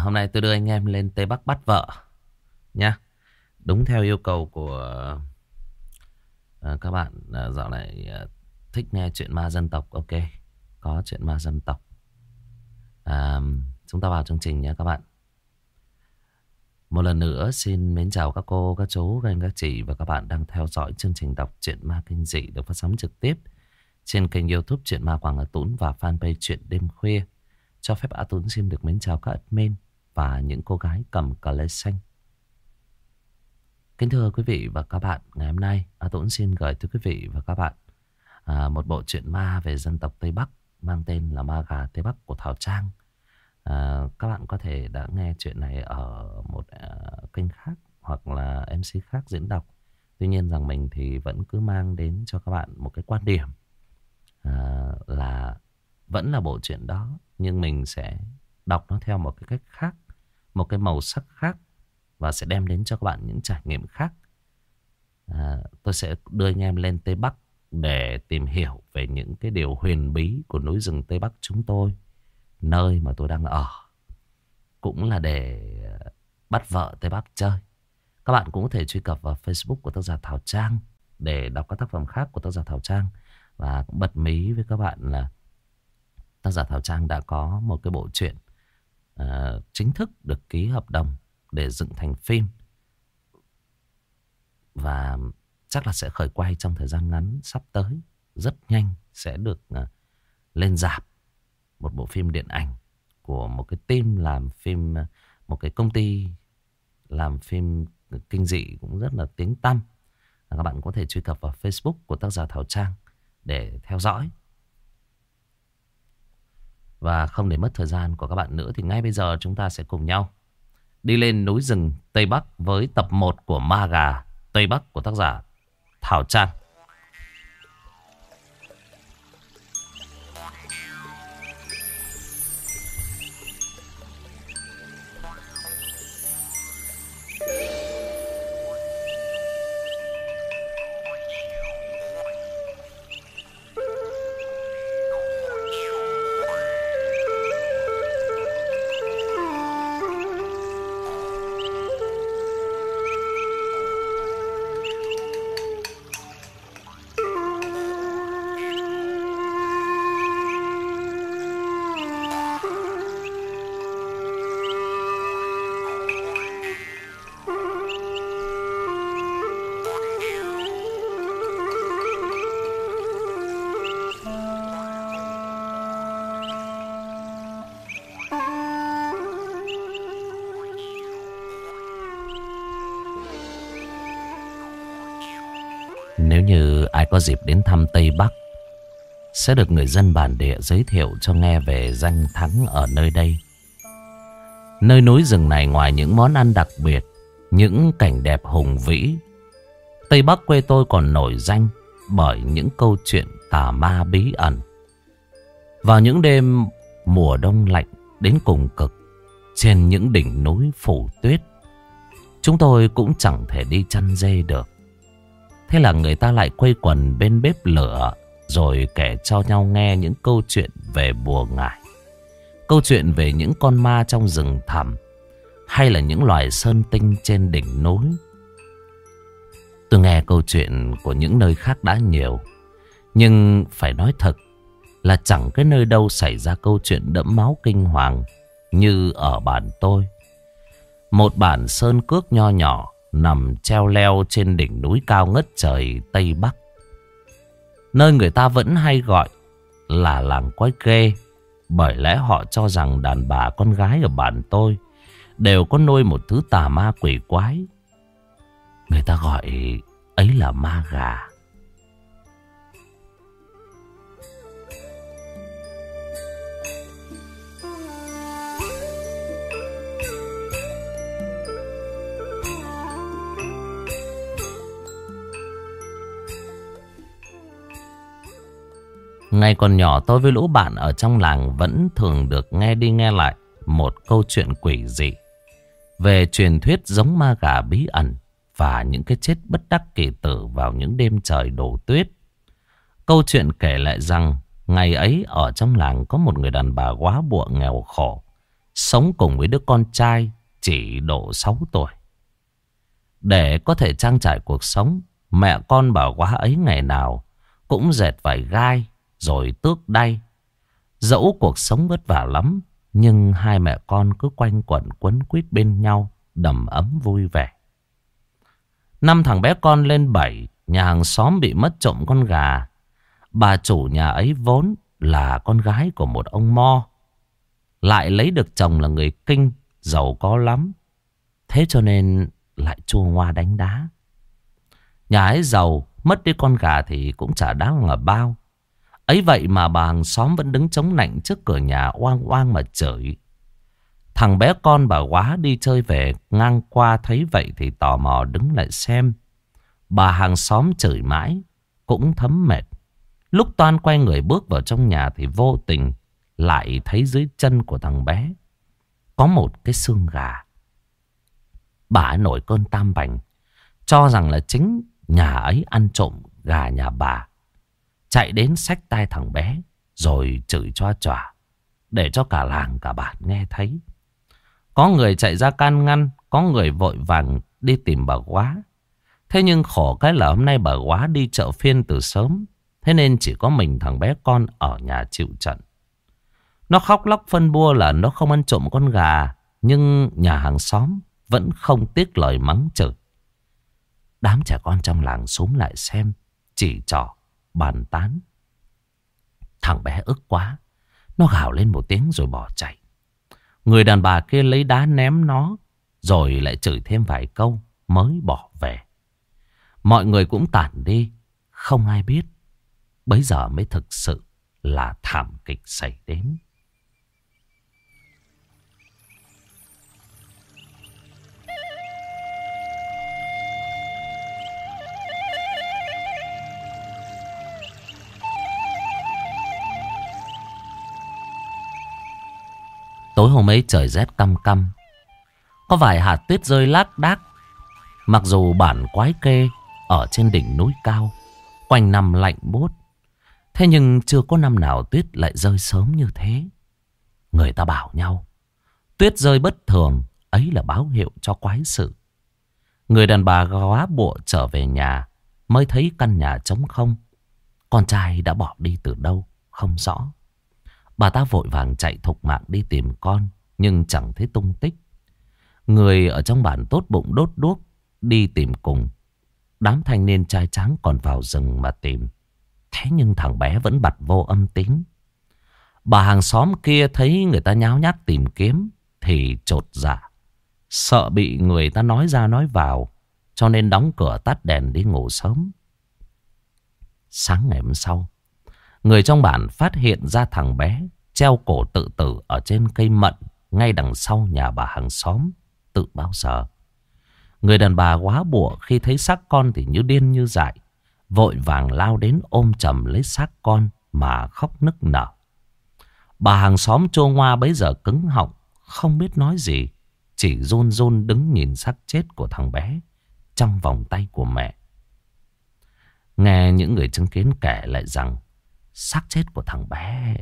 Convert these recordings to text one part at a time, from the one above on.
hôm nay tôi đưa anh em lên Tây Bắc bắt vợ nhá. Đúng theo yêu cầu của à, các bạn à, dạo này à, thích nghe chuyện ma dân tộc. Ok, có chuyện ma dân tộc. À, chúng ta vào chương trình nhé các bạn. Một lần nữa xin mến chào các cô, các chú, các anh, các chị và các bạn đang theo dõi chương trình đọc truyện ma kinh dị được phát sóng trực tiếp trên kênh youtube Chuyện Ma Quảng Hà Tún và fanpage Chuyện Đêm Khuya. Cho phép A Tuấn xin được mến chào các admin và những cô gái cầm cờ lê xanh. Kính thưa quý vị và các bạn, ngày hôm nay A Tũng xin gửi tới quý vị và các bạn à, một bộ truyện ma về dân tộc Tây Bắc mang tên là Ma Gà Tây Bắc của Thảo Trang. À, các bạn có thể đã nghe chuyện này ở một uh, kênh khác hoặc là MC khác diễn đọc. Tuy nhiên rằng mình thì vẫn cứ mang đến cho các bạn một cái quan điểm à, là vẫn là bộ truyện đó nhưng mình sẽ đọc nó theo một cái cách khác, một cái màu sắc khác và sẽ đem đến cho các bạn những trải nghiệm khác. À, tôi sẽ đưa anh em lên Tây Bắc để tìm hiểu về những cái điều huyền bí của núi rừng Tây Bắc chúng tôi, nơi mà tôi đang ở. Cũng là để à, bắt vợ Tây Bắc chơi. Các bạn cũng có thể truy cập vào Facebook của tác giả Thảo Trang để đọc các tác phẩm khác của tác giả Thảo Trang. Và cũng bật mí với các bạn là tác giả Thảo Trang đã có một cái bộ truyện uh, chính thức được ký hợp đồng để dựng thành phim. Và chắc là sẽ khởi quay trong thời gian ngắn sắp tới. Rất nhanh sẽ được uh, lên dạp một bộ phim điện ảnh của một cái team làm phim, à, một cái công ty làm phim kinh dị cũng rất là tiếng tăm. Các bạn có thể truy cập vào Facebook của tác giả Thảo Trang để theo dõi. Và không để mất thời gian của các bạn nữa thì ngay bây giờ chúng ta sẽ cùng nhau đi lên núi rừng Tây Bắc với tập 1 của Ma Gà Tây Bắc của tác giả Thảo Trang. Có dịp đến thăm Tây Bắc, Sẽ được người dân bản địa giới thiệu cho nghe về danh thắng ở nơi đây. Nơi núi rừng này ngoài những món ăn đặc biệt, Những cảnh đẹp hùng vĩ, Tây Bắc quê tôi còn nổi danh Bởi những câu chuyện tà ma bí ẩn. Vào những đêm mùa đông lạnh đến cùng cực, Trên những đỉnh núi phủ tuyết, Chúng tôi cũng chẳng thể đi chăn dê được. Thế là người ta lại quây quần bên bếp lửa, Rồi kể cho nhau nghe những câu chuyện về bùa ngải Câu chuyện về những con ma trong rừng thẳm, Hay là những loài sơn tinh trên đỉnh núi Tôi nghe câu chuyện của những nơi khác đã nhiều, Nhưng phải nói thật là chẳng cái nơi đâu xảy ra câu chuyện đẫm máu kinh hoàng như ở bản tôi. Một bản sơn cước nho nhỏ nằm treo leo trên đỉnh núi cao ngất trời Tây Bắc. Nơi người ta vẫn hay gọi là làng quái kê, bởi lẽ họ cho rằng đàn bà con gái ở bản tôi đều có nuôi một thứ tà ma quỷ quái. Người ta gọi ấy là ma gà. Ngày còn nhỏ tôi với lũ bạn ở trong làng vẫn thường được nghe đi nghe lại một câu chuyện quỷ dị về truyền thuyết giống ma gà bí ẩn và những cái chết bất đắc kỳ tử vào những đêm trời đổ tuyết. Câu chuyện kể lại rằng ngày ấy ở trong làng có một người đàn bà quá bụa nghèo khổ, Sống cùng với đứa con trai chỉ độ 6 tuổi. Để có thể trang trải cuộc sống, mẹ con bà quá ấy ngày nào cũng dệt vải gai rồi tước đay. Dẫu cuộc sống vất vả lắm, nhưng hai mẹ con cứ quanh quẩn quấn quýt bên nhau, đầm ấm vui vẻ. Năm thằng bé con lên bảy, nhà hàng xóm bị mất trộm con gà. Bà chủ nhà ấy vốn là con gái của một ông Mo. Lại lấy được chồng là người kinh, giàu có lắm. Thế cho nên lại chua ngoa đánh đá. Nhà ấy giàu, mất đi con gà thì cũng chả đáng ngờ bao. Ấy vậy mà bà hàng xóm vẫn đứng chống nạnh trước cửa nhà oang oang mà chửi. Thằng bé con bà quá đi chơi về ngang qua thấy vậy thì tò mò đứng lại xem. Bà hàng xóm chửi mãi, cũng thấm mệt. Lúc toan quay người bước vào trong nhà thì vô tình lại thấy dưới chân của thằng bé có một cái xương gà. Bà nổi cơn tam bành, cho rằng là chính nhà ấy ăn trộm gà nhà bà. Chạy đến sách tay thằng bé rồi chửi cho chòa để cho cả làng cả bản nghe thấy. Có người chạy ra can ngăn, có người vội vàng đi tìm bà quá. Thế nhưng khổ cái là hôm nay bà quá đi chợ phiên từ sớm. Thế nên chỉ có mình thằng bé con ở nhà chịu trận. Nó khóc lóc phân bua là nó không ăn trộm con gà. Nhưng nhà hàng xóm vẫn không tiếc lời mắng chửi. Đám trẻ con trong làng xuống lại xem, chỉ trỏ, bàn tán. Thằng bé ức quá, nó gào lên một tiếng rồi bỏ chạy. Người đàn bà kia lấy đá ném nó, rồi lại chửi thêm vài câu mới bỏ về. Mọi người cũng tản đi, không ai biết. Bấy giờ mới thực sự là thảm kịch xảy đến. Tối hôm ấy trời rét căm căm. Có vài hạt tuyết rơi lác đác. Mặc dù bản quái kê ở trên đỉnh núi cao, quanh năm lạnh bốt. Thế nhưng chưa có năm nào tuyết lại rơi sớm như thế. Người ta bảo nhau, tuyết rơi bất thường, ấy là báo hiệu cho quái sự. Người đàn bà góa bộ trở về nhà, mới thấy căn nhà trống không. Con trai đã bỏ đi từ đâu, không rõ. Bà ta vội vàng chạy thục mạng đi tìm con, Nhưng chẳng thấy tung tích. Người ở trong bản tốt bụng đốt đuốc, Đi tìm cùng. Đám thanh niên trai trắng còn vào rừng mà tìm. Thế nhưng thằng bé vẫn bật vô âm tính. Bà hàng xóm kia thấy người ta nháo nhác tìm kiếm, Thì trột dạ. Sợ bị người ta nói ra nói vào, Cho nên đóng cửa tắt đèn đi ngủ sớm. Sáng ngày hôm sau Người trong bản phát hiện ra thằng bé treo cổ tự tử ở trên cây mận ngay đằng sau nhà bà hàng xóm. Tự bao giờ. Người đàn bà quá bụa khi thấy xác con thì như điên như dại. Vội vàng lao đến ôm chầm lấy xác con mà khóc nức nở. Bà hàng xóm chô ngoa bấy giờ cứng họng, không biết nói gì. Chỉ run run đứng nhìn xác chết của thằng bé trong vòng tay của mẹ. Nghe những người chứng kiến kể lại rằng xác chết của thằng bé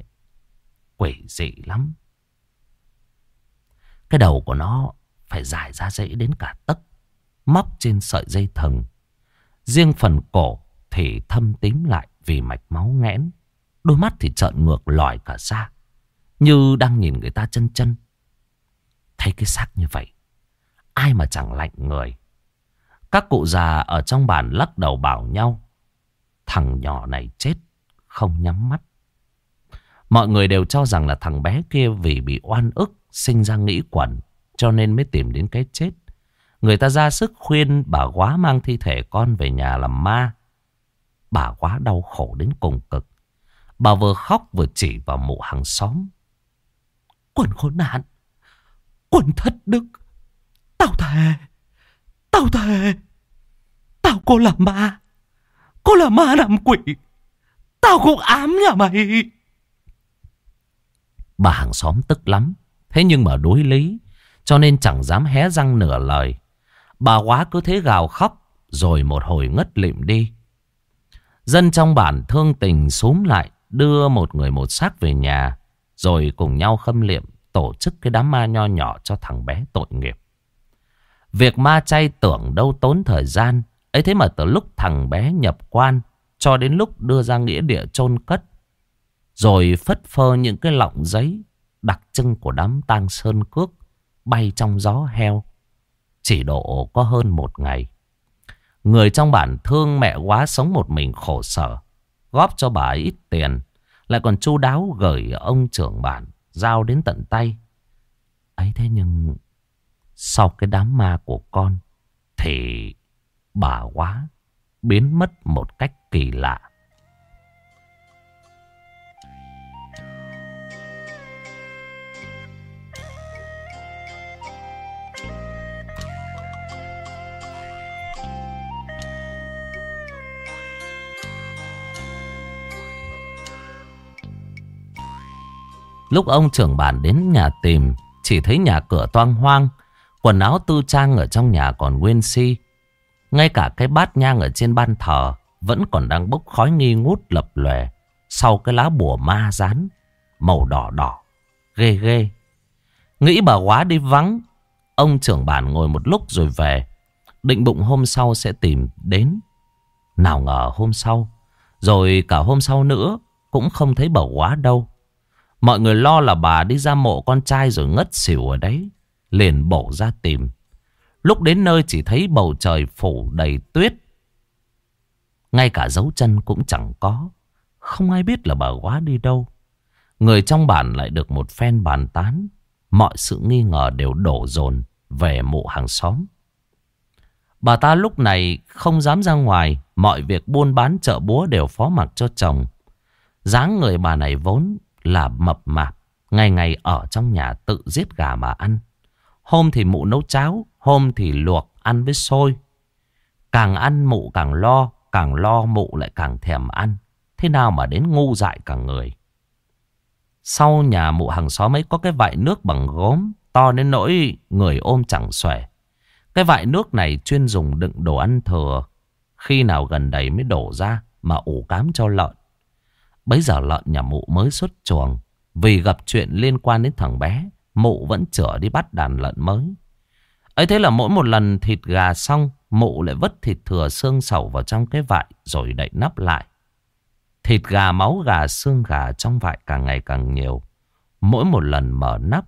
quỷ dị lắm. Cái đầu của nó phải dài ra dễ đến cả tấc, móc trên sợi dây thừng. Riêng phần cổ thì thâm tím lại vì mạch máu nghẽn. Đôi mắt thì trợn ngược lòi cả ra, như đang nhìn người ta chân chân. Thấy cái xác như vậy, ai mà chẳng lạnh người. Các cụ già ở trong bàn lắc đầu bảo nhau, thằng nhỏ này chết không nhắm mắt. Mọi người đều cho rằng là thằng bé kia vì bị oan ức, sinh ra nghĩ quẩn, cho nên mới tìm đến cái chết. Người ta ra sức khuyên bà quá mang thi thể con về nhà làm ma. Bà quá đau khổ đến cùng cực. Bà vừa khóc vừa chỉ vào mụ hàng xóm. Quần khốn nạn, quần thất đức, tao thề, tao thề, tao cô là ma, cô là ma làm quỷ, tao cũng ám nhà mày. Bà hàng xóm tức lắm. Thế nhưng mà đối lý. Cho nên chẳng dám hé răng nửa lời. Bà quá cứ thế gào khóc. Rồi một hồi ngất lịm đi. Dân trong bản thương tình xúm lại. Đưa một người một xác về nhà. Rồi cùng nhau khâm liệm. tổ chức cái đám ma nho nhỏ cho thằng bé tội nghiệp. Việc ma chay tưởng đâu tốn thời gian. ấy thế mà từ lúc thằng bé nhập quan cho đến lúc đưa ra nghĩa địa chôn cất. Rồi phất phơ những cái lọng giấy đặc trưng của đám tang sơn cước bay trong gió heo. Chỉ độ có hơn một ngày. Người trong bản thương mẹ quá sống một mình khổ sở. Góp cho bà ít tiền. Lại còn chu đáo gửi ông trưởng bản giao đến tận tay. ấy thế nhưng sau cái đám ma của con thì bà quá biến mất một cách kỳ lạ. Lúc ông trưởng bản đến nhà tìm, Chỉ thấy nhà cửa toang hoang, Quần áo tư trang ở trong nhà còn nguyên si ngay cả cái bát nhang ở trên ban thờ Vẫn còn đang bốc khói nghi ngút lập lòe Sau cái lá bùa ma rán, Màu đỏ đỏ, Ghê ghê Nghĩ bà quá đi vắng, Ông trưởng bản ngồi một lúc rồi về, Định bụng hôm sau sẽ tìm đến Nào ngờ hôm sau, Rồi cả hôm sau nữa Cũng không thấy bà quá đâu Mọi người lo là bà đi ra mộ con trai rồi ngất xỉu ở đấy. Liền bổ ra tìm. Lúc đến nơi chỉ thấy bầu trời phủ đầy tuyết. Ngay cả dấu chân cũng chẳng có. Không ai biết là bà quá đi đâu. Người trong bản lại được một phen bàn tán. Mọi sự nghi ngờ đều đổ dồn về mộ hàng xóm. Bà ta lúc này không dám ra ngoài. Mọi việc buôn bán chợ búa đều phó mặc cho chồng. dáng người bà này vốn là mập mạp. Ngày ngày ở trong nhà tự giết gà mà ăn. Hôm thì mụ nấu cháo, hôm thì luộc ăn với xôi. Càng ăn mụ càng lo, càng lo mụ lại càng thèm ăn. Thế nào mà đến ngu dại cả người. Sau nhà mụ hàng xóm ấy có cái vại nước bằng gốm, to đến nỗi người ôm chẳng xòe. Cái vại nước này chuyên dùng đựng đồ ăn thừa. Khi nào gần đầy mới đổ ra mà ủ cám cho lợn. Bấy giờ lợn nhà mụ mới xuất chuồng. Vì gặp chuyện liên quan đến thằng bé, mụ vẫn chở đi bắt đàn lợn mới ấy thế là mỗi một lần thịt gà xong, mụ lại vứt thịt thừa xương sầu vào trong cái vại rồi đậy nắp lại. Thịt gà, máu gà, xương gà trong vại càng ngày càng nhiều. Mỗi một lần mở nắp,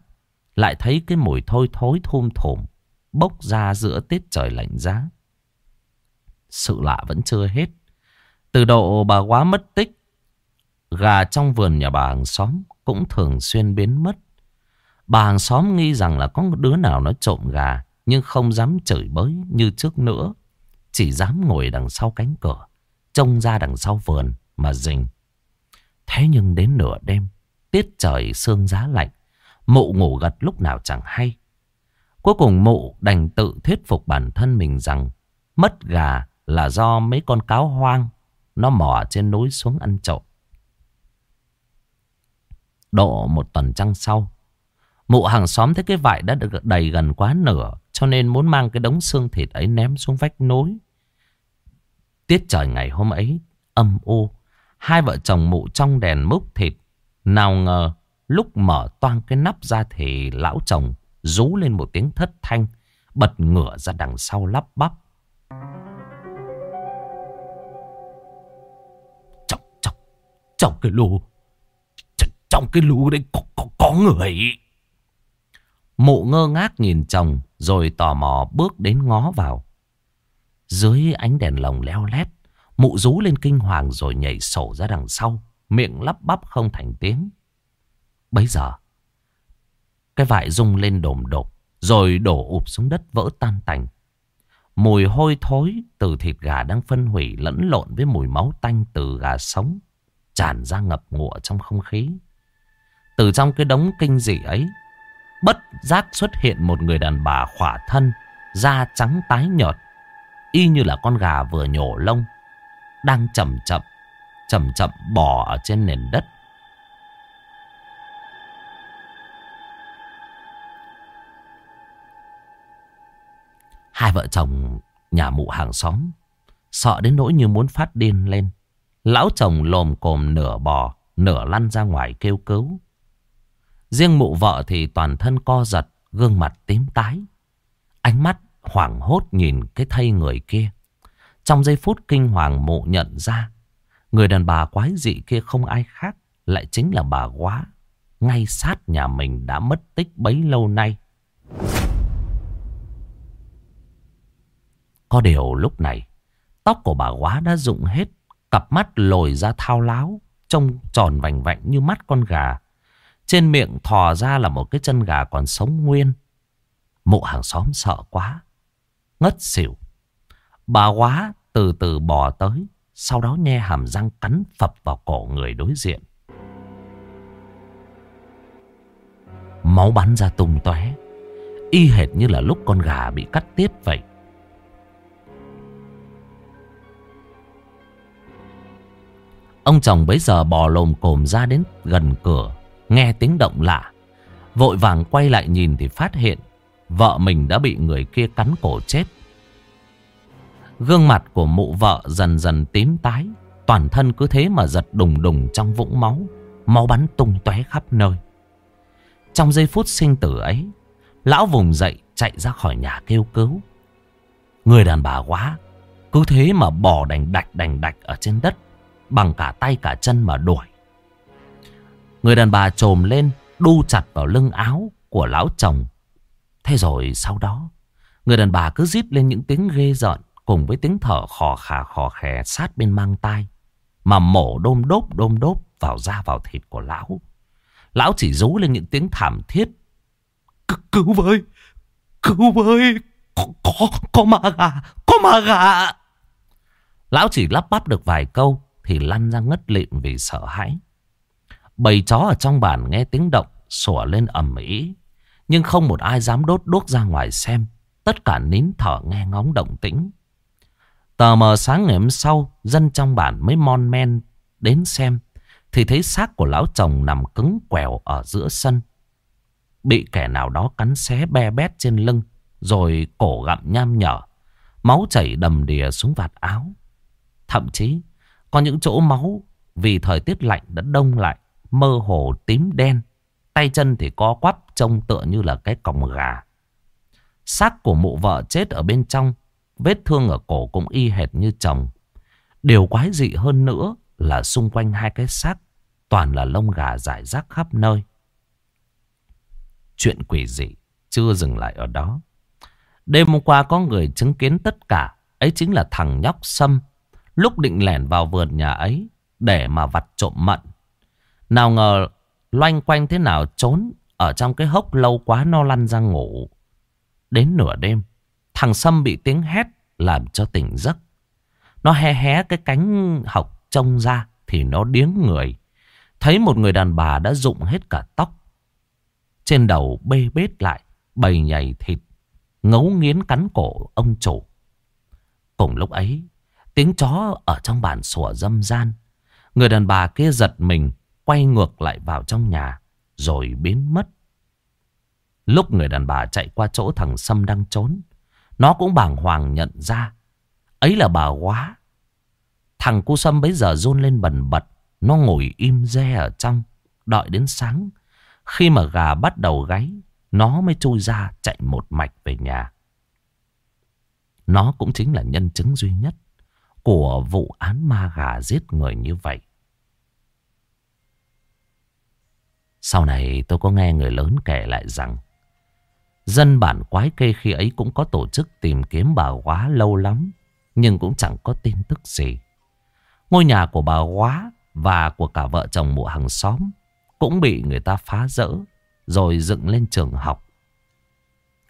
lại thấy cái mùi thôi thối thum thủm, bốc ra giữa tiết trời lạnh giá. Sự lạ vẫn chưa hết. Từ độ bà quá mất tích, Gà trong vườn nhà bà hàng xóm cũng thường xuyên biến mất. Bà hàng xóm nghi rằng là có đứa nào nó trộm gà nhưng không dám chửi bới như trước nữa. Chỉ dám ngồi đằng sau cánh cửa, trông ra đằng sau vườn mà rình. Thế nhưng đến nửa đêm, tiết trời sương giá lạnh, mụ ngủ gật lúc nào chẳng hay. Cuối cùng mụ đành tự thuyết phục bản thân mình rằng mất gà là do mấy con cáo hoang nó mò trên núi xuống ăn trộm. Độ một tuần trăng sau Mụ hàng xóm thấy cái vải đã được đầy gần quá nửa cho nên muốn mang cái đống xương thịt ấy ném xuống vách nối Tiết trời ngày hôm ấy âm u. Hai vợ chồng mụ trong đèn múc thịt. Nào ngờ lúc mở toang cái nắp ra thì lão chồng rú lên một tiếng thất thanh Bật ngửa ra đằng sau lắp bắp. Chọc chọc trong cái lù. Trong cái lũ đấy có, có, có người. Mụ ngơ ngác nhìn chồng rồi tò mò bước đến ngó vào. Dưới ánh đèn lồng leo lét, mụ rú lên kinh hoàng rồi nhảy sổ ra đằng sau, miệng lắp bắp không thành tiếng. Bấy giờ, cái vải rung lên đồm đột, rồi đổ ụp xuống đất vỡ tan tành. Mùi hôi thối từ thịt gà đang phân hủy lẫn lộn với mùi máu tanh từ gà sống tràn ra ngập ngụa trong không khí. Từ trong cái đống kinh dị ấy Bất giác xuất hiện một người đàn bà khỏa thân, Da trắng tái nhợt, Y như là con gà vừa nhổ lông, Đang chậm chậm Chậm chậm bò ở trên nền đất. Hai vợ chồng nhà mụ hàng xóm Sợ đến nỗi như muốn phát điên lên. Lão chồng lồm cồm nửa bò, Nửa lăn ra ngoài kêu cứu. Riêng mụ vợ thì toàn thân co giật, gương mặt tím tái. Ánh mắt hoảng hốt nhìn cái thây người kia. Trong giây phút kinh hoàng mụ nhận ra, người đàn bà quái dị kia không ai khác, lại chính là bà quá, ngay sát nhà mình đã mất tích bấy lâu nay. Có điều lúc này, tóc của bà quá đã rụng hết, cặp mắt lồi ra thao láo, trông tròn vành vạnh như mắt con gà. Trên miệng thò ra là một cái chân gà còn sống nguyên. Mụ hàng xóm sợ quá, ngất xỉu. Bà quá từ từ bò tới, sau đó nhe hàm răng cắn phập vào cổ người đối diện. Máu bắn ra tung tóe, y hệt như là lúc con gà bị cắt tiết vậy. Ông chồng bấy giờ bò lồm cồm ra đến gần cửa, nghe tiếng động lạ. Vội vàng quay lại nhìn thì phát hiện vợ mình đã bị người kia cắn cổ chết. Gương mặt của mụ vợ dần dần tím tái, toàn thân cứ thế mà giật đùng đùng trong vũng máu, máu bắn tung tóe khắp nơi. Trong giây phút sinh tử ấy, lão vùng dậy chạy ra khỏi nhà kêu cứu. Người đàn bà quá, cứ thế mà bò đành đạch đành đạch ở trên đất bằng cả tay cả chân mà đuổi. Người đàn bà trồm lên, đu chặt vào lưng áo của lão chồng. Thế rồi sau đó, người đàn bà cứ rít lên những tiếng ghê rợn cùng với tiếng thở khò khà khò khè sát bên mang tai. Mà mổ đôm đốp đôm đốp vào da vào thịt của lão. Lão chỉ rú lên những tiếng thảm thiết. C cứu với! Cứu với! Có, có, có ma gà! Có ma gà! Lão chỉ lắp bắp được vài câu thì lăn ra ngất lịm vì sợ hãi. Bầy chó ở trong bản nghe tiếng động sủa lên ầm ĩ, nhưng không một ai dám đốt đuốc ra ngoài xem. Tất cả nín thở nghe ngóng động tĩnh. Tờ mờ sáng ngày hôm sau, dân trong bản mới mon men đến xem, thì thấy xác của lão chồng nằm cứng quèo ở giữa sân. Bị kẻ nào đó cắn xé be bét trên lưng, rồi cổ gặm nham nhở, máu chảy đầm đìa xuống vạt áo. Thậm chí, có những chỗ máu vì thời tiết lạnh đã đông lại, mơ hồ tím đen. Tay chân thì co quắp trông tựa như là cái còng gà. Xác của mụ vợ chết ở bên trong, vết thương ở cổ cũng y hệt như chồng. Điều quái dị hơn nữa là xung quanh hai cái xác toàn là lông gà rải rác khắp nơi. Chuyện quỷ dị chưa dừng lại ở đó. Đêm hôm qua có người chứng kiến tất cả, ấy chính là thằng nhóc Sâm Lúc định lẻn vào vườn nhà ấy để mà vặt trộm mận. Nào ngờ loanh quanh thế nào trốn ở trong cái hốc lâu quá nó lăn ra ngủ. Đến nửa đêm, thằng Sâm bị tiếng hét làm cho tỉnh giấc. Nó hé hé cái cánh học trông ra thì nó điếng người. Thấy một người đàn bà đã rụng hết cả tóc. Trên đầu bê bết lại, bầy nhảy thịt, ngấu nghiến cắn cổ ông chủ. Cùng lúc ấy, Tiếng chó ở trong bản sủa dâm gian. Người đàn bà kia giật mình, quay ngược lại vào trong nhà, rồi biến mất. Lúc người đàn bà chạy qua chỗ thằng Sâm đang trốn, nó cũng bàng hoàng nhận ra. Ấy là bà quá. Thằng cu Sâm bấy giờ run lên bần bật, nó ngồi im re ở trong, đợi đến sáng. Khi mà gà bắt đầu gáy, nó mới chui ra chạy một mạch về nhà. Nó cũng chính là nhân chứng duy nhất của vụ án ma gà giết người như vậy. Sau này tôi có nghe người lớn kể lại rằng, Dân bản quái kê khi ấy cũng có tổ chức tìm kiếm bà quá lâu lắm, Nhưng cũng chẳng có tin tức gì. Ngôi nhà của bà quá và của cả vợ chồng mụ hàng xóm Cũng bị người ta phá rỡ, Rồi dựng lên trường học.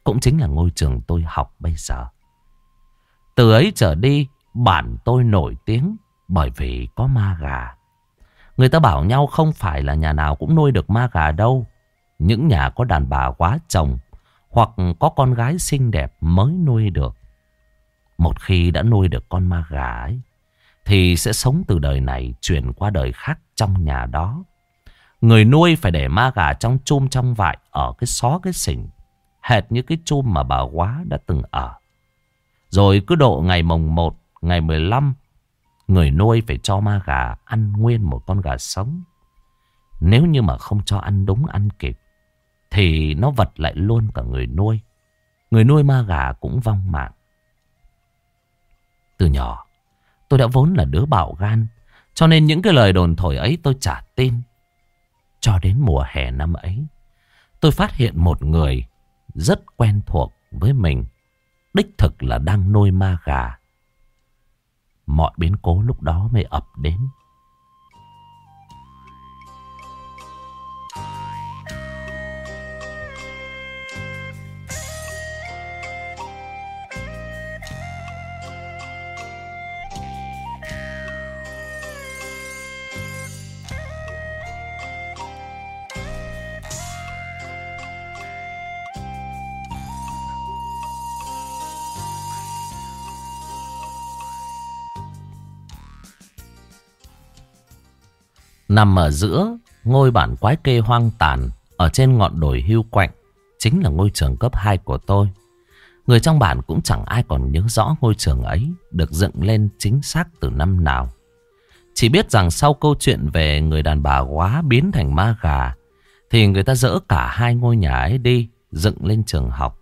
Cũng chính là ngôi trường tôi học bây giờ. Từ ấy trở đi, Bản tôi nổi tiếng bởi vì có ma gà. Người ta bảo nhau không phải là nhà nào cũng nuôi được ma gà đâu. Những nhà có đàn bà quá chồng hoặc có con gái xinh đẹp mới nuôi được. Một khi đã nuôi được con ma gà ấy, thì sẽ sống từ đời này chuyển qua đời khác trong nhà đó. Người nuôi phải để ma gà trong chum trong vại ở cái xó cái xỉnh, hệt như cái chum mà bà quá đã từng ở. Rồi cứ độ ngày mồng một Ngày 15, người nuôi phải cho ma gà ăn nguyên một con gà sống. Nếu như mà không cho ăn đúng ăn kịp, Thì nó vật lại luôn cả người nuôi. Người nuôi ma gà cũng vong mạng. Từ nhỏ Tôi đã vốn là đứa bạo gan Cho nên những cái lời đồn thổi ấy tôi chả tin. Cho đến mùa hè năm ấy Tôi phát hiện một người Rất quen thuộc với mình Đích thực là đang nuôi ma gà. Mọi biến cố lúc đó mới ập đến. Nằm ở giữa, ngôi bản quái kê hoang tàn, ở trên ngọn đồi hưu quạnh, chính là ngôi trường cấp 2 của tôi. Người trong bản cũng chẳng ai còn nhớ rõ ngôi trường ấy được dựng lên chính xác từ năm nào. Chỉ biết rằng sau câu chuyện về người đàn bà quá biến thành ma gà, thì người ta dỡ cả hai ngôi nhà ấy đi, dựng lên trường học.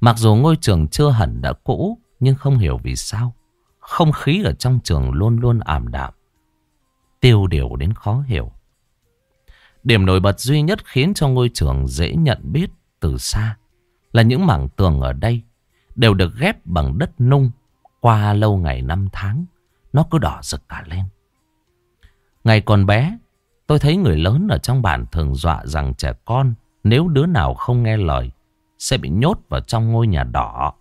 Mặc dù ngôi trường chưa hẳn đã cũ, nhưng không hiểu vì sao. Không khí ở trong trường luôn luôn ảm đạm tiêu điều đến khó hiểu. Điểm nổi bật duy nhất khiến cho ngôi trường dễ nhận biết từ xa là những mảng tường ở đây đều được ghép bằng đất nung qua lâu ngày năm tháng. Nó cứ đỏ rực cả lên. Ngày còn bé, tôi thấy người lớn ở trong bản thường dọa rằng trẻ con nếu đứa nào không nghe lời sẽ bị nhốt vào trong ngôi nhà đỏ.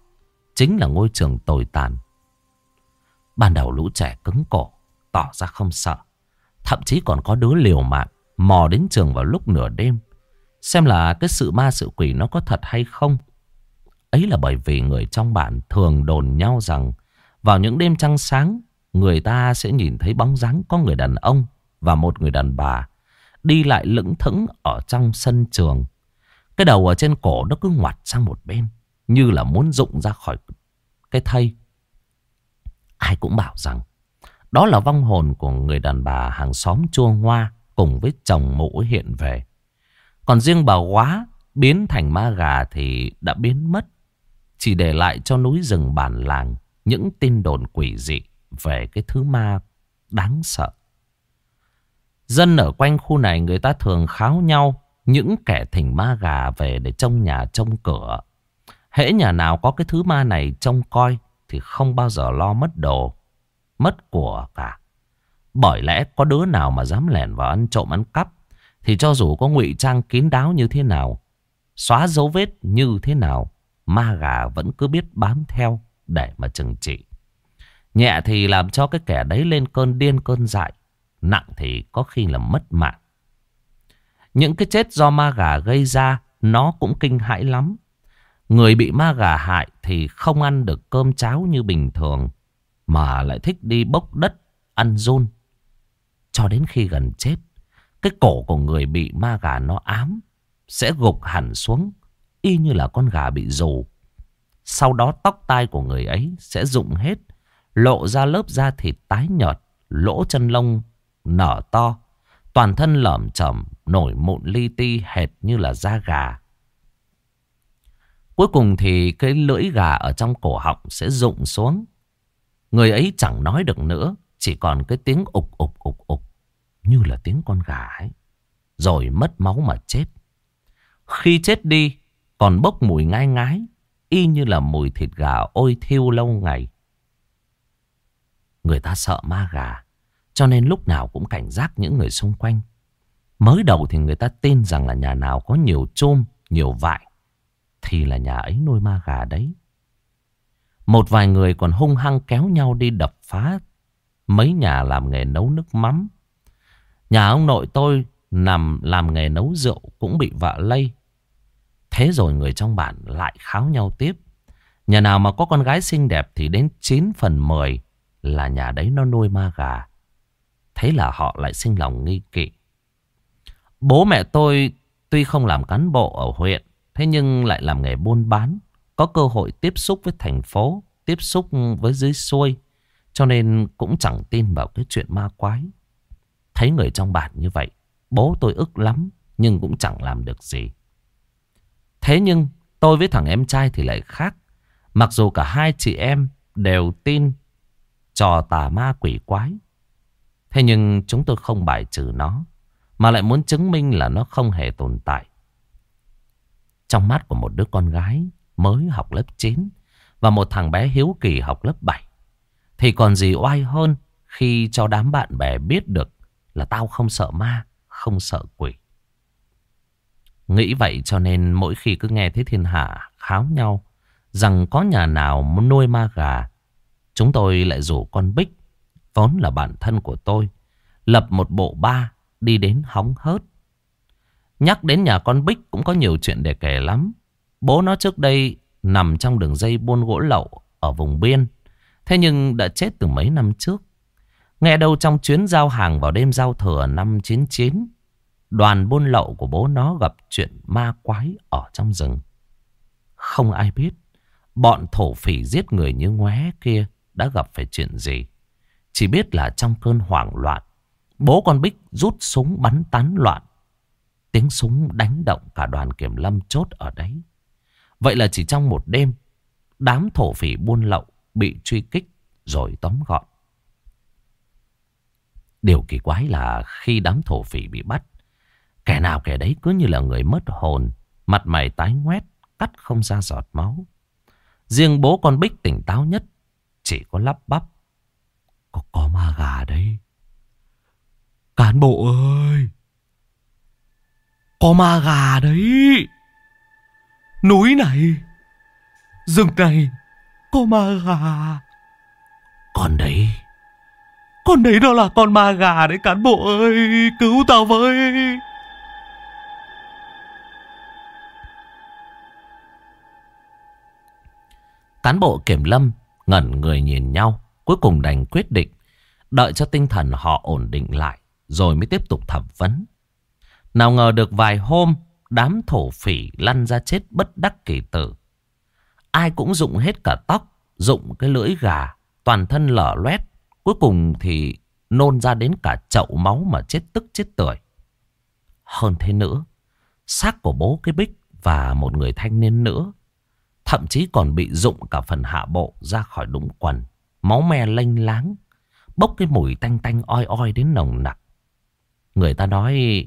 Chính là ngôi trường tồi tàn. Ban đầu lũ trẻ cứng cổ, tỏ ra không sợ. Thậm chí còn có đứa liều mạng, Mò đến trường vào lúc nửa đêm. Xem là cái sự ma sự quỷ nó có thật hay không. Ấy là bởi vì người trong bản thường đồn nhau rằng, Vào những đêm trăng sáng, Người ta sẽ nhìn thấy bóng dáng có người đàn ông Và một người đàn bà Đi lại lững thững ở trong sân trường. Cái đầu ở trên cổ nó cứ ngoặt sang một bên, Như là muốn rụng ra khỏi cái thây. Ai cũng bảo rằng đó là vong hồn của người đàn bà hàng xóm chua hoa cùng với chồng mũ hiện về. Còn riêng bà quá biến thành ma gà thì đã biến mất. Chỉ để lại cho núi rừng bản làng những tin đồn quỷ dị về cái thứ ma đáng sợ. Dân ở quanh khu này người ta thường kháo nhau những kẻ thỉnh ma gà về để trông nhà, trông cửa. Hễ nhà nào có cái thứ ma này trông coi thì không bao giờ lo mất đồ mất của cả. Bởi lẽ có đứa nào mà dám lẻn vào ăn trộm ăn cắp thì cho dù có ngụy trang kín đáo như thế nào, xóa dấu vết như thế nào, ma gà vẫn cứ biết bám theo để mà trừng trị. Nhẹ thì làm cho cái kẻ đấy lên cơn điên cơn dại, nặng thì có khi là mất mạng. Những cái chết do ma gà gây ra nó cũng kinh hãi lắm. Người bị ma gà hại thì không ăn được cơm cháo như bình thường. Mà lại thích đi bốc đất, Ăn run Cho đến khi gần chết, Cái cổ của người bị ma gà nó ám, Sẽ gục hẳn xuống, Y như là con gà bị rù Sau đó tóc tai của người ấy Sẽ rụng hết, Lộ ra lớp da thịt tái nhợt, Lỗ chân lông nở to, Toàn thân lởm chởm, Nổi mụn li ti hệt như là da gà Cuối cùng thì cái lưỡi gà ở trong cổ họng sẽ rụng xuống. Người ấy chẳng nói được nữa Chỉ còn cái tiếng ục ục ục ục Như là tiếng con gà ấy. Rồi mất máu mà chết. Khi chết đi Còn bốc mùi ngai ngái Y như là mùi thịt gà ôi thiêu lâu ngày. Người ta sợ ma gà Cho nên lúc nào cũng cảnh giác những người xung quanh. Mới đầu thì người ta tin rằng là nhà nào có nhiều chôm, nhiều vại Thì là nhà ấy nuôi ma gà đấy một vài người còn hung hăng kéo nhau đi đập phá mấy nhà làm nghề nấu nước mắm. Nhà ông nội tôi nằm làm nghề nấu rượu cũng bị vạ lây. Thế rồi người trong bản lại kháo nhau tiếp. Nhà nào mà có con gái xinh đẹp thì đến 9 phần 10 là nhà đấy nó nuôi ma gà. Thế là họ lại sinh lòng nghi kỵ. Bố mẹ tôi tuy không làm cán bộ ở huyện, thế nhưng lại làm nghề buôn bán. Có cơ hội tiếp xúc với thành phố, tiếp xúc với dưới xuôi. Cho nên cũng chẳng tin vào cái chuyện ma quái. Thấy người trong bản như vậy, bố tôi ức lắm, nhưng cũng chẳng làm được gì. Thế nhưng tôi với thằng em trai thì lại khác. Mặc dù cả hai chị em đều tin trò tà ma quỷ quái. Thế nhưng chúng tôi không bài trừ nó. Mà lại muốn chứng minh là nó không hề tồn tại. Trong mắt của một đứa con gái mới học lớp 9 và một thằng bé hiếu kỳ học lớp 7 thì còn gì oai hơn khi cho đám bạn bè biết được là tao không sợ ma, không sợ quỷ. Nghĩ vậy cho nên mỗi khi cứ nghe thấy thiên hạ kháo nhau rằng có nhà nào muốn nuôi ma gà, chúng tôi lại rủ con Bích, vốn là bạn thân của tôi, lập một bộ ba đi đến hóng hớt. Nhắc đến nhà con Bích cũng có nhiều chuyện để kể lắm. Bố nó trước đây nằm trong đường dây buôn gỗ lậu ở vùng biên. Thế nhưng đã chết từ mấy năm trước. Nghe đâu trong chuyến giao hàng vào đêm giao thừa năm 99, đoàn buôn lậu của bố nó gặp chuyện ma quái ở trong rừng. Không ai biết bọn thổ phỉ giết người như ngoé kia đã gặp phải chuyện gì. Chỉ biết là trong cơn hoảng loạn, bố con Bích rút súng bắn tán loạn. Tiếng súng đánh động cả đoàn kiểm lâm chốt ở đấy. Vậy là chỉ trong một đêm, đám thổ phỉ buôn lậu bị truy kích rồi tóm gọn. Điều kỳ quái là khi đám thổ phỉ bị bắt, kẻ nào kẻ đấy cứ như là người mất hồn, mặt mày tái ngoét, cắt không ra giọt máu. Riêng bố con Bích tỉnh táo nhất, chỉ có lắp bắp. Có có ma gà đây. Cán bộ ơi! Có ma gà đấy! Núi này, rừng này, có ma gà. Còn đấy, còn đấy đó là con ma gà đấy cán bộ ơi, cứu tao với. Cán bộ kiểm lâm ngẩn người nhìn nhau, cuối cùng đành quyết định, đợi cho tinh thần họ ổn định lại, rồi mới tiếp tục thẩm vấn. Nào ngờ được vài hôm, đám thổ phỉ lăn ra chết bất đắc kỳ tử. Ai cũng dụng hết cả tóc, dụng cái lưỡi gà, toàn thân lở loét. Cuối cùng thì nôn ra đến cả chậu máu mà chết tức chết tưởi. Hơn thế nữa, xác của bố cái bích và một người thanh niên nữa, thậm chí còn bị dụng cả phần hạ bộ ra khỏi đũng quần, máu me lênh láng, bốc cái mùi tanh tanh oi oi đến nồng nặc. Người ta nói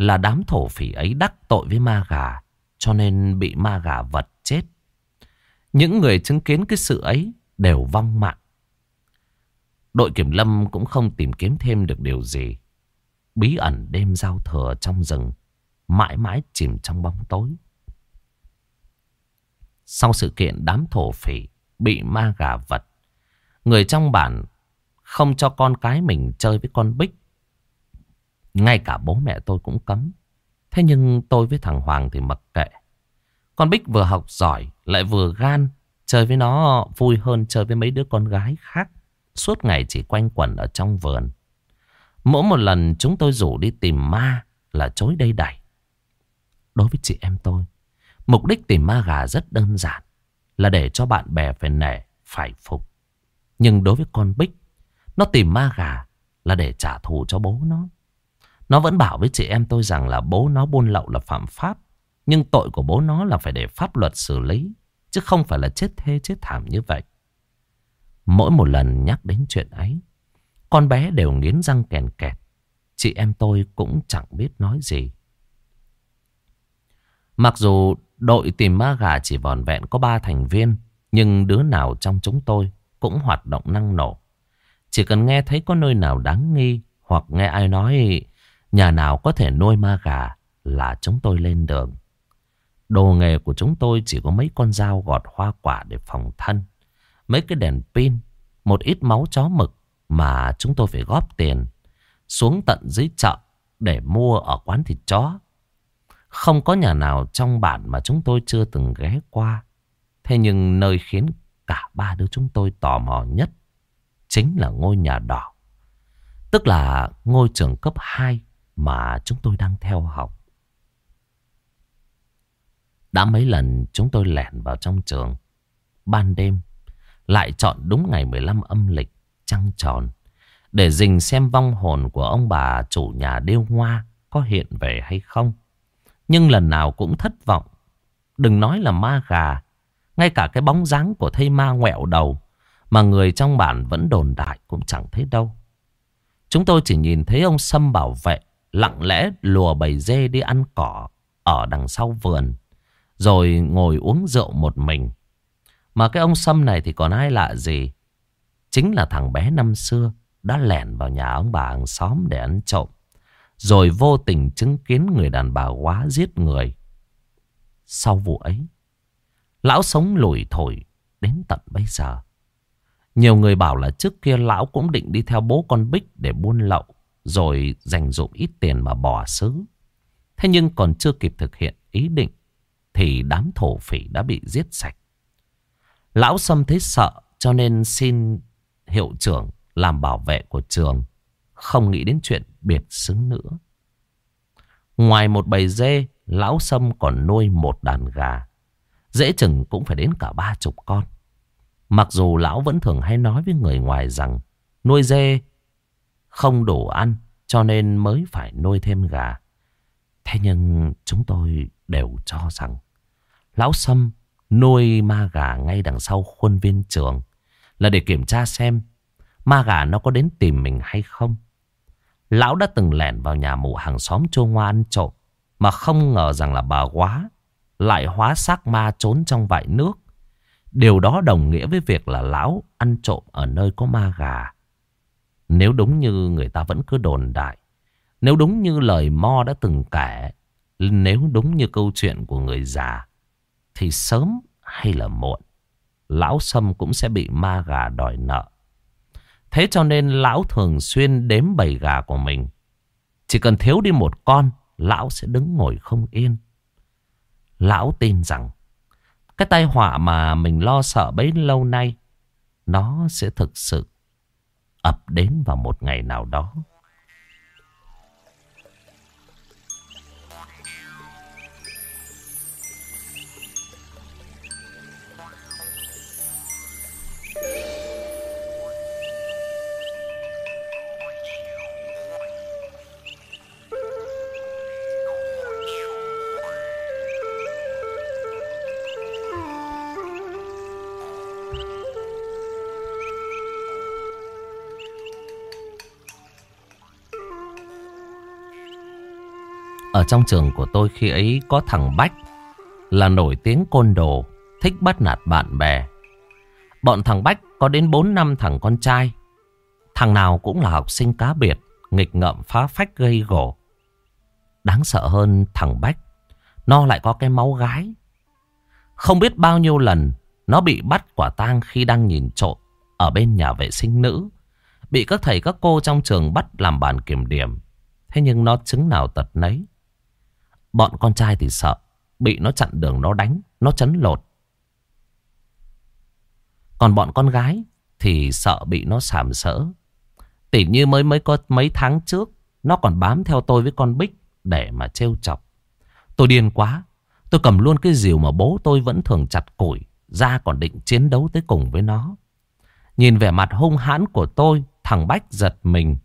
là đám thổ phỉ ấy đắc tội với ma gà, cho nên bị ma gà vật chết. Những người chứng kiến cái sự ấy đều vong mạng. Đội kiểm lâm cũng không tìm kiếm thêm được điều gì. Bí ẩn đêm giao thừa trong rừng, mãi mãi chìm trong bóng tối. Sau sự kiện đám thổ phỉ bị ma gà vật, người trong bản không cho con cái mình chơi với con bích ngay cả bố mẹ tôi cũng cấm. Thế nhưng tôi với thằng Hoàng thì mặc kệ. Con Bích vừa học giỏi, lại vừa gan. Chơi với nó vui hơn chơi với mấy đứa con gái khác. Suốt ngày chỉ quanh quẩn ở trong vườn. Mỗi một lần chúng tôi rủ đi tìm ma là chối đây đẩy. Đối với chị em tôi, mục đích tìm ma gà rất đơn giản. Là để cho bạn bè phải nể, phải phục. Nhưng đối với con Bích, nó tìm ma gà là để trả thù cho bố nó. Nó vẫn bảo với chị em tôi rằng là bố nó buôn lậu là phạm pháp. Nhưng tội của bố nó là phải để pháp luật xử lý. Chứ không phải là chết thê chết thảm như vậy. Mỗi một lần nhắc đến chuyện ấy. Con bé đều nghiến răng kèn kẹt. Chị em tôi cũng chẳng biết nói gì. Mặc dù đội tìm ma gà chỉ vòn vẹn có ba thành viên. Nhưng đứa nào trong chúng tôi cũng hoạt động năng nổ. Chỉ cần nghe thấy có nơi nào đáng nghi hoặc nghe ai nói Nhà nào có thể nuôi ma gà là chúng tôi lên đường. Đồ nghề của chúng tôi chỉ có mấy con dao gọt hoa quả để phòng thân. Mấy cái đèn pin, một ít máu chó mực mà chúng tôi phải góp tiền xuống tận dưới chợ để mua ở quán thịt chó. Không có nhà nào trong bản mà chúng tôi chưa từng ghé qua. Thế nhưng nơi khiến cả ba đứa chúng tôi tò mò nhất chính là ngôi nhà đỏ. Tức là ngôi trường cấp 2 mà chúng tôi đang theo học. Đã mấy lần chúng tôi lẻn vào trong trường. Ban đêm lại chọn đúng ngày 15 âm lịch trăng tròn để dình xem vong hồn của ông bà chủ nhà điêu hoa có hiện về hay không. Nhưng lần nào cũng thất vọng Đừng nói là ma gà. Ngay cả cái bóng dáng của thây ma ngoẹo đầu. Mà người trong bản vẫn đồn đại cũng chẳng thấy đâu. Chúng tôi chỉ nhìn thấy ông Sâm bảo vệ. Lặng lẽ lùa bầy dê đi ăn cỏ. Ở đằng sau vườn. Rồi ngồi uống rượu một mình. Mà cái ông Sâm này thì còn ai lạ gì. Chính là thằng bé năm xưa. Đã lẻn vào nhà ông bà hàng xóm để ăn trộm. Rồi vô tình chứng kiến người đàn bà quá giết người. Sau vụ ấy, lão sống lủi thổi đến tận bây giờ. Nhiều người bảo là trước kia lão cũng định đi theo bố con Bích để buôn lậu, rồi dành dụm ít tiền mà bỏ xứ. Thế nhưng còn chưa kịp thực hiện ý định, thì đám thổ phỉ đã bị giết sạch. Lão Sâm thấy sợ cho nên xin hiệu trưởng làm bảo vệ của trường, không nghĩ đến chuyện biệt xứng nữa. Ngoài một bầy dê, lão Sâm còn nuôi một đàn gà. Dễ chừng cũng phải đến cả ba chục con. Mặc dù lão vẫn thường hay nói với người ngoài rằng nuôi dê không đủ ăn, cho nên mới phải nuôi thêm gà. Thế nhưng chúng tôi đều cho rằng, lão Sâm nuôi ma gà ngay đằng sau khuôn viên trường là để kiểm tra xem ma gà nó có đến tìm mình hay không. Lão đã từng lẻn vào nhà mụ hàng xóm chô ngoa ăn trộm. Mà không ngờ rằng là bà quá lại hóa xác ma trốn trong vại nước. Điều đó đồng nghĩa với việc là lão ăn trộm ở nơi có ma gà. Nếu đúng như người ta vẫn cứ đồn đại. Nếu đúng như lời Mo đã từng kể. Nếu đúng như câu chuyện của người già. Thì sớm hay là muộn. Lão Sâm cũng sẽ bị ma gà đòi nợ. Thế cho nên lão thường xuyên đếm bầy gà của mình. Chỉ cần thiếu đi một con, lão sẽ đứng ngồi không yên. Lão tin rằng cái tai họa mà mình lo sợ bấy lâu nay, nó sẽ thực sự ập đến vào một ngày nào đó. Ở trong trường của tôi khi ấy có thằng Bách là nổi tiếng côn đồ, thích bắt nạt bạn bè. Bọn thằng Bách có đến 4 năm thằng con trai. Thằng nào cũng là học sinh cá biệt, nghịch ngợm phá phách gây gổ. Đáng sợ hơn thằng Bách, nó lại có cái máu gái. Không biết bao nhiêu lần nó bị bắt quả tang khi đang nhìn trộm ở bên nhà vệ sinh nữ. Bị các thầy các cô trong trường bắt làm bàn kiểm điểm. Thế nhưng nó chứng nào tật nấy. Bọn con trai thì sợ. Bị nó chặn đường nó đánh. Nó chấn lột. Còn bọn con gái thì sợ bị nó sàm sỡ. Tỉ như mới mới có mấy tháng trước. Nó còn bám theo tôi với con Bích để mà trêu chọc. Tôi điên quá. Tôi cầm luôn cái rìu mà bố tôi vẫn thường chặt củi. Ra còn định chiến đấu tới cùng với nó. Nhìn vẻ mặt hung hãn của tôi. Thằng Bách giật mình.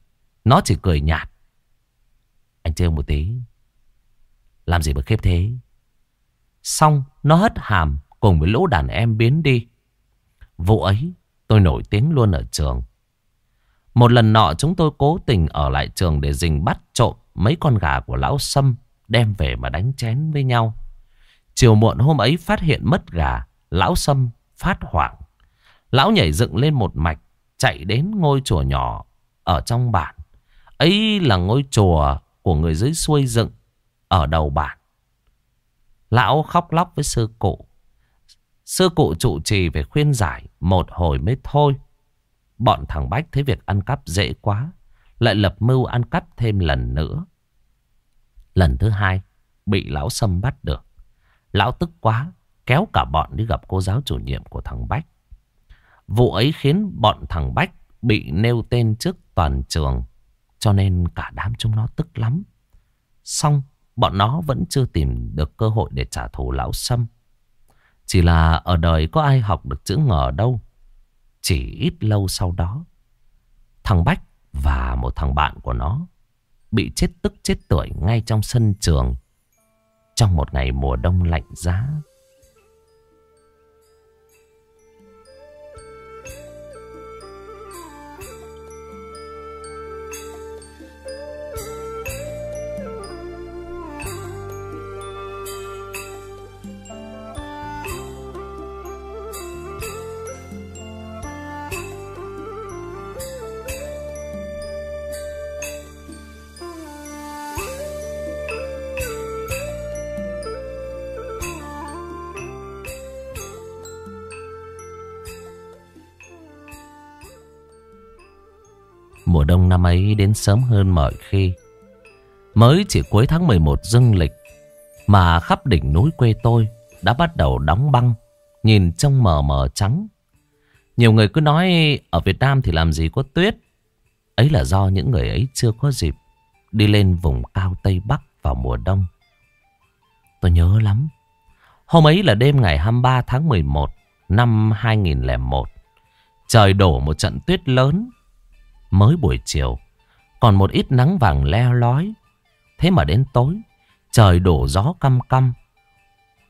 Nó chỉ cười nhạt. Anh trêu một tí. Làm gì mà khiếp thế? Xong, nó hất hàm Cùng với lũ đàn em biến đi. Vụ ấy, tôi nổi tiếng luôn ở trường. Một lần nọ, chúng tôi cố tình ở lại trường Để rình bắt trộm mấy con gà của lão Sâm, Đem về mà đánh chén với nhau. Chiều muộn hôm ấy phát hiện mất gà, Lão Sâm phát hoảng. Lão nhảy dựng lên một mạch, Chạy đến ngôi chùa nhỏ Ở trong bản. Ấy là ngôi chùa của người dưới xuôi dựng ở đầu bản. Lão khóc lóc với sư cụ. Sư cụ trụ trì về khuyên giải, một hồi mới thôi. Bọn thằng Bách thấy việc ăn cắp dễ quá. Lại lập mưu ăn cắp thêm lần nữa. Lần thứ hai, bị lão Sâm bắt được. Lão tức quá, kéo cả bọn đi gặp cô giáo chủ nhiệm của thằng Bách. Vụ ấy khiến bọn thằng Bách bị nêu tên trước toàn trường. Cho nên cả đám chúng nó tức lắm. Xong Bọn nó vẫn chưa tìm được cơ hội để trả thù lão Sâm. Chỉ là ở đời có ai học được chữ ngờ đâu. Chỉ ít lâu sau đó, thằng Bách và một thằng bạn của nó bị chết tức chết tuổi ngay trong sân trường trong một ngày mùa đông lạnh giá. Ấy đến sớm hơn mọi khi. Mới chỉ cuối tháng 11 dương lịch mà khắp đỉnh núi quê tôi đã bắt đầu đóng băng, nhìn trông mờ mờ trắng. Nhiều người cứ nói ở Việt Nam thì làm gì có tuyết. Ấy là do những người ấy chưa có dịp đi lên vùng cao Tây Bắc vào mùa đông. Tôi nhớ lắm. Hôm ấy là đêm ngày 23 tháng 11 năm 2001. Trời đổ một trận tuyết lớn. Mới buổi chiều, còn một ít nắng vàng leo lói. Thế mà đến tối, trời đổ gió căm căm.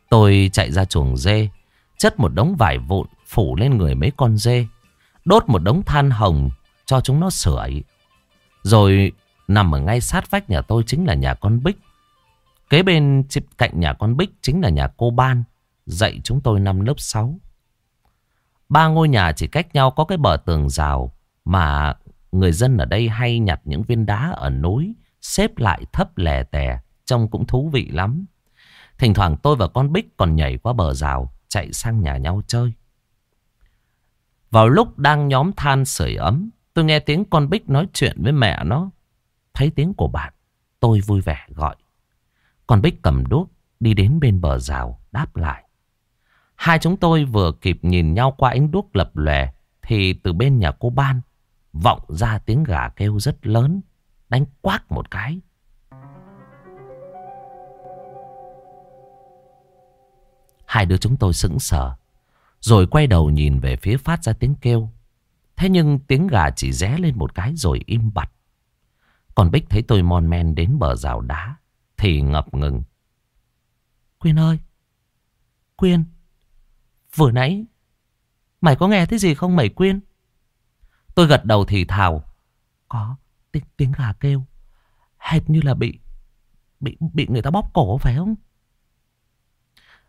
Tôi chạy ra chuồng dê, chất một đống vải vụn phủ lên người mấy con dê. Đốt một đống than hồng cho chúng nó sưởi. Rồi nằm ở ngay sát vách nhà tôi chính là nhà con Bích. Kế bên cạnh nhà con Bích chính là nhà cô Ban, dạy chúng tôi năm lớp 6. Ba ngôi nhà chỉ cách nhau có cái bờ tường rào mà người dân ở đây hay nhặt những viên đá ở núi, xếp lại thấp lè tè, trông cũng thú vị lắm. Thỉnh thoảng tôi và con Bích còn nhảy qua bờ rào, chạy sang nhà nhau chơi. Vào lúc đang nhóm than sưởi ấm, tôi nghe tiếng con Bích nói chuyện với mẹ nó. Thấy tiếng của bạn, tôi vui vẻ gọi. Con Bích cầm đuốc, đi đến bên bờ rào, đáp lại. Hai chúng tôi vừa kịp nhìn nhau qua ánh đuốc lập lòe, thì từ bên nhà cô Ban, vọng ra tiếng gà kêu rất lớn, đánh quát một cái. Hai đứa chúng tôi sững sờ. Rồi quay đầu nhìn về phía phát ra tiếng kêu. Thế nhưng tiếng gà chỉ ré lên một cái rồi im bặt. Còn Bích thấy tôi mon men đến bờ rào đá. Thì ngập ngừng. Quyên ơi! Quyên! Vừa nãy Mày có nghe thấy gì không mày Quyên? Tôi gật đầu thì thào. Có tiếng, tiếng gà kêu. Hệt như là bị bị bị người ta bóp cổ phải không?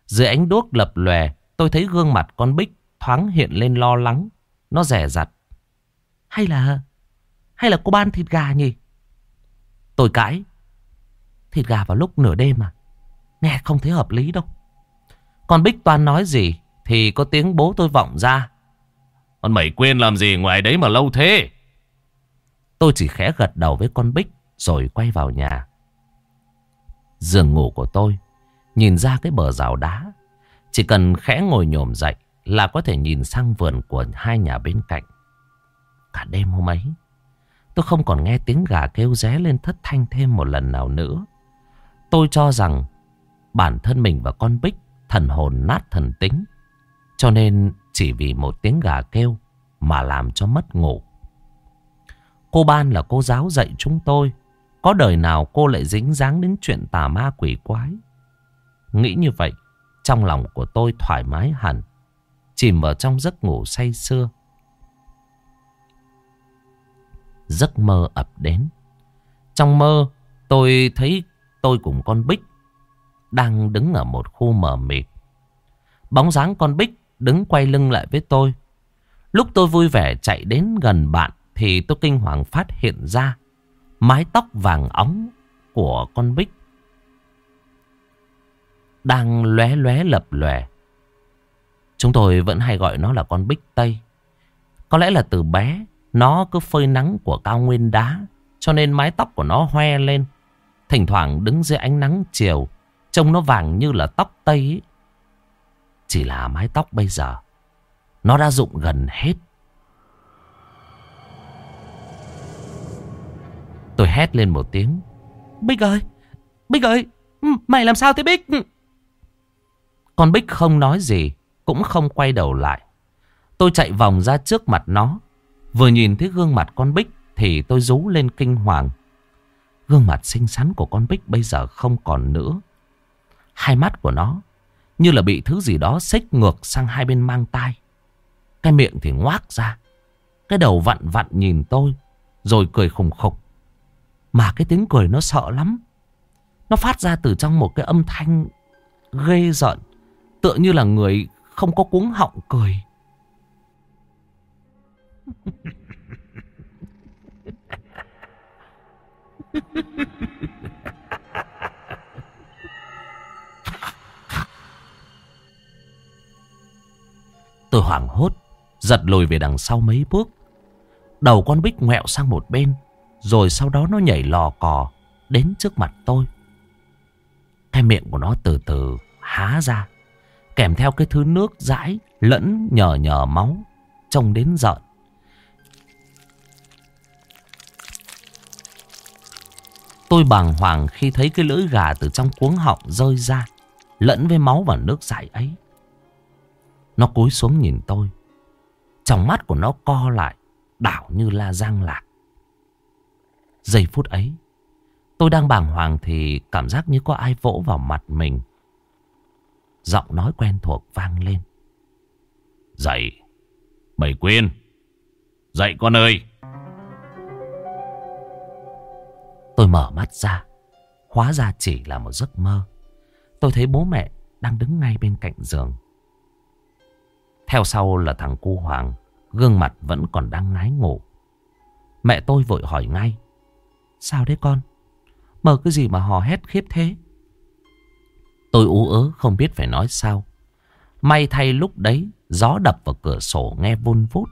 Dưới ánh đuốc lập lòe, tôi thấy gương mặt con Bích thoáng hiện lên lo lắng. Nó rẻ rặt. Hay là... Hay là cô ban thịt gà nhỉ? Tôi cãi. Thịt gà vào lúc nửa đêm mà. Nghe không thấy hợp lý đâu. Con Bích toàn nói gì thì có tiếng bố tôi vọng ra. Con mẩy quên làm gì ngoài đấy mà lâu thế? Tôi chỉ khẽ gật đầu với con Bích rồi quay vào nhà. Giường ngủ của tôi nhìn ra cái bờ rào đá. Chỉ cần khẽ ngồi nhổm dậy là có thể nhìn sang vườn của hai nhà bên cạnh. Cả đêm hôm ấy, tôi không còn nghe tiếng gà kêu ré lên thất thanh thêm một lần nào nữa. Tôi cho rằng bản thân mình và con Bích thần hồn nát thần tính. Cho nên chỉ vì một tiếng gà kêu mà làm cho mất ngủ. Cô Ban là cô giáo dạy chúng tôi. Có đời nào cô lại dính dáng đến chuyện tà ma quỷ quái. Nghĩ như vậy, trong lòng của tôi thoải mái hẳn. Chìm vào trong giấc ngủ say sưa. Giấc mơ ập đến. Trong mơ, tôi thấy tôi cùng con Bích đang đứng ở một khu mờ mịt. Bóng dáng con Bích đứng quay lưng lại với tôi. Lúc tôi vui vẻ chạy đến gần bạn thì tôi kinh hoàng phát hiện ra mái tóc vàng óng của con Bích đang lóe lóe lập lòe. Chúng tôi vẫn hay gọi nó là con Bích Tây. Có lẽ là từ bé, nó cứ phơi nắng của cao nguyên đá, cho nên mái tóc của nó hoe lên. Thỉnh thoảng đứng dưới ánh nắng chiều, trông nó vàng như là tóc Tây ấy. Chỉ là mái tóc bây giờ. Nó đã rụng gần hết. Tôi hét lên một tiếng. Bích ơi! Bích ơi! Mày làm sao thế Bích? Con Bích không nói gì, Cũng không quay đầu lại. Tôi chạy vòng ra trước mặt nó. Vừa nhìn thấy gương mặt con Bích Thì tôi rú lên kinh hoàng. Gương mặt xinh xắn của con Bích bây giờ không còn nữa. Hai mắt của nó như là bị thứ gì đó xích ngược sang hai bên mang tai. Cái miệng thì ngoác ra. Cái đầu vặn vặn nhìn tôi. Rồi cười khùng khục. Mà cái tiếng cười nó sợ lắm. Nó phát ra từ trong một cái âm thanh ghê giận. Tựa như là người không có cuống họng cười. Tôi hoảng hốt, giật lùi về đằng sau mấy bước. Đầu con Bích ngoẹo sang một bên. Rồi sau đó nó nhảy lò cò đến trước mặt tôi. Cái miệng của nó từ từ há ra. Kèm theo cái thứ nước dãi lẫn nhờ nhờ máu. Trông đến giận. Tôi bàng hoàng khi thấy cái lưỡi gà từ trong cuống họng rơi ra. Lẫn với máu và nước dãi ấy. Nó cúi xuống nhìn tôi. Trong mắt của nó co lại. Đảo như la giang lạc. Giây phút ấy. Tôi đang bàng hoàng thì cảm giác như có ai vỗ vào mặt mình. Giọng nói quen thuộc vang lên. Dậy. Bảy quyên. Dậy con ơi. Tôi mở mắt ra. Hóa ra chỉ là một giấc mơ. Tôi thấy bố mẹ đang đứng ngay bên cạnh giường. Theo sau là thằng cu Hoàng. Gương mặt vẫn còn đang ngái ngủ. Mẹ tôi vội hỏi ngay. Sao đấy con? Mơ cái gì mà hò hét khiếp thế? Tôi ú ớ không biết phải nói sao. May thay lúc đấy gió đập vào cửa sổ nghe vun vút.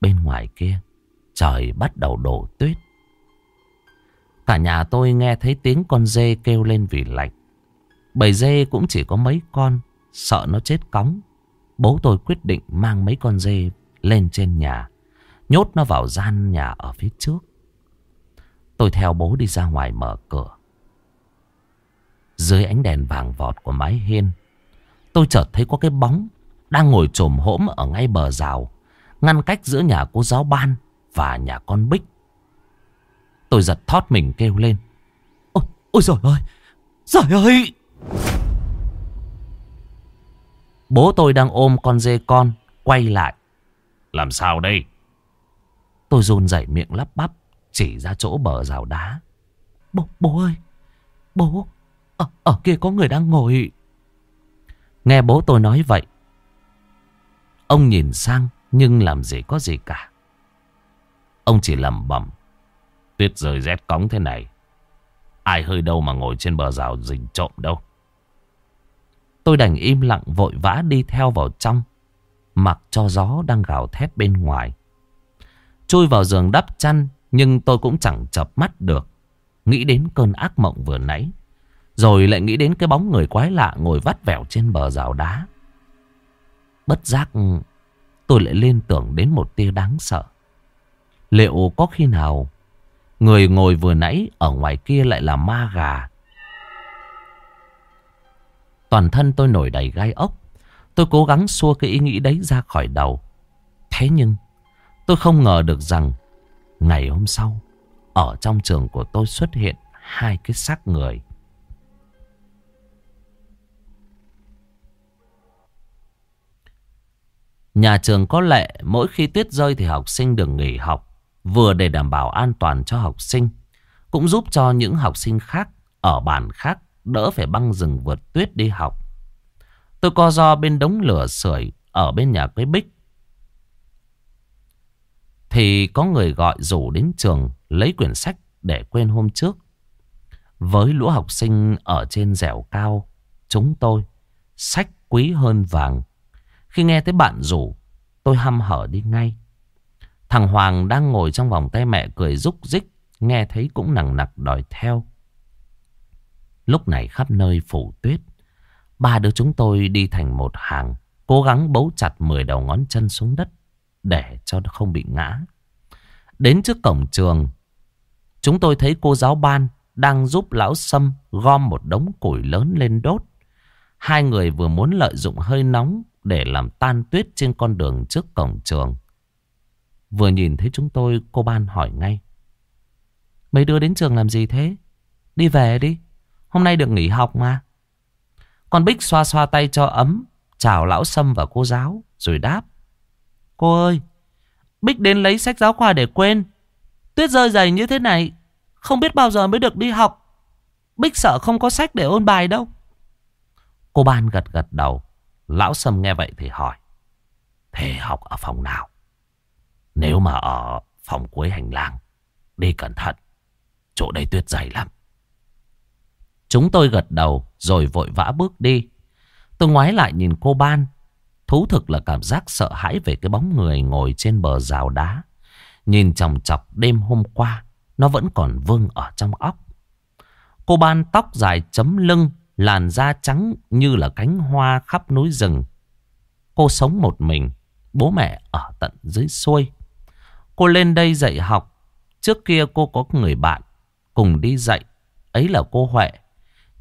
Bên ngoài kia trời bắt đầu đổ tuyết. Cả nhà tôi nghe thấy tiếng con dê kêu lên vì lạnh. Bầy dê cũng chỉ có mấy con, sợ nó chết cóng. Bố tôi quyết định mang mấy con dê lên trên nhà, nhốt nó vào gian nhà ở phía trước. Tôi theo bố đi ra ngoài mở cửa. Dưới ánh đèn vàng vọt của mái hiên, tôi chợt thấy có cái bóng đang ngồi trồm hỗm ở ngay bờ rào, ngăn cách giữa nhà cô giáo ban và nhà con Bích. Tôi giật thót mình kêu lên. Ôi, ôi trời ơi! Trời ơi! Bố tôi đang ôm con dê con, quay lại. Làm sao đây? Tôi run rẩy miệng lắp bắp, chỉ ra chỗ bờ rào đá. Bố, bố ơi! Bố! Ở, ở kia có người đang ngồi... Nghe bố tôi nói vậy. Ông nhìn sang nhưng làm gì có gì cả. Ông chỉ lầm bẩm Tuyết rơi rét cóng thế này. Ai hơi đâu mà ngồi trên bờ rào rình trộm đâu. Tôi đành im lặng vội vã đi theo vào trong. Mặc cho gió đang gào thét bên ngoài. Chui vào giường đắp chăn, nhưng tôi cũng chẳng chập mắt được. Nghĩ đến cơn ác mộng vừa nãy. Rồi lại nghĩ đến cái bóng người quái lạ ngồi vắt vẻo trên bờ rào đá. Bất giác, tôi lại liên tưởng đến một tia đáng sợ. Liệu có khi nào Người ngồi vừa nãy ở ngoài kia lại là ma gà. Toàn thân tôi nổi đầy gai ốc. Tôi cố gắng xua cái ý nghĩ đấy ra khỏi đầu. Thế nhưng, tôi không ngờ được rằng ngày hôm sau, ở trong trường của tôi xuất hiện hai cái xác người. Nhà trường có lệ mỗi khi tuyết rơi thì học sinh được nghỉ học. Vừa để đảm bảo an toàn cho học sinh, Cũng giúp cho những học sinh khác Ở bản khác đỡ phải băng rừng vượt tuyết đi học Tôi co do bên đống lửa sưởi Ở bên nhà quế bích Thì có người gọi rủ đến trường Lấy quyển sách để quên hôm trước Với lũ học sinh ở trên dẻo cao, Chúng tôi, Sách quý hơn vàng Khi nghe thấy bạn rủ, Tôi hăm hở đi ngay Thằng Hoàng đang ngồi trong vòng tay mẹ cười rúc rích. Nghe thấy cũng nặng nặc đòi theo. Lúc này khắp nơi phủ tuyết. Ba đứa chúng tôi đi thành một hàng. Cố gắng bấu chặt 10 đầu ngón chân xuống đất. Để cho nó không bị ngã. Đến trước cổng trường. Chúng tôi thấy cô giáo ban đang giúp lão Sâm gom một đống củi lớn lên đốt. Hai người vừa muốn lợi dụng hơi nóng để làm tan tuyết trên con đường trước cổng trường. Vừa nhìn thấy chúng tôi, cô Ban hỏi ngay, Mấy đứa đến trường làm gì thế Đi về đi Hôm nay được nghỉ học mà. Con Bích xoa xoa tay cho ấm Chào lão Sâm và cô giáo Rồi đáp. Cô ơi Bích đến lấy sách giáo khoa để quên. Tuyết rơi dày như thế này Không biết bao giờ mới được đi học. Bích sợ không có sách để ôn bài đâu. Cô Ban gật gật đầu. Lão Sâm nghe vậy thì hỏi Thế học ở phòng nào? Nếu mà ở phòng cuối hành lang, đi cẩn thận. Chỗ đây tuyết dày lắm. Chúng tôi gật đầu rồi vội vã bước đi. Tôi ngoái lại nhìn cô Ban. Thú thực là cảm giác sợ hãi về cái bóng người ngồi trên bờ rào đá. Nhìn chòng chọc đêm hôm qua, nó vẫn còn vương ở trong óc. Cô ban tóc dài chấm lưng, làn da trắng như là cánh hoa khắp núi rừng. Cô sống một mình, bố mẹ ở tận dưới xuôi. Cô lên đây dạy học. Trước kia cô có người bạn cùng đi dạy. Ấy là cô Huệ.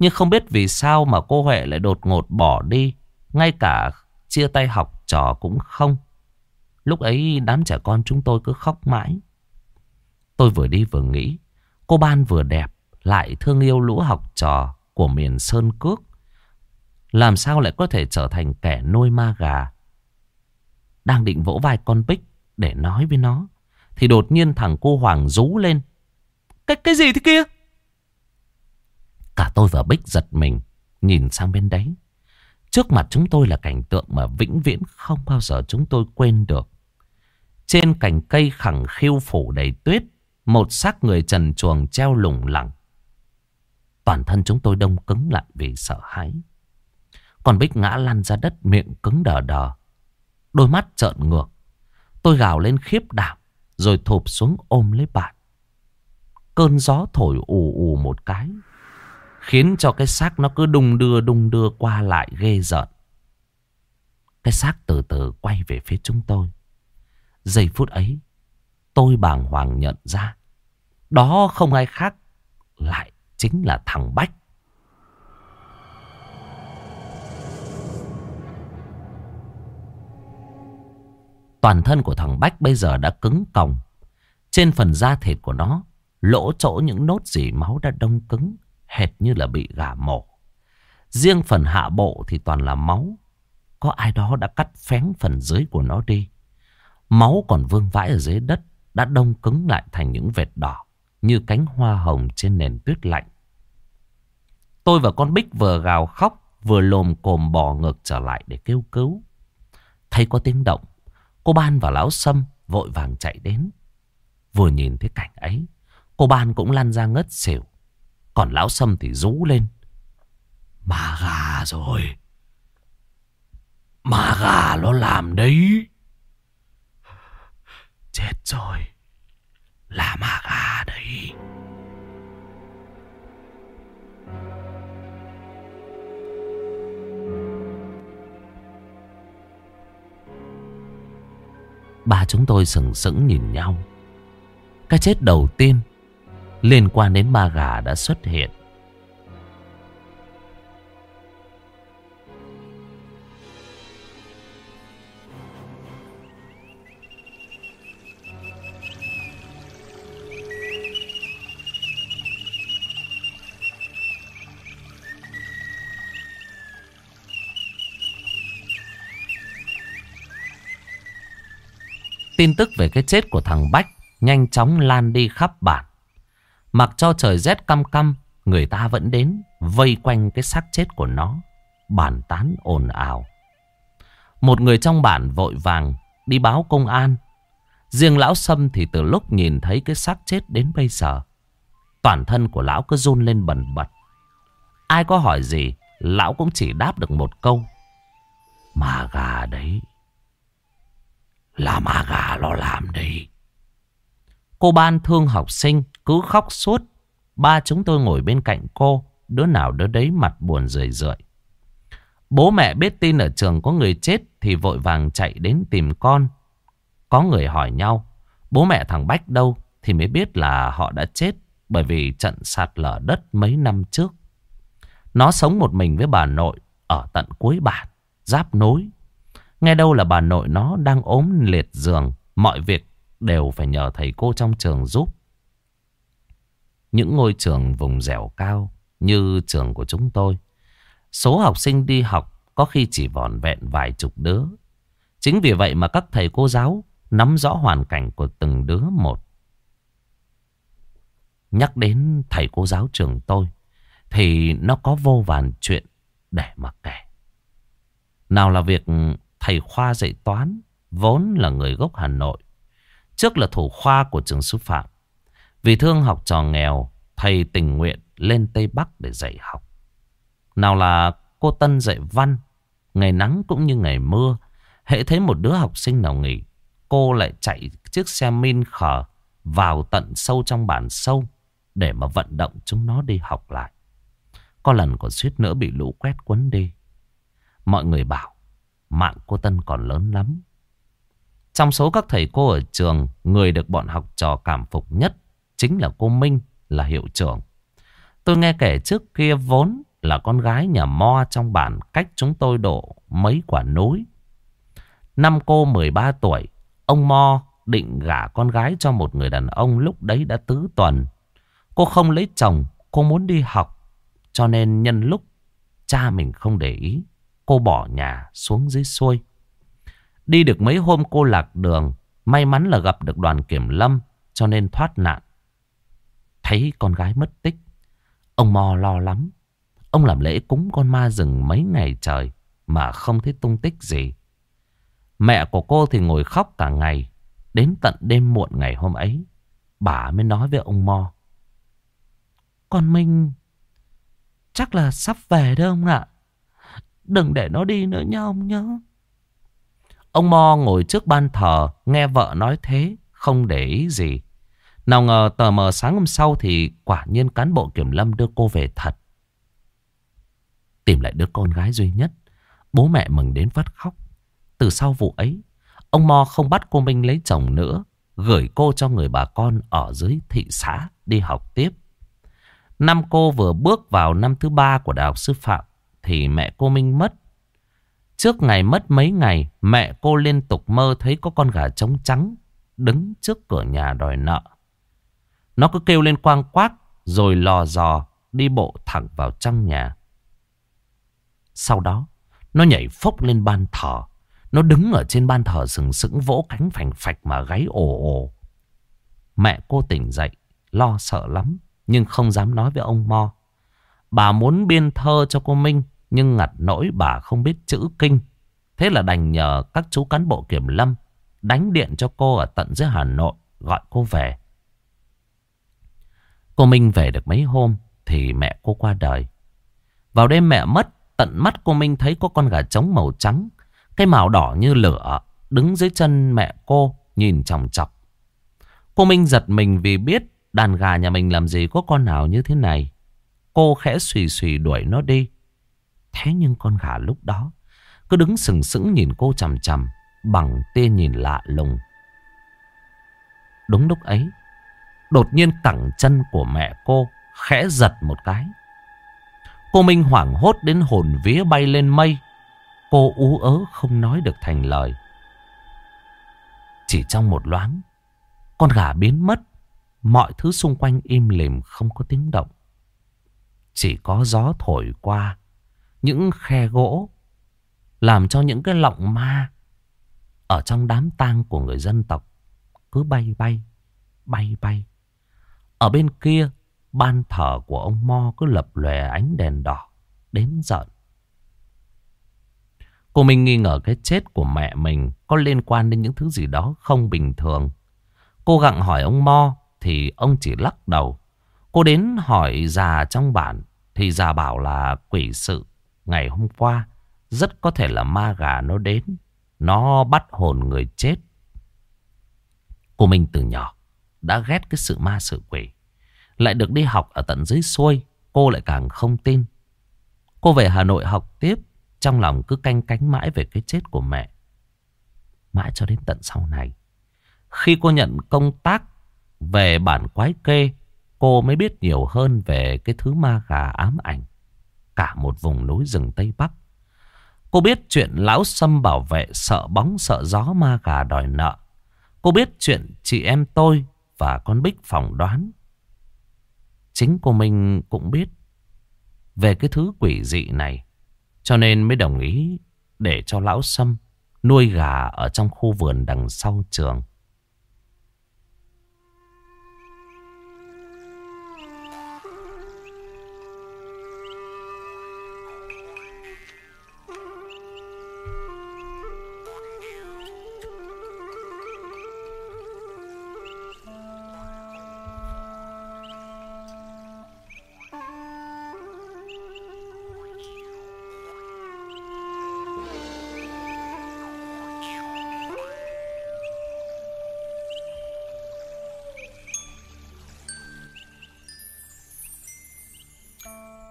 Nhưng không biết vì sao mà cô Huệ lại đột ngột bỏ đi. Ngay cả chia tay học trò cũng không. Lúc ấy đám trẻ con chúng tôi cứ khóc mãi. Tôi vừa đi vừa nghĩ. Cô Ban vừa đẹp. Lại thương yêu lũ học trò của miền Sơn Cước. Làm sao lại có thể trở thành kẻ nuôi ma gà. Đang định vỗ vai con Bích để nói với nó. Thì đột nhiên thằng cô Hoàng rú lên. Cái, cái gì thế kia? Cả tôi và Bích giật mình. Nhìn sang bên đấy. Trước mặt chúng tôi là cảnh tượng mà vĩnh viễn không bao giờ chúng tôi quên được. Trên cành cây khẳng khiu phủ đầy tuyết. Một xác người trần chuồng treo lủng lẳng. Toàn thân chúng tôi đông cứng lại vì sợ hãi. Còn Bích ngã lăn ra đất miệng cứng đờ đờ. Đôi mắt trợn ngược. Tôi gào lên khiếp đảm. Rồi thụp xuống ôm lấy bạn. Cơn gió thổi ù ù một cái. Khiến cho cái xác nó cứ đung đưa đung đưa qua lại ghê rợn. Cái xác từ từ quay về phía chúng tôi. Giây phút ấy, tôi bàng hoàng nhận ra. Đó không ai khác, lại chính là thằng Bách. Toàn thân của thằng Bách bây giờ đã cứng còng. Trên phần da thịt của nó, lỗ chỗ những nốt dỉ máu đã đông cứng, hệt như là bị gà mổ. Riêng phần hạ bộ thì toàn là máu. Có ai đó đã cắt phén phần dưới của nó đi. Máu còn vương vãi ở dưới đất, đã đông cứng lại thành những vệt đỏ, như cánh hoa hồng trên nền tuyết lạnh. Tôi và con Bích vừa gào khóc, vừa lồm cồm bò ngược trở lại để kêu cứu. Thấy có tiếng động, Cô Ban và Lão Sâm vội vàng chạy đến. Vừa nhìn thấy cảnh ấy, cô Ban cũng lăn ra ngất xỉu. Còn Lão Sâm thì rú lên. Ma gà rồi. Ma gà nó làm đấy. Chết rồi. Là ma gà đấy. Ba chúng tôi sừng sững nhìn nhau. Cái chết đầu tiên liên quan đến ma gà đã xuất hiện. Tin tức về cái chết của thằng Bách nhanh chóng lan đi khắp bản. Mặc cho trời rét căm căm, người ta vẫn đến vây quanh cái xác chết của nó, bàn tán ồn ào. Một người trong bản vội vàng đi báo công an. Riêng lão Sâm thì từ lúc nhìn thấy cái xác chết đến bây giờ, toàn thân của lão cứ run lên bần bật. Ai có hỏi gì, lão cũng chỉ đáp được một câu. Mà gà đấy. Là mà gà lo làm đi. Cô ban thương học sinh cứ khóc suốt. Ba chúng tôi ngồi bên cạnh cô. Đứa nào đứa đấy mặt buồn rười rượi. Bố mẹ biết tin ở trường có người chết thì vội vàng chạy đến tìm con. Có người hỏi nhau. Bố mẹ thằng Bách đâu thì mới biết là họ đã chết bởi vì trận sạt lở đất mấy năm trước. Nó sống một mình với bà nội ở tận cuối bản, giáp nối. Nghe đâu là bà nội nó đang ốm liệt giường. Mọi việc đều phải nhờ thầy cô trong trường giúp. Những ngôi trường vùng dẻo cao như trường của chúng tôi. Số học sinh đi học có khi chỉ vòn vẹn vài chục đứa. Chính vì vậy mà các thầy cô giáo nắm rõ hoàn cảnh của từng đứa một. Nhắc đến thầy cô giáo trường tôi thì nó có vô vàn chuyện để mà kể. Nào là việc thầy khoa dạy toán, vốn là người gốc Hà Nội. Trước là thủ khoa của trường sư phạm. Vì thương học trò nghèo, thầy tình nguyện lên Tây Bắc để dạy học. Nào là cô Tân dạy văn, ngày nắng cũng như ngày mưa, Hễ thấy một đứa học sinh nào nghỉ, cô lại chạy chiếc xe min khờ vào tận sâu trong bản sâu để mà vận động chúng nó đi học lại. Có lần còn suýt nữa bị lũ quét quấn đi. Mọi người bảo mạng cô Tân còn lớn lắm. Trong số các thầy cô ở trường, người được bọn học trò cảm phục nhất chính là cô Minh, là hiệu trưởng. Tôi nghe kể trước kia vốn là con gái nhà Mo trong bản cách chúng tôi đổ mấy quả núi. Năm cô 13 tuổi, ông Mo định gả con gái cho một người đàn ông lúc đấy đã tứ tuần. Cô không lấy chồng, cô muốn đi học. Cho nên nhân lúc cha mình không để ý, cô bỏ nhà xuống dưới xuôi. Đi được mấy hôm cô lạc đường, may mắn là gặp được đoàn kiểm lâm cho nên thoát nạn. Thấy con gái mất tích, ông Mo lo lắm. Ông làm lễ cúng con ma rừng mấy ngày trời mà không thấy tung tích gì. Mẹ của cô thì ngồi khóc cả ngày. Đến tận đêm muộn ngày hôm ấy, bà mới nói với ông Mo. Con Minh chắc là sắp về đó ông ạ. Đừng để nó đi nữa nha ông nhớ. Ông Mo ngồi trước ban thờ, nghe vợ nói thế, không để ý gì. Nào ngờ tờ mờ sáng hôm sau thì quả nhiên cán bộ kiểm lâm đưa cô về thật. Tìm lại đứa con gái duy nhất, bố mẹ mừng đến phát khóc. Từ sau vụ ấy, ông Mo không bắt cô Minh lấy chồng nữa, gửi cô cho người bà con ở dưới thị xã đi học tiếp. Năm cô vừa bước vào năm thứ ba của đại học sư phạm thì mẹ cô Minh mất. Trước ngày mất mấy ngày, mẹ cô liên tục mơ thấy có con gà trống trắng đứng trước cửa nhà đòi nợ. Nó cứ kêu lên quang quát rồi lò dò đi bộ thẳng vào trong nhà. Sau đó, nó nhảy phốc lên ban thờ. Nó đứng ở trên ban thờ sừng sững vỗ cánh phành phạch mà gáy ồ ồ. Mẹ cô tỉnh dậy, lo sợ lắm, nhưng không dám nói với ông Mo. Bà muốn biên thơ cho cô Minh, nhưng ngặt nỗi bà không biết chữ kinh. Thế là đành nhờ các chú cán bộ kiểm lâm đánh điện cho cô ở tận dưới Hà Nội gọi cô về. Cô Minh về được mấy hôm thì mẹ cô qua đời. Vào đêm mẹ mất, tận mắt cô Minh thấy có con gà trống màu trắng, cái màu đỏ như lửa, đứng dưới chân mẹ cô, nhìn chòng chọc. Cô Minh giật mình vì biết đàn gà nhà mình làm gì có con nào như thế này. Cô khẽ xùy xùy đuổi nó đi. Thế nhưng con gà lúc đó cứ đứng sừng sững nhìn cô chằm chằm bằng tia nhìn lạ lùng. Đúng lúc ấy, đột nhiên cẳng chân của mẹ cô khẽ giật một cái. Cô Minh hoảng hốt đến hồn vía bay lên mây. Cô ú ớ không nói được thành lời. Chỉ trong một loáng, con gà biến mất. Mọi thứ xung quanh im lìm không có tiếng động. Chỉ có gió thổi qua những khe gỗ làm cho những cái lọng ma ở trong đám tang của người dân tộc cứ bay bay, bay bay. Ở bên kia, ban thờ của ông Mo cứ lập lòe ánh đèn đỏ, đến giận. Cô Minh nghi ngờ cái chết của mẹ mình có liên quan đến những thứ gì đó không bình thường. Cô gặng hỏi ông Mo thì ông chỉ lắc đầu. Cô đến hỏi già trong bản thì già bảo là quỷ sự ngày hôm qua rất có thể là ma gà nó đến. Nó bắt hồn người chết. Cô Minh từ nhỏ đã ghét cái sự ma sự quỷ. Lại được đi học ở tận dưới xuôi, cô lại càng không tin. Cô về Hà Nội học tiếp, trong lòng cứ canh cánh mãi về cái chết của mẹ. Mãi cho đến tận sau này. Khi cô nhận công tác về bản quái kê, cô mới biết nhiều hơn về cái thứ ma gà ám ảnh. Cả một vùng núi rừng Tây Bắc. Cô biết chuyện lão sâm bảo vệ sợ bóng sợ gió ma gà đòi nợ. Cô biết chuyện chị em tôi và con Bích phỏng đoán. Chính cô Minh cũng biết về cái thứ quỷ dị này. Cho nên mới đồng ý để cho lão sâm nuôi gà ở trong khu vườn đằng sau trường.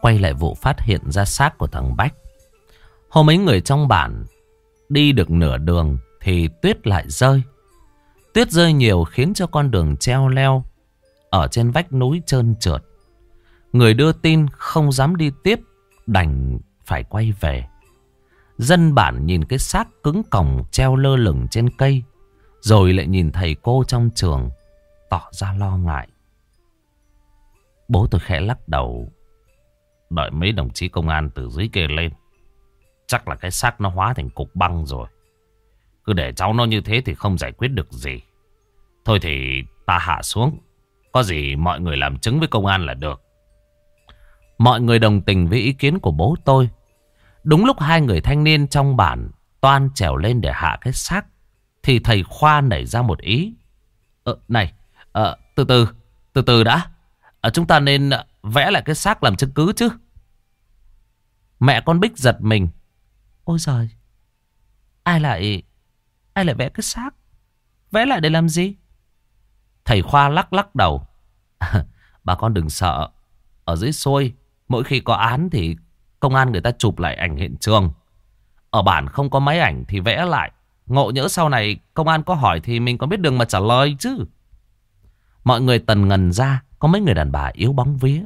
Quay lại vụ phát hiện ra xác của thằng Bách. Hôm ấy người trong bản Đi được nửa đường Thì tuyết lại rơi. Tuyết rơi nhiều khiến cho con đường treo leo Ở trên vách núi trơn trượt. Người đưa tin không dám đi tiếp, Đành phải quay về. Dân bản nhìn cái xác cứng còng treo lơ lửng trên cây, Rồi lại nhìn thầy cô trong trường, Tỏ ra lo ngại. Bố tôi khẽ lắc đầu. Đợi mấy đồng chí công an từ dưới kia lên. Chắc là cái xác nó hóa thành cục băng rồi. Cứ để cháu nó như thế thì không giải quyết được gì. Thôi thì ta hạ xuống. Có gì mọi người làm chứng với công an là được. Mọi người đồng tình với ý kiến của bố tôi. Đúng lúc hai người thanh niên trong bản Toan trèo lên để hạ cái xác Thì thầy Khoa nảy ra một ý. Ờ này ờ, Từ từ Từ từ đã. Ờ, Chúng ta nên ờ, vẽ lại cái xác làm chứng cứ chứ. Mẹ con Bích giật mình. Ôi giời Ai lại Ai lại vẽ cái xác? Vẽ lại để làm gì? Thầy Khoa lắc lắc đầu. Bà con đừng sợ. Ở dưới xôi Mỗi khi có án thì công an người ta chụp lại ảnh hiện trường. Ở bản không có máy ảnh thì vẽ lại. Ngộ nhỡ sau này công an có hỏi thì mình có biết đường mà trả lời chứ. Mọi người tần ngần ra, có mấy người đàn bà yếu bóng vía.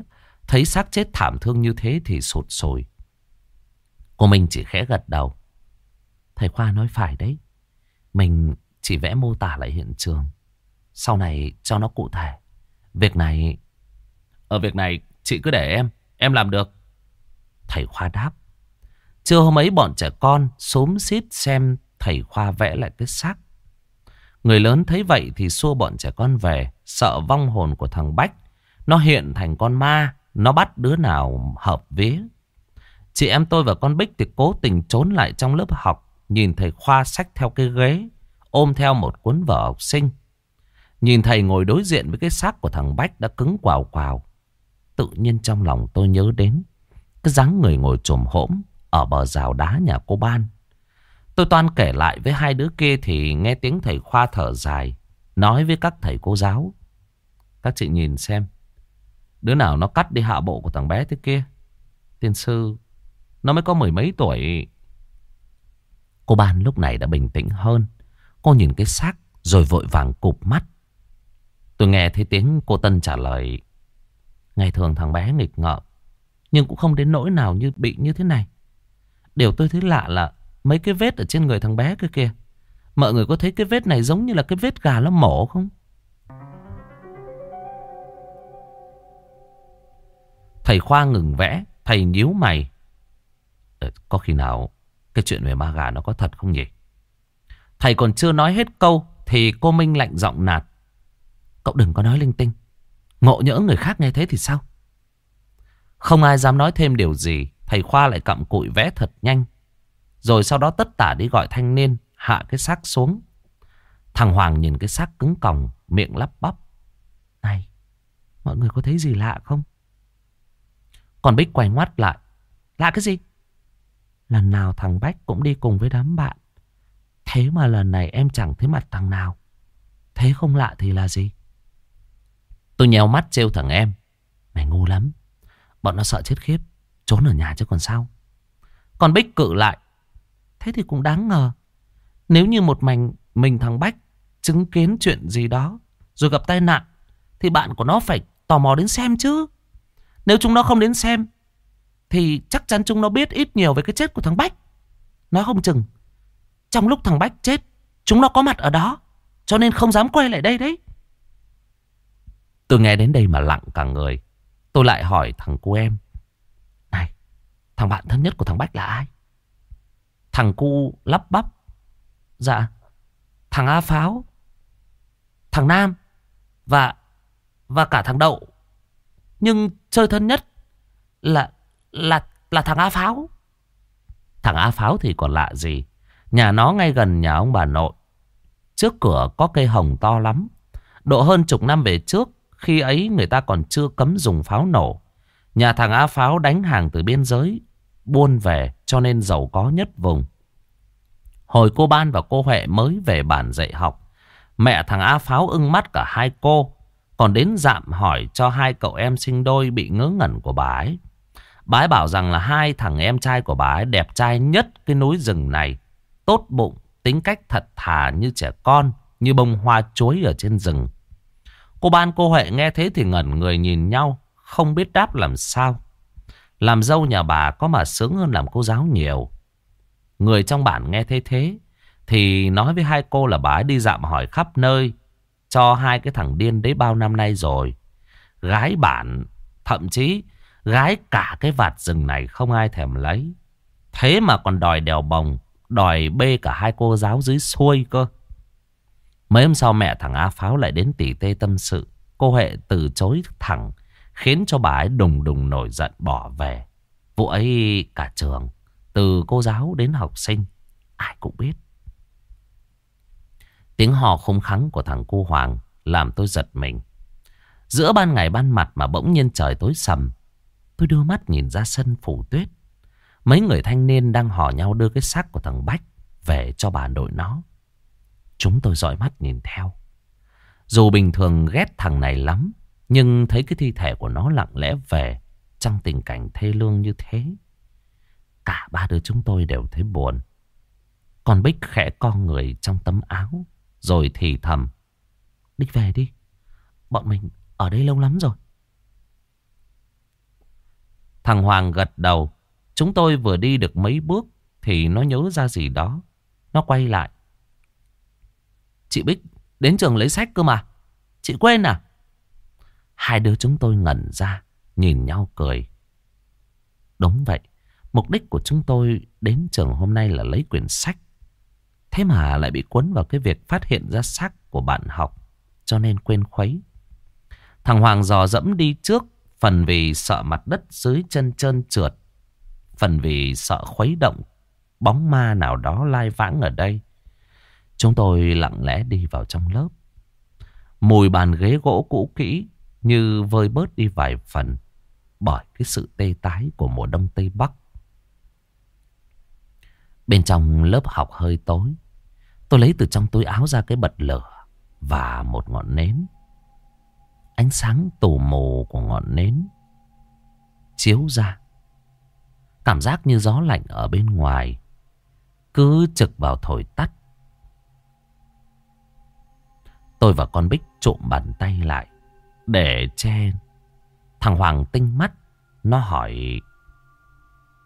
Thấy xác chết thảm thương như thế thì sụt sùi. Cô mình chỉ khẽ gật đầu. Thầy Khoa nói phải đấy. Mình chỉ vẽ mô tả lại hiện trường. Sau này cho nó cụ thể. Việc này... Ở việc này chị cứ để em. Em làm được. Thầy Khoa đáp. Trưa hôm ấy bọn trẻ con xúm xít xem thầy Khoa vẽ lại cái xác. Người lớn thấy vậy thì xua bọn trẻ con về, sợ vong hồn của thằng Bách. Nó hiện thành con ma, nó bắt đứa nào hợp vía. Chị em tôi và con Bích thì cố tình trốn lại trong lớp học, nhìn thầy Khoa sách theo cái ghế, ôm theo một cuốn vở học sinh. Nhìn thầy ngồi đối diện với cái xác của thằng Bách đã cứng quào quào. Tự nhiên trong lòng tôi nhớ đến cái dáng người ngồi trồm hỗm Ở bờ rào đá nhà cô Ban Tôi toan kể lại với hai đứa kia Thì nghe tiếng thầy Khoa thở dài Nói với các thầy cô giáo Các chị nhìn xem Đứa nào nó cắt đi hạ bộ của thằng bé thế kia? Tiên sư, Nó mới có mười mấy tuổi. Cô Ban lúc này đã bình tĩnh hơn. Cô nhìn cái xác Rồi vội vàng cụp mắt. Tôi nghe thấy tiếng cô Tân trả lời. Ngày thường thằng bé nghịch ngợm, nhưng cũng không đến nỗi nào như bị như thế này. Điều tôi thấy lạ là Mấy cái vết ở trên người thằng bé kia kìa. Mọi người có thấy cái vết này giống như là cái vết gà nó mổ không? Thầy Khoa ngừng vẽ Thầy nhíu mày ờ, Có khi nào Cái chuyện về ma gà nó có thật không nhỉ Thầy còn chưa nói hết câu Thì cô Minh lạnh giọng nạt Cậu đừng có nói linh tinh Ngộ nhỡ người khác nghe thế thì sao không ai dám nói thêm điều gì. Thầy Khoa lại cặm cụi vẽ thật nhanh. Rồi sau đó tất tả đi gọi thanh niên hạ cái xác xuống. Thằng Hoàng nhìn cái xác cứng còng, miệng lắp bắp. Này, mọi người có thấy gì lạ không? Còn Bích quay ngoắt lại. Lạ cái gì? Lần nào thằng Bách cũng đi cùng với đám bạn. Thế mà lần này em chẳng thấy mặt thằng nào. Thế không lạ thì là gì? Tôi nhéo mắt trêu thằng em. Mày ngu lắm. Bọn nó sợ chết khiếp Trốn ở nhà chứ còn sao Còn Bích cự lại Thế thì cũng đáng ngờ Nếu như một mình, mình thằng Bách Chứng kiến chuyện gì đó Rồi gặp tai nạn Thì bạn của nó phải tò mò đến xem chứ nếu chúng nó không đến xem Thì chắc chắn chúng nó biết ít nhiều về cái chết của thằng Bách Nói không chừng Trong lúc thằng Bách chết Chúng nó có mặt ở đó Cho nên không dám quay lại đây đấy Tôi nghe đến đây mà lặng cả người Tôi lại hỏi thằng cu em. Này, thằng bạn thân nhất của thằng Bách là ai? Thằng cu lắp bắp. Dạ, thằng A Pháo. Thằng Nam. Và và cả thằng Đậu. Nhưng chơi thân nhất là là là thằng Á Pháo. Thằng Á Pháo thì còn lạ gì. Nhà nó ngay gần nhà ông bà nội. Trước cửa có cây hồng to lắm. Độ hơn chục năm về trước khi ấy người ta còn chưa cấm dùng pháo nổ. Nhà thằng Á Pháo đánh hàng từ biên giới, buôn về cho nên giàu có nhất vùng. Hồi cô Ban và cô Huệ mới về bản dạy học, mẹ thằng Á Pháo ưng mắt cả hai cô, còn đến dạm hỏi cho hai cậu em sinh đôi bị ngớ ngẩn của bà ấy. Bà ấy bảo rằng là hai thằng em trai của bà ấy đẹp trai nhất cái núi rừng này. Tốt bụng, tính cách thật thà như trẻ con, như bông hoa chuối ở trên rừng. Cô Ban cô Huệ nghe thế thì ngẩn người nhìn nhau, không biết đáp làm sao. Làm dâu nhà bà có mà sướng hơn làm cô giáo nhiều. Người trong bản nghe thế thế, thì nói với hai cô là bà ấy đi dạm hỏi khắp nơi, cho hai cái thằng điên đấy bao năm nay rồi. Gái bản, thậm chí gái cả cái vạt rừng này không ai thèm lấy. Thế mà còn đòi đèo bồng, đòi bê cả hai cô giáo dưới xuôi cơ. Mấy hôm sau mẹ thằng Á Pháo lại đến tỉ tê tâm sự. Cô Huệ từ chối thẳng, khiến cho bà ấy đùng đùng nổi giận bỏ về. Vụ ấy cả trường, từ cô giáo đến học sinh, ai cũng biết. Tiếng hò không khắng của thằng cu Hoàng làm tôi giật mình. Giữa ban ngày ban mặt mà bỗng nhiên trời tối sầm. Tôi đưa mắt nhìn ra sân phủ tuyết. Mấy người thanh niên đang hò nhau đưa cái xác của thằng Bách về cho bà nội nó. Chúng tôi dõi mắt nhìn theo. Dù bình thường ghét thằng này lắm, nhưng thấy cái thi thể của nó lặng lẽ về trong tình cảnh thê lương như thế. Cả ba đứa chúng tôi đều thấy buồn. Còn Bích khẽ con người trong tấm áo, rồi thì thầm. Đi về đi, bọn mình ở đây lâu lắm rồi. Thằng Hoàng gật đầu. Chúng tôi vừa đi được mấy bước thì nó nhớ ra gì đó. Nó quay lại. Chị Bích đến trường lấy sách cơ mà. Chị quên à? Hai đứa chúng tôi ngẩn ra, nhìn nhau cười. Đúng vậy, mục đích của chúng tôi đến trường hôm nay là lấy quyển sách. Thế mà lại bị cuốn vào cái việc phát hiện ra xác của bạn học, cho nên quên khuấy. Thằng Hoàng dò dẫm đi trước, phần vì sợ mặt đất dưới chân trơn trượt, phần vì sợ khuấy động, bóng ma nào đó lai vãng ở đây. Chúng tôi lặng lẽ đi vào trong lớp. Mùi bàn ghế gỗ cũ kỹ như vơi bớt đi vài phần bởi cái sự tê tái của mùa đông Tây Bắc. Bên trong lớp học hơi tối, tôi lấy từ trong túi áo ra cái bật lửa và một ngọn nến. Ánh sáng tù mù của ngọn nến chiếu ra. Cảm giác như gió lạnh ở bên ngoài cứ trực vào thổi tắt Tôi và con Bích trộm bàn tay lại để che. Thằng Hoàng tinh mắt. Nó hỏi,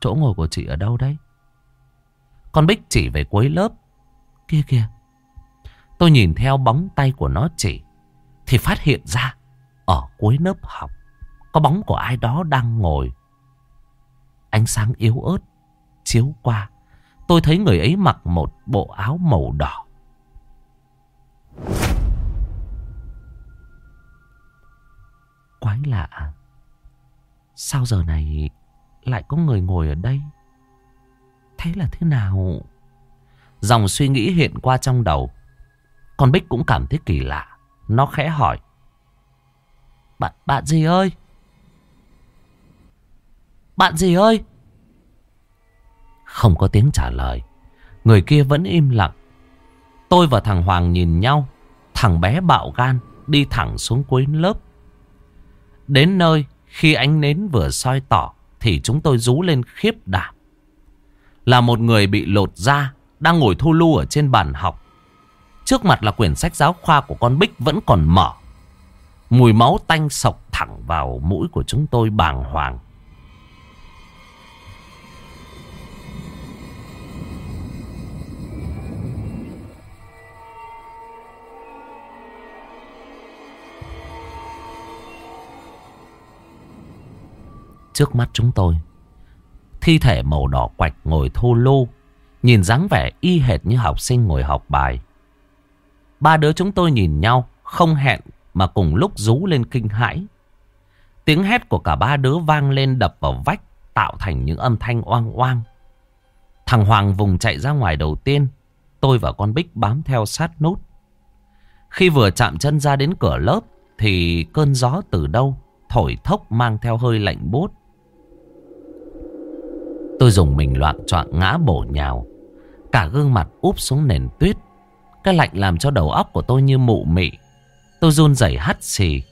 chỗ ngồi của chị ở đâu đấy? Con Bích chỉ về cuối lớp. Kia kìa. Tôi nhìn theo bóng tay của nó chỉ. Thì phát hiện ra ở cuối lớp học có bóng của ai đó đang ngồi. Ánh sáng yếu ớt chiếu qua. Tôi thấy người ấy mặc một bộ áo màu đỏ. Quái lạ à, Sao giờ này Lại có người ngồi ở đây Thế là thế nào Dòng suy nghĩ hiện qua trong đầu. Con Bích cũng cảm thấy kỳ lạ. Nó khẽ hỏi. Bạn, bạn gì ơi? Bạn gì ơi? Không có tiếng trả lời. Người kia vẫn im lặng. Tôi và thằng Hoàng nhìn nhau. Thằng bé bạo gan Đi thẳng xuống cuối lớp. Đến nơi, khi ánh nến vừa soi tỏ, thì chúng tôi rú lên khiếp đảm. Là một người bị lột da, đang ngồi thu lưu ở trên bàn học. Trước mặt là quyển sách giáo khoa của con Bích vẫn còn mở. Mùi máu tanh sộc thẳng vào mũi của chúng tôi bàng hoàng. Trước mắt chúng tôi, Thi thể màu đỏ quạch ngồi thô lô Nhìn dáng vẻ y hệt như học sinh ngồi học bài. Ba đứa chúng tôi nhìn nhau, Không hẹn mà cùng lúc rú lên kinh hãi. Tiếng hét của cả ba đứa vang lên đập vào vách, Tạo thành những âm thanh oang oang. Thằng Hoàng vùng chạy ra ngoài đầu tiên, Tôi và con Bích bám theo sát nút. Khi vừa chạm chân ra đến cửa lớp, Thì cơn gió từ đâu Thổi thốc mang theo hơi lạnh bốt Tôi dùng mình loạn choạng ngã bổ nhào. Cả gương mặt úp xuống nền tuyết. Cái lạnh làm cho đầu óc của tôi như mụ mị. Tôi run rẩy hắt xì.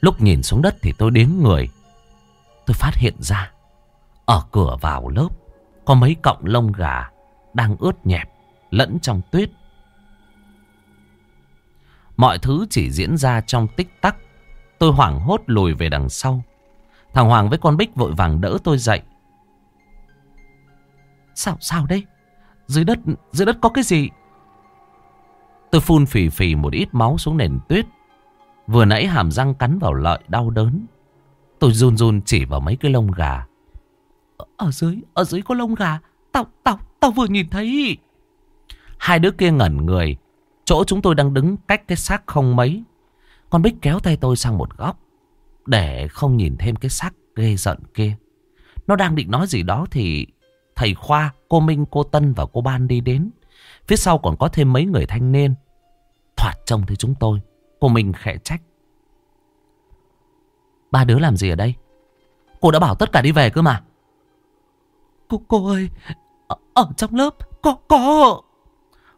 Lúc nhìn xuống đất thì tôi đến người. Tôi phát hiện ra, Ở cửa vào lớp, Có mấy cọng lông gà Đang ướt nhẹp Lẫn trong tuyết Mọi thứ chỉ diễn ra trong tích tắc Tôi hoảng hốt lùi về đằng sau Thằng Hoàng với con Bích vội vàng đỡ tôi dậy Sao sao đây Dưới đất dưới đất có cái gì? Tôi phun phì phì một ít máu xuống nền tuyết. Vừa nãy hàm răng cắn vào lợi đau đớn. Tôi run run chỉ vào mấy cái lông gà. Ở dưới Ở dưới có lông gà. Tao tao tao vừa nhìn thấy. Hai đứa kia ngẩn người. Chỗ chúng tôi đang đứng cách cái xác không mấy. Con Bích kéo tay tôi sang một góc, Để không nhìn thêm cái xác ghê giận kia. Nó đang định nói gì đó thì Thầy Khoa, cô Minh, cô Tân và cô Ban đi đến. Phía sau còn có thêm mấy người thanh niên. Thoạt trông thấy chúng tôi Cô Minh khẽ trách. Ba đứa làm gì ở đây? Cô đã bảo tất cả đi về cơ mà. Cô, cô ơi Ở, ở trong lớp Có, có.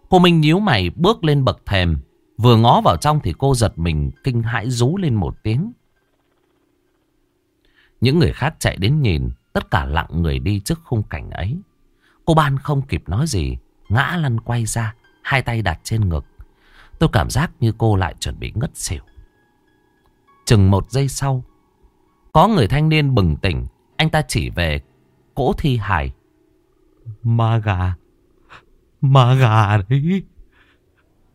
Cô Minh nhíu mày bước lên bậc thềm. Vừa ngó vào trong thì cô giật mình Kinh hãi rú lên một tiếng. Những người khác chạy đến nhìn Tất cả lặng người đi trước khung cảnh ấy. Cô Ban không kịp nói gì Ngã lăn quay ra Hai tay đặt trên ngực. Tôi cảm giác như cô lại chuẩn bị ngất xỉu. Chừng một giây sau Có người thanh niên bừng tỉnh. Anh ta chỉ về cỗ thi hài Ma gà. Ma gà đấy.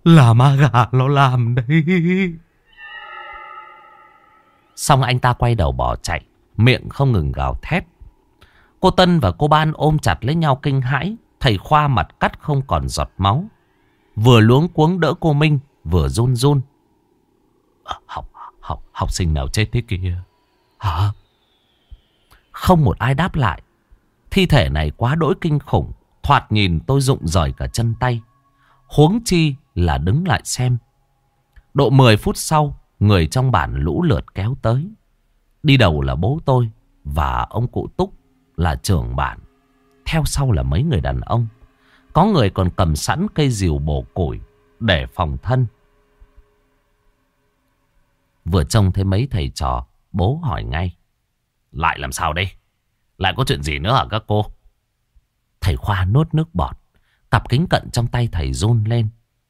Là ma gà nó làm đấy. Xong anh ta quay đầu bỏ chạy Miệng không ngừng gào thét Cô Tân và cô Ban ôm chặt lấy nhau kinh hãi Thầy Khoa mặt cắt không còn giọt máu. Vừa luống cuống đỡ cô Minh Vừa run run. À, Học học học sinh nào chết thế kia? Hả? Không một ai đáp lại. Thi thể này quá đỗi kinh khủng Thoạt nhìn tôi rụng rời cả chân tay. Huống chi là đứng lại xem. Độ 10 phút sau Người trong bản lũ lượt kéo tới. Đi đầu là bố tôi Và ông cụ Túc là trưởng bản. Theo sau là mấy người đàn ông. Có người còn cầm sẵn cây rìu bổ củi Để phòng thân. Vừa trông thấy mấy thầy trò, Bố hỏi ngay. Lại làm sao đây? Lại có chuyện gì nữa hả các cô? Thầy Khoa nốt nước bọt, Cặp kính cận trong tay thầy run lên.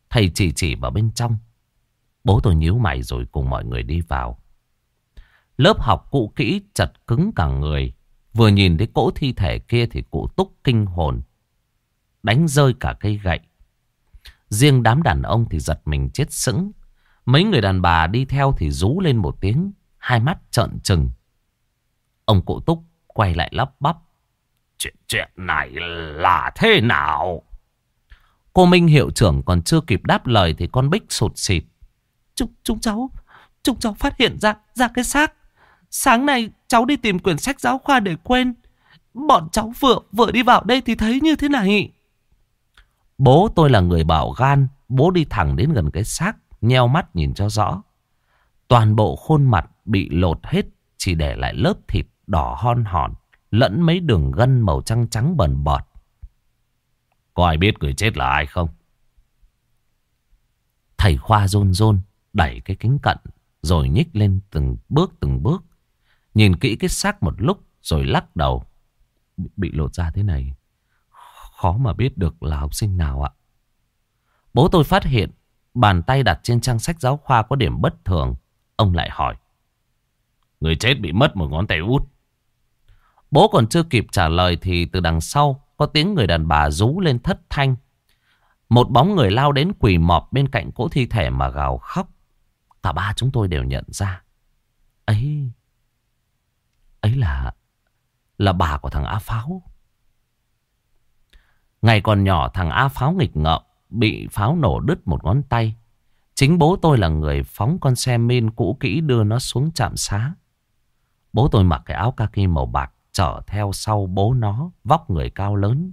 Thầy chỉ chỉ vào bên trong. Bố tôi nhíu mày rồi cùng mọi người đi vào. Lớp học cụ kỹ chật cứng cả người. Vừa nhìn thấy cỗ thi thể kia thì cụ túc kinh hồn Đánh rơi cả cây gậy Riêng đám đàn ông thì giật mình chết sững Mấy người đàn bà đi theo thì rú lên một tiếng Hai mắt trợn trừng Ông cụ túc quay lại lắp bắp Chuyện chuyện này là thế nào? Cô Minh hiệu trưởng còn chưa kịp đáp lời thì con Bích sụt xịt. Chúng, chúng cháu, chúng cháu phát hiện ra, ra cái xác. Sáng nay cháu đi tìm quyển sách giáo khoa để quên. Bọn cháu vừa, vừa đi vào đây thì thấy như thế này. Bố tôi là người bảo gan, bố đi thẳng đến gần cái xác, nheo mắt nhìn cho rõ. Toàn bộ khuôn mặt bị lột hết, chỉ để lại lớp thịt đỏ hon hòn lẫn mấy đường gân màu trắng trắng bần bọt. Có ai biết người chết là ai không? Thầy Khoa rôn rôn, đẩy cái kính cận, rồi nhích lên từng bước từng bước. Nhìn kỹ cái xác một lúc, rồi lắc đầu. Bị lột ra thế này, khó mà biết được là học sinh nào ạ. Bố tôi phát hiện, bàn tay đặt trên trang sách giáo khoa có điểm bất thường. Ông lại hỏi. Người chết bị mất một ngón tay út. Bố còn chưa kịp trả lời thì từ đằng sau có tiếng người đàn bà rú lên thất thanh. Một bóng người lao đến quỳ mọp bên cạnh cỗ thi thể mà gào khóc. Cả ba chúng tôi đều nhận ra. Ấy, ấy là, là bà của thằng Á Pháo. Ngày còn nhỏ thằng Á Pháo nghịch ngợm, bị pháo nổ đứt một ngón tay. Chính bố tôi là người phóng con xe min cũ kỹ đưa nó xuống trạm xá. Bố tôi mặc cái áo kaki màu bạc chở theo sau bố nó, vóc người cao lớn,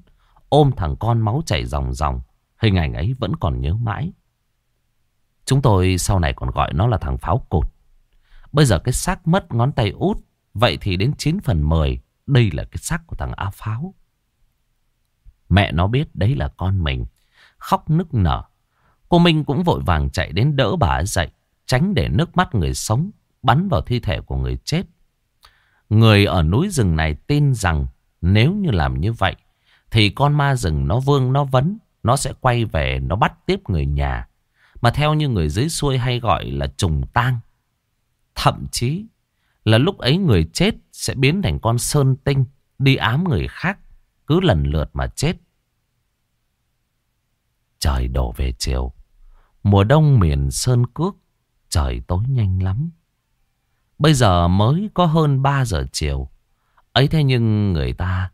ôm thằng con máu chảy ròng ròng. Hình ảnh ấy vẫn còn nhớ mãi. Chúng tôi sau này còn gọi nó là thằng pháo cột. Bây giờ cái xác mất ngón tay út, vậy thì đến 9 phần 10, đây là cái xác của thằng A Pháo. Mẹ nó biết đấy là con mình, khóc nức nở. Cô Minh cũng vội vàng chạy đến đỡ bà dậy, tránh để nước mắt người sống bắn vào thi thể của người chết. Người ở núi rừng này tin rằng nếu như làm như vậy thì con ma rừng nó vương nó vấn, nó sẽ quay về nó bắt tiếp người nhà. Mà theo như người dưới xuôi hay gọi là trùng tang. Thậm chí là lúc ấy người chết sẽ biến thành con sơn tinh đi ám người khác, cứ lần lượt mà chết. Trời đổ về chiều, mùa đông miền sơn cước, trời tối nhanh lắm. Bây giờ mới có hơn 3 giờ chiều. Ấy thế nhưng người ta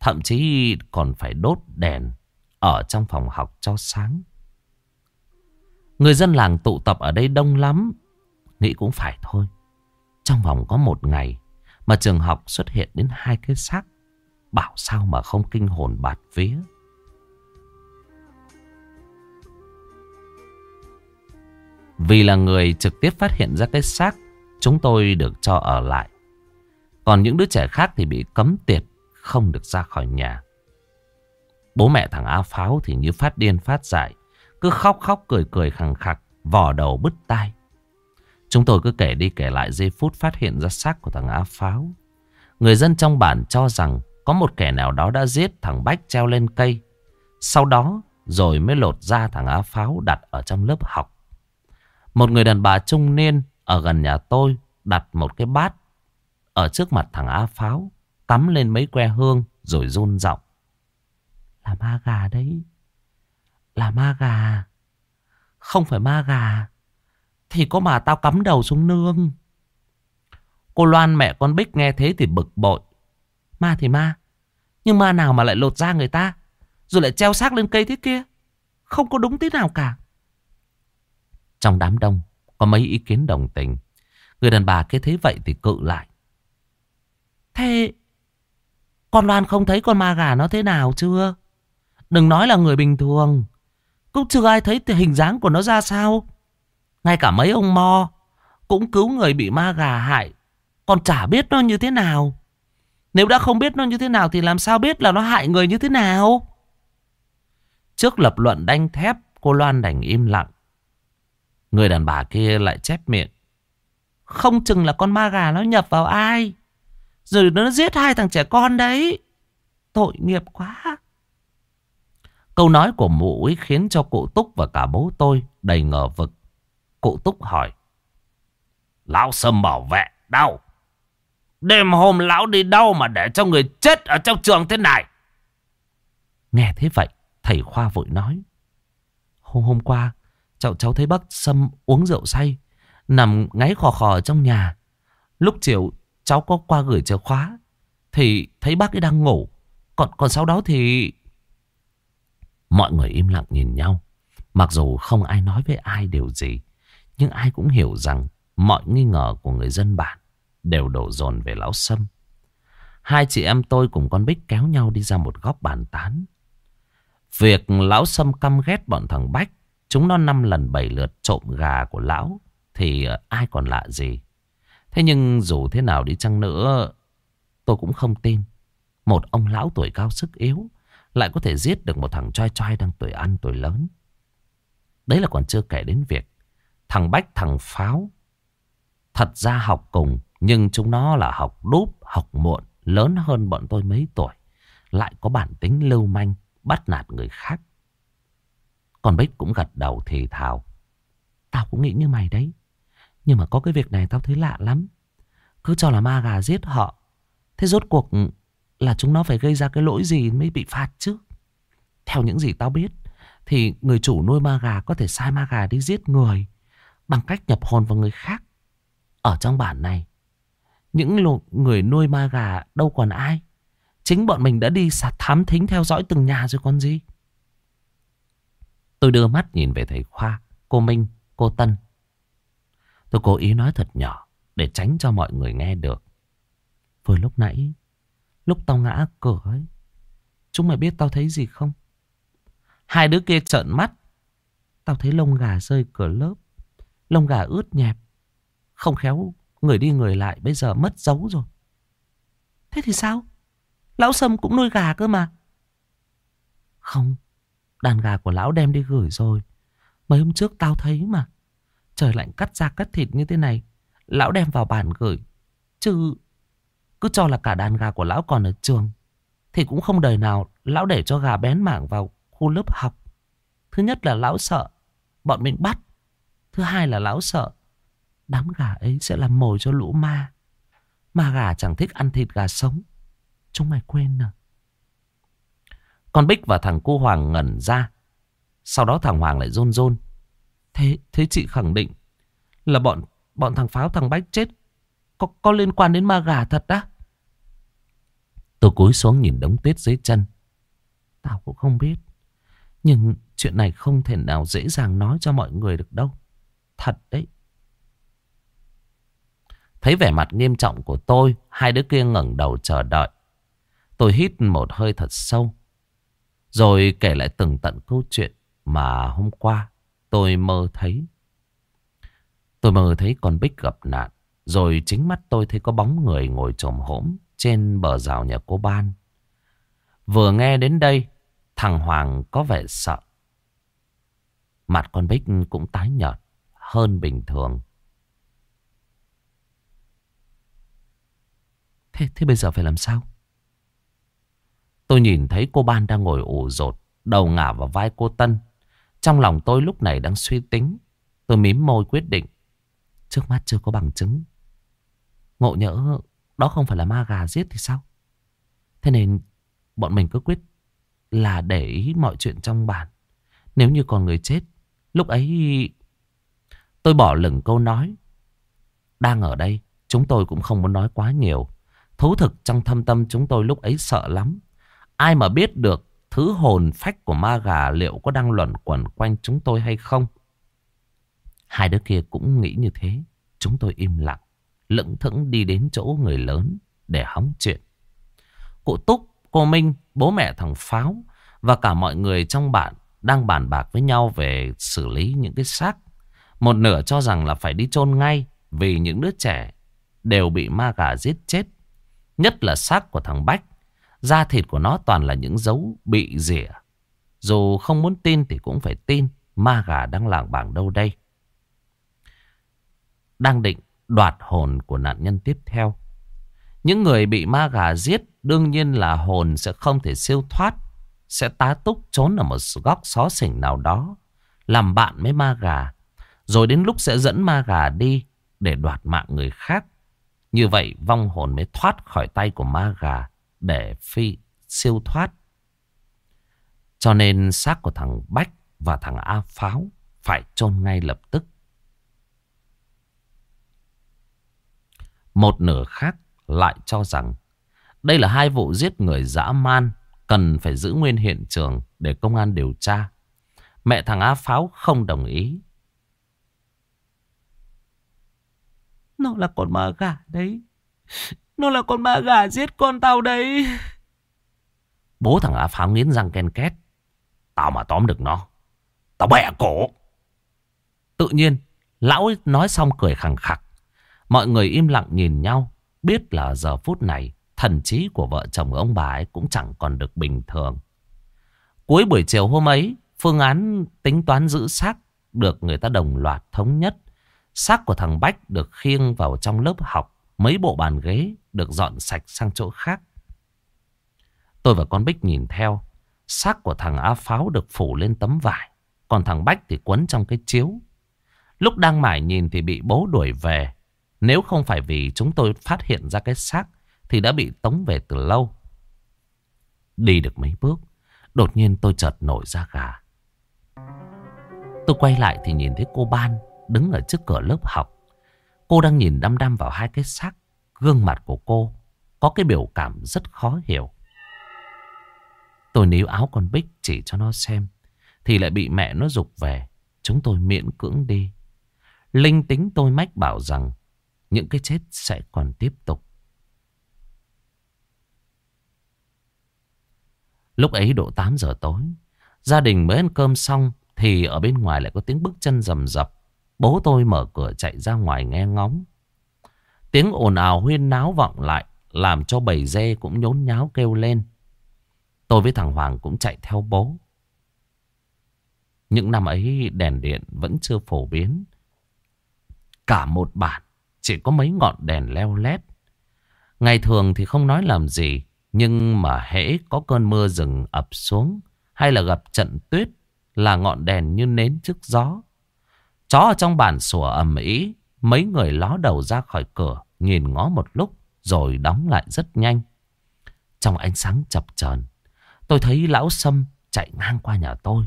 thậm chí còn phải đốt đèn ở trong phòng học cho sáng. Người dân làng tụ tập ở đây đông lắm. Nghĩ cũng phải thôi. Trong vòng có một ngày mà trường học xuất hiện đến hai cái xác. Bảo sao mà không kinh hồn bạt vía. Vì là người trực tiếp phát hiện ra cái xác, Chúng tôi được cho ở lại Còn những đứa trẻ khác thì bị cấm tiệt, Không được ra khỏi nhà Bố mẹ thằng A Pháo thì như phát điên phát dại, Cứ khóc khóc cười cười khẳng khặc, Vò đầu bứt tai Chúng tôi cứ kể đi kể lại giây phút phát hiện ra xác của thằng Á Pháo Người dân trong bản cho rằng Có một kẻ nào đó đã giết thằng Bách treo lên cây Sau đó rồi mới lột ra thằng Á Pháo đặt ở trong lớp học một người đàn bà trung niên ở gần nhà tôi đặt một cái bát ở trước mặt thằng Á Pháo, cắm lên mấy que hương rồi run giọng. Là ma gà đấy. Là ma gà. Không phải ma gà. Thì có mà tao cắm đầu xuống nương. Cô Loan mẹ con Bích nghe thế thì bực bội. Ma thì ma. Nhưng ma nào mà lại lột da người ta. Rồi lại treo xác lên cây thế kia. Không có đúng tí nào cả. Trong đám đông, có mấy ý kiến đồng tình. Người đàn bà kia thấy vậy thì cự lại. Thế, con Loan không thấy con ma gà nó thế nào chưa? Đừng nói là người bình thường. Cũng chưa ai thấy hình dáng của nó ra sao. Ngay cả mấy ông mo cũng cứu người bị ma gà hại. Còn chả biết nó như thế nào. Nếu đã không biết nó như thế nào thì làm sao biết là nó hại người như thế nào? Trước lập luận đanh thép, cô Loan đành im lặng. Người đàn bà kia lại chép miệng. Không chừng là con ma gà nó nhập vào ai. Rồi nó giết hai thằng trẻ con đấy. Tội nghiệp quá. Câu nói của mụ ấy khiến cho cụ Túc và cả bố tôi đầy ngờ vực. Cụ Túc hỏi. Lão Sâm bảo vệ, đâu? Đêm hôm lão đi đâu mà để cho người chết ở trong trường thế này? Nghe thế vậy, thầy Khoa vội nói. Hôm hôm qua, Cháu, cháu thấy bác Sâm uống rượu say, nằm ngáy khò khò trong nhà. Lúc chiều cháu có qua gửi chìa khóa, thì thấy bác ấy đang ngủ. Còn, còn sau đó thì... Mọi người im lặng nhìn nhau. Mặc dù không ai nói với ai điều gì, nhưng ai cũng hiểu rằng mọi nghi ngờ của người dân bản đều đổ dồn về lão Sâm. Hai chị em tôi cùng con Bích kéo nhau đi ra một góc bàn tán. Việc lão Sâm căm ghét bọn thằng Bách, Chúng nó năm lần bảy lượt trộm gà của lão Thì ờ, ai còn lạ gì Thế nhưng dù thế nào đi chăng nữa, Tôi cũng không tin Một ông lão tuổi cao sức yếu Lại có thể giết được một thằng trai trai đang tuổi ăn tuổi lớn Đấy là còn chưa kể đến việc Thằng Bách, thằng Pháo Thật ra học cùng, Nhưng chúng nó là học đúp, Học muộn, Lớn hơn bọn tôi mấy tuổi Lại có bản tính lưu manh, Bắt nạt người khác còn Bích cũng gật đầu thì thào. Tao cũng nghĩ như mày đấy. Nhưng mà có cái việc này tao thấy lạ lắm. Cứ cho là ma gà giết họ. Thế rốt cuộc là chúng nó phải gây ra cái lỗi gì mới bị phạt chứ. Theo những gì tao biết. Thì người chủ nuôi ma gà có thể sai ma gà đi giết người. Bằng cách nhập hồn vào người khác. Ở trong bản này. Những người nuôi ma gà đâu còn ai. Chính bọn mình đã đi thám thính theo dõi từng nhà rồi con gì. Tôi đưa mắt nhìn về thầy Khoa, cô Minh, cô Tân. Tôi cố ý nói thật nhỏ để tránh cho mọi người nghe được. Vừa lúc nãy, lúc tao ngã cửa ấy, chúng mày biết tao thấy gì không? Hai đứa kia trợn mắt. Tao thấy lông gà rơi cửa lớp. Lông gà ướt nhẹp. Không khéo, người đi người lại bây giờ mất dấu rồi. Thế thì sao? Lão Sâm cũng nuôi gà cơ mà. Không, Đàn gà của lão đem đi gửi rồi. Mấy hôm trước tao thấy mà. Trời lạnh cắt da cắt thịt như thế này. Lão đem vào bàn gửi. Chứ cứ cho là cả đàn gà của lão còn ở trường. Thì cũng không đời nào lão để cho gà bén mảng vào khu lớp học. Thứ nhất là lão sợ bọn mình bắt. Thứ hai là lão sợ đám gà ấy sẽ làm mồi cho lũ ma. Ma gà chẳng thích ăn thịt gà sống. Chúng mày quên à. Con Bích và thằng cô Hoàng ngẩn ra. Sau đó thằng Hoàng lại rôn rôn. Thế, thế chị khẳng định là bọn bọn thằng Pháo thằng Bách chết có, có liên quan đến ma gà thật á? Tôi cúi xuống nhìn đống tuyết dưới chân. Tao cũng không biết. Nhưng chuyện này không thể nào dễ dàng nói cho mọi người được đâu. Thật đấy. Thấy vẻ mặt nghiêm trọng của tôi, hai đứa kia ngẩng đầu chờ đợi. Tôi hít một hơi thật sâu. Rồi kể lại từng tận câu chuyện mà hôm qua tôi mơ thấy. Tôi mơ thấy con Bích gặp nạn. Rồi chính mắt tôi thấy có bóng người ngồi trồm hổm trên bờ rào nhà cô Ban. Vừa nghe đến đây, thằng Hoàng có vẻ sợ. Mặt con Bích cũng tái nhợt hơn bình thường. Thế, thế bây giờ phải làm sao? Tôi nhìn thấy cô Ban đang ngồi ủ rột, đầu ngả vào vai cô Tân. Trong lòng tôi lúc này đang suy tính. Tôi mím môi quyết định. Trước mắt chưa có bằng chứng. Ngộ nhỡ đó không phải là ma gà giết thì sao? Thế nên bọn mình cứ quyết là để ý mọi chuyện trong bản. Nếu như còn người chết, lúc ấy tôi bỏ lửng câu nói. Đang ở đây, chúng tôi cũng không muốn nói quá nhiều. Thú thực trong thâm tâm chúng tôi lúc ấy sợ lắm. Ai mà biết được thứ hồn phách của ma gà liệu có đang luẩn quẩn quanh chúng tôi hay không? Hai đứa kia cũng nghĩ như thế. Chúng tôi im lặng, lững thững đi đến chỗ người lớn để hóng chuyện. Cụ Túc, cô Minh, bố mẹ thằng Pháo và cả mọi người trong bản đang bàn bạc với nhau về xử lý những cái xác. Một nửa cho rằng là phải đi chôn ngay vì những đứa trẻ đều bị ma gà giết chết. Nhất là xác của thằng Bách. Da thịt của nó toàn là những dấu bị rỉa. Dù không muốn tin thì cũng phải tin ma gà đang làng bảng đâu đây. Đang định đoạt hồn của nạn nhân tiếp theo. Những người bị ma gà giết đương nhiên là hồn sẽ không thể siêu thoát. Sẽ tá túc trốn ở một góc xó xỉnh nào đó. Làm bạn với ma gà. Rồi đến lúc sẽ dẫn ma gà đi để đoạt mạng người khác. Như vậy vong hồn mới thoát khỏi tay của ma gà để phi siêu thoát. Cho nên xác của thằng Bách và thằng A Pháo phải chôn ngay lập tức. Một nửa khác lại cho rằng đây là hai vụ giết người dã man, cần phải giữ nguyên hiện trường để công an điều tra. Mẹ thằng A Pháo không đồng ý. Nó là con ma gà đấy. Nó là con ma gà giết con tao đấy. Bố thằng A Pháo nghiến răng ken két. Tao mà tóm được nó. Tao bẻ cổ. Tự nhiên, lão nói xong cười khẳng khặc. Mọi người im lặng nhìn nhau. Biết là giờ phút này, thần trí của vợ chồng ông bà ấy cũng chẳng còn được bình thường. Cuối buổi chiều hôm ấy, phương án tính toán giữ xác được người ta đồng loạt thống nhất. Xác của thằng Bách được khiêng vào trong lớp học. Mấy bộ bàn ghế được dọn sạch sang chỗ khác. Tôi và con Bích nhìn theo. Xác của thằng A Pháo được phủ lên tấm vải. Còn thằng Bách thì quấn trong cái chiếu. Lúc đang mải nhìn thì bị bố đuổi về. Nếu không phải vì chúng tôi phát hiện ra cái xác thì đã bị tống về từ lâu. Đi được mấy bước, đột nhiên tôi chợt nổi ra gà. Tôi quay lại thì nhìn thấy cô Ban đứng ở trước cửa lớp học. Cô đang nhìn đăm đăm vào hai cái xác. Gương mặt của cô có cái biểu cảm rất khó hiểu. Tôi níu áo con Bích chỉ cho nó xem. Thì lại bị mẹ nó dục về. Chúng tôi miễn cưỡng đi. Linh tính tôi mách bảo rằng những cái chết sẽ còn tiếp tục. Lúc ấy độ 8 giờ tối. Gia đình mới ăn cơm xong thì ở bên ngoài lại có tiếng bước chân rầm rập. Bố tôi mở cửa chạy ra ngoài nghe ngóng. Tiếng ồn ào huyên náo vọng lại, làm cho bầy dê cũng nhốn nháo kêu lên. Tôi với thằng Hoàng cũng chạy theo bố. Những năm ấy đèn điện vẫn chưa phổ biến. Cả một bản chỉ có mấy ngọn đèn leo lét. Ngày thường thì không nói làm gì, Nhưng mà hễ có cơn mưa rừng ập xuống hay là gặp trận tuyết là ngọn đèn như nến trước gió. Chó ở trong bản sủa ầm ĩ, mấy người ló đầu ra khỏi cửa, nhìn ngó một lúc rồi đóng lại rất nhanh. Trong ánh sáng chập chờn, tôi thấy lão Sâm chạy ngang qua nhà tôi.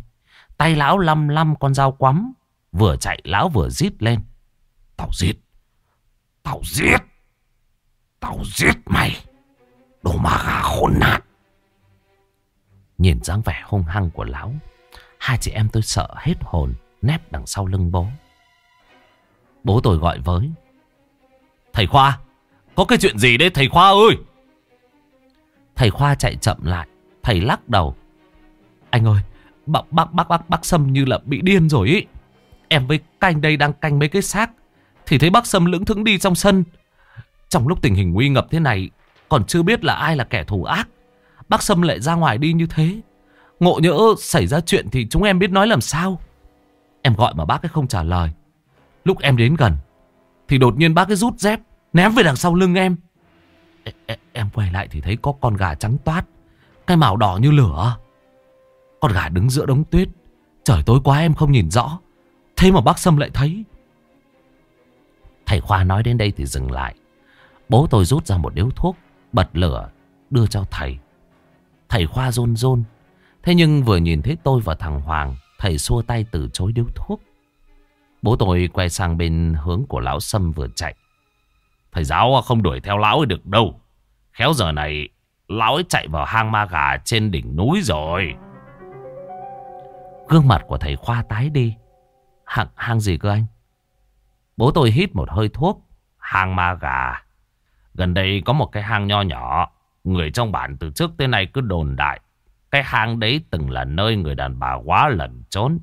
Tay lão lăm lăm con dao quắm, vừa chạy lão vừa rít lên. Tao giết, tao giết, tao giết mày, đồ ma gà khốn nạn. Nhìn dáng vẻ hung hăng của lão, hai chị em tôi sợ hết hồn, nép đằng sau lưng bố. Bố tôi gọi với. Thầy Khoa, có cái chuyện gì đấy thầy Khoa ơi? Thầy Khoa chạy chậm lại, thầy lắc đầu. Anh ơi, bác bác bác bác, bác Sâm như là bị điên rồi ý. Em với canh đây đang canh mấy cái xác, thì thấy bác Sâm lững thững đi trong sân. Trong lúc tình hình nguy ngập thế này, còn chưa biết là ai là kẻ thù ác. Bác Sâm lại ra ngoài đi như thế. Ngộ nhỡ xảy ra chuyện thì chúng em biết nói làm sao. Em gọi mà bác ấy không trả lời. Lúc em đến gần, thì đột nhiên bác ấy rút dép, ném về đằng sau lưng em. Em quay lại thì thấy có con gà trắng toát, cái màu đỏ như lửa. Con gà đứng giữa đống tuyết. Trời tối quá em không nhìn rõ. Thế mà bác Sâm lại thấy. Thầy Khoa nói đến đây thì dừng lại. Bố tôi rút ra một điếu thuốc, bật lửa, đưa cho thầy. Thầy Khoa rôn rôn. Thế nhưng vừa nhìn thấy tôi và thằng Hoàng, thầy xua tay từ chối điếu thuốc. Bố tôi quay sang bên hướng của lão Sâm vừa chạy. Thầy giáo không đuổi theo lão ấy được đâu. Khéo giờ này, lão ấy chạy vào hang ma gà trên đỉnh núi rồi. Gương mặt của thầy Khoa tái đi. Hang, hang gì cơ anh? Bố tôi hít một hơi thuốc. Hang ma gà. Gần đây có một cái hang nho nhỏ. Người trong bản từ trước tới nay cứ đồn đại. Cái hang đấy từng là nơi người đàn bà quá lẩn trốn.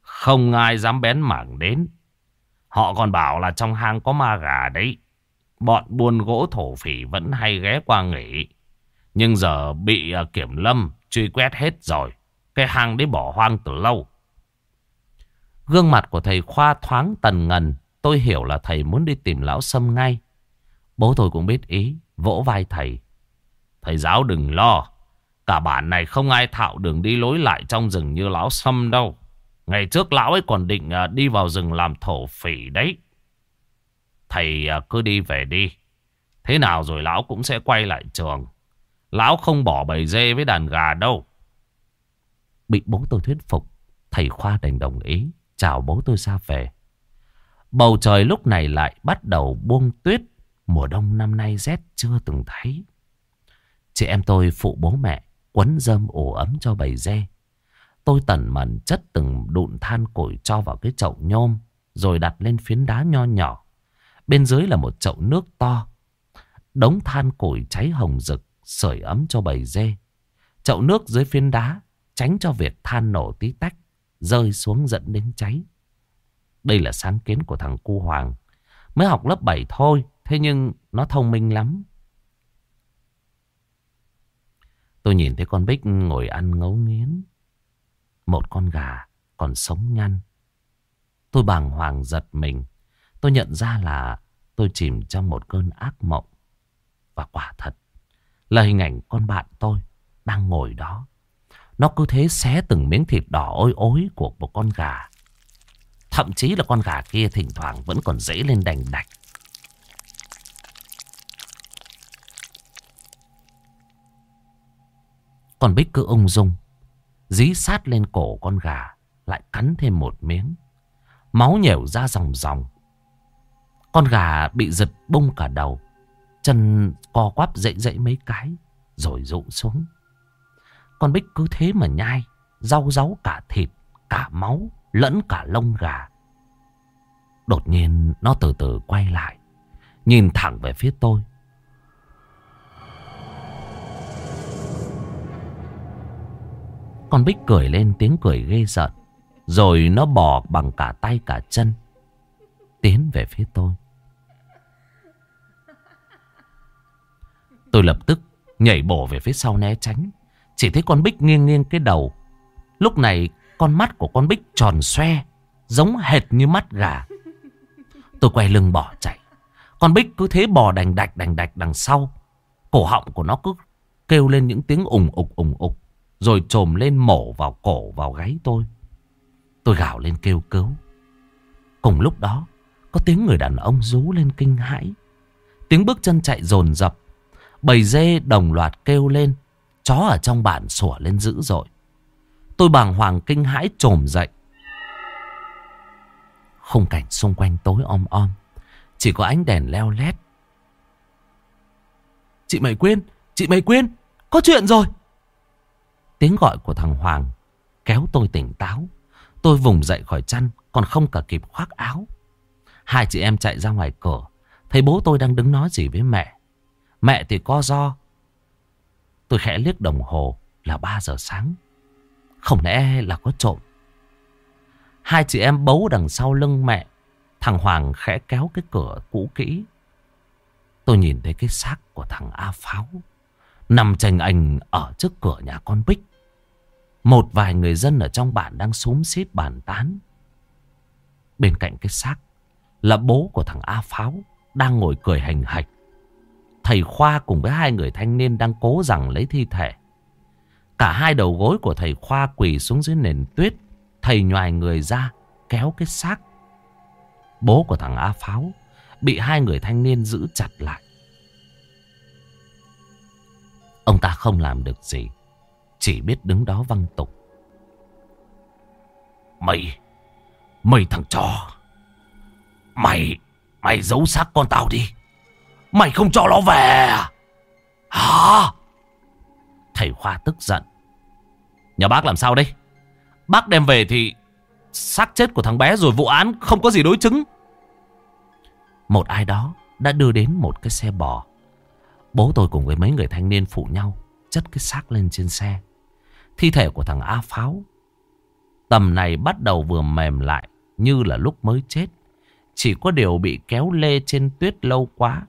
Không ai dám bén mảng đến. Họ còn bảo là trong hang có ma gà đấy. Bọn buôn gỗ thổ phỉ vẫn hay ghé qua nghỉ. Nhưng giờ bị à, kiểm lâm truy quét hết rồi. Cái hang đấy bỏ hoang từ lâu. Gương mặt của thầy Khoa thoáng tần ngần. Tôi hiểu là thầy muốn đi tìm lão Sâm ngay. Bố tôi cũng biết ý, vỗ vai thầy. Thầy giáo đừng lo. Cả bản này không ai thạo đường đi lối lại trong rừng như lão Sâm đâu. Ngày trước lão ấy còn định à, đi vào rừng làm thổ phỉ đấy. Thầy à, cứ đi về đi. Thế nào rồi lão cũng sẽ quay lại trường. Lão không bỏ bầy dê với đàn gà đâu. Bị bố tôi thuyết phục. Thầy Khoa đành đồng ý. Chào bố tôi ra về. Bầu trời lúc này lại bắt đầu buông tuyết. Mùa đông năm nay rét chưa từng thấy. Chị em tôi phụ bố mẹ quấn rơm ủ ấm cho bầy dê. Tôi tẩn mẩn chất từng đụn than củi cho vào cái chậu nhôm. Rồi đặt lên phiến đá nho nhỏ. Bên dưới là một chậu nước to. Đống than củi cháy hồng rực. Sưởi ấm cho bầy dê. Chậu nước dưới phiến đá. Tránh cho việc than nổ tí tách. Rơi xuống dẫn đến cháy. Đây là sáng kiến của thằng cu Hoàng. Mới học lớp 7 thôi. Thế nhưng nó thông minh lắm. Tôi nhìn thấy con Bích ngồi ăn ngấu nghiến. Một con gà còn sống nhăn. Tôi bàng hoàng giật mình. Tôi nhận ra là tôi chìm trong một cơn ác mộng. Và quả thật là hình ảnh con bạn tôi đang ngồi đó. Nó cứ thế xé từng miếng thịt đỏ ôi ối của một con gà. Thậm chí là con gà kia thỉnh thoảng vẫn còn dễ lên đành đạch. Còn Bích cứ ung dung. Dí sát lên cổ con gà. Lại cắn thêm một miếng. Máu nhểu ra dòng dòng. Con gà bị giật bung cả đầu. Chân co quắp dậy dậy mấy cái. Rồi rụng xuống. Con Bích cứ thế mà nhai. Rau ráu cả thịt, cả máu, lẫn cả lông gà. Đột nhiên nó từ từ quay lại. Nhìn thẳng về phía tôi. Con Bích cười lên, tiếng cười ghê giận. Rồi nó bò bằng cả tay cả chân. Tiến về phía tôi. Tôi lập tức nhảy bổ về phía sau né tránh. Chỉ thấy con Bích nghiêng nghiêng cái đầu. Lúc này, con mắt của con Bích tròn xoe. Giống hệt như mắt gà. Tôi quay lưng bỏ chạy. Con Bích cứ thế bò đành đạch đành đạch đằng sau. Cổ họng của nó cứ kêu lên những tiếng ủng ục ủng ục. Rồi trồm lên mổ vào cổ vào gáy tôi. Tôi gào lên kêu cứu. Cùng lúc đó, có tiếng người đàn ông rú lên kinh hãi. Tiếng bước chân chạy dồn dập. Bầy dê đồng loạt kêu lên. Chó ở trong bản sủa lên dữ dội. Tôi bàng hoàng kinh hãi trồm dậy. Khung cảnh xung quanh tối om om. Chỉ có ánh đèn leo lét. Chị Mày quên, chị Mày quên, có chuyện rồi. Tiếng gọi của thằng Hoàng kéo tôi tỉnh táo. Tôi vùng dậy khỏi chăn, còn không cả kịp khoác áo. Hai chị em chạy ra ngoài cửa, thấy bố tôi đang đứng nói gì với mẹ. Mẹ thì co do. Tôi khẽ liếc đồng hồ là 3 giờ sáng. Không lẽ là có trộm. Hai chị em bấu đằng sau lưng mẹ. Thằng Hoàng khẽ kéo cái cửa cũ kỹ. Tôi nhìn thấy cái xác của thằng A Pháo. Nằm chành ảnh ở trước cửa nhà con Bích. Một vài người dân ở trong bản đang xúm xít bàn tán. Bên cạnh cái xác là bố của thằng A Pháo đang ngồi cười hành hạch. Thầy Khoa cùng với hai người thanh niên đang cố rằng lấy thi thể. Cả hai đầu gối của thầy Khoa quỳ xuống dưới nền tuyết. Thầy nhòi người ra, kéo cái xác. Bố của thằng A Pháo bị hai người thanh niên giữ chặt lại. Ông ta không làm được gì. Chỉ biết đứng đó văng tục. Mày, mày thằng chó. Mày, mày giấu xác con tao đi. Mày không cho nó về à? Hả? Thầy Khoa tức giận. Nhà bác làm sao đây? Bác đem về thì xác chết của thằng bé rồi vụ án không có gì đối chứng. Một ai đó đã đưa đến một cái xe bò. Bố tôi cùng với mấy người thanh niên phụ nhau chất cái xác lên trên xe. Thi thể của thằng A Pháo tầm này bắt đầu vừa mềm lại, như là lúc mới chết. Chỉ có điều bị kéo lê trên tuyết lâu quá,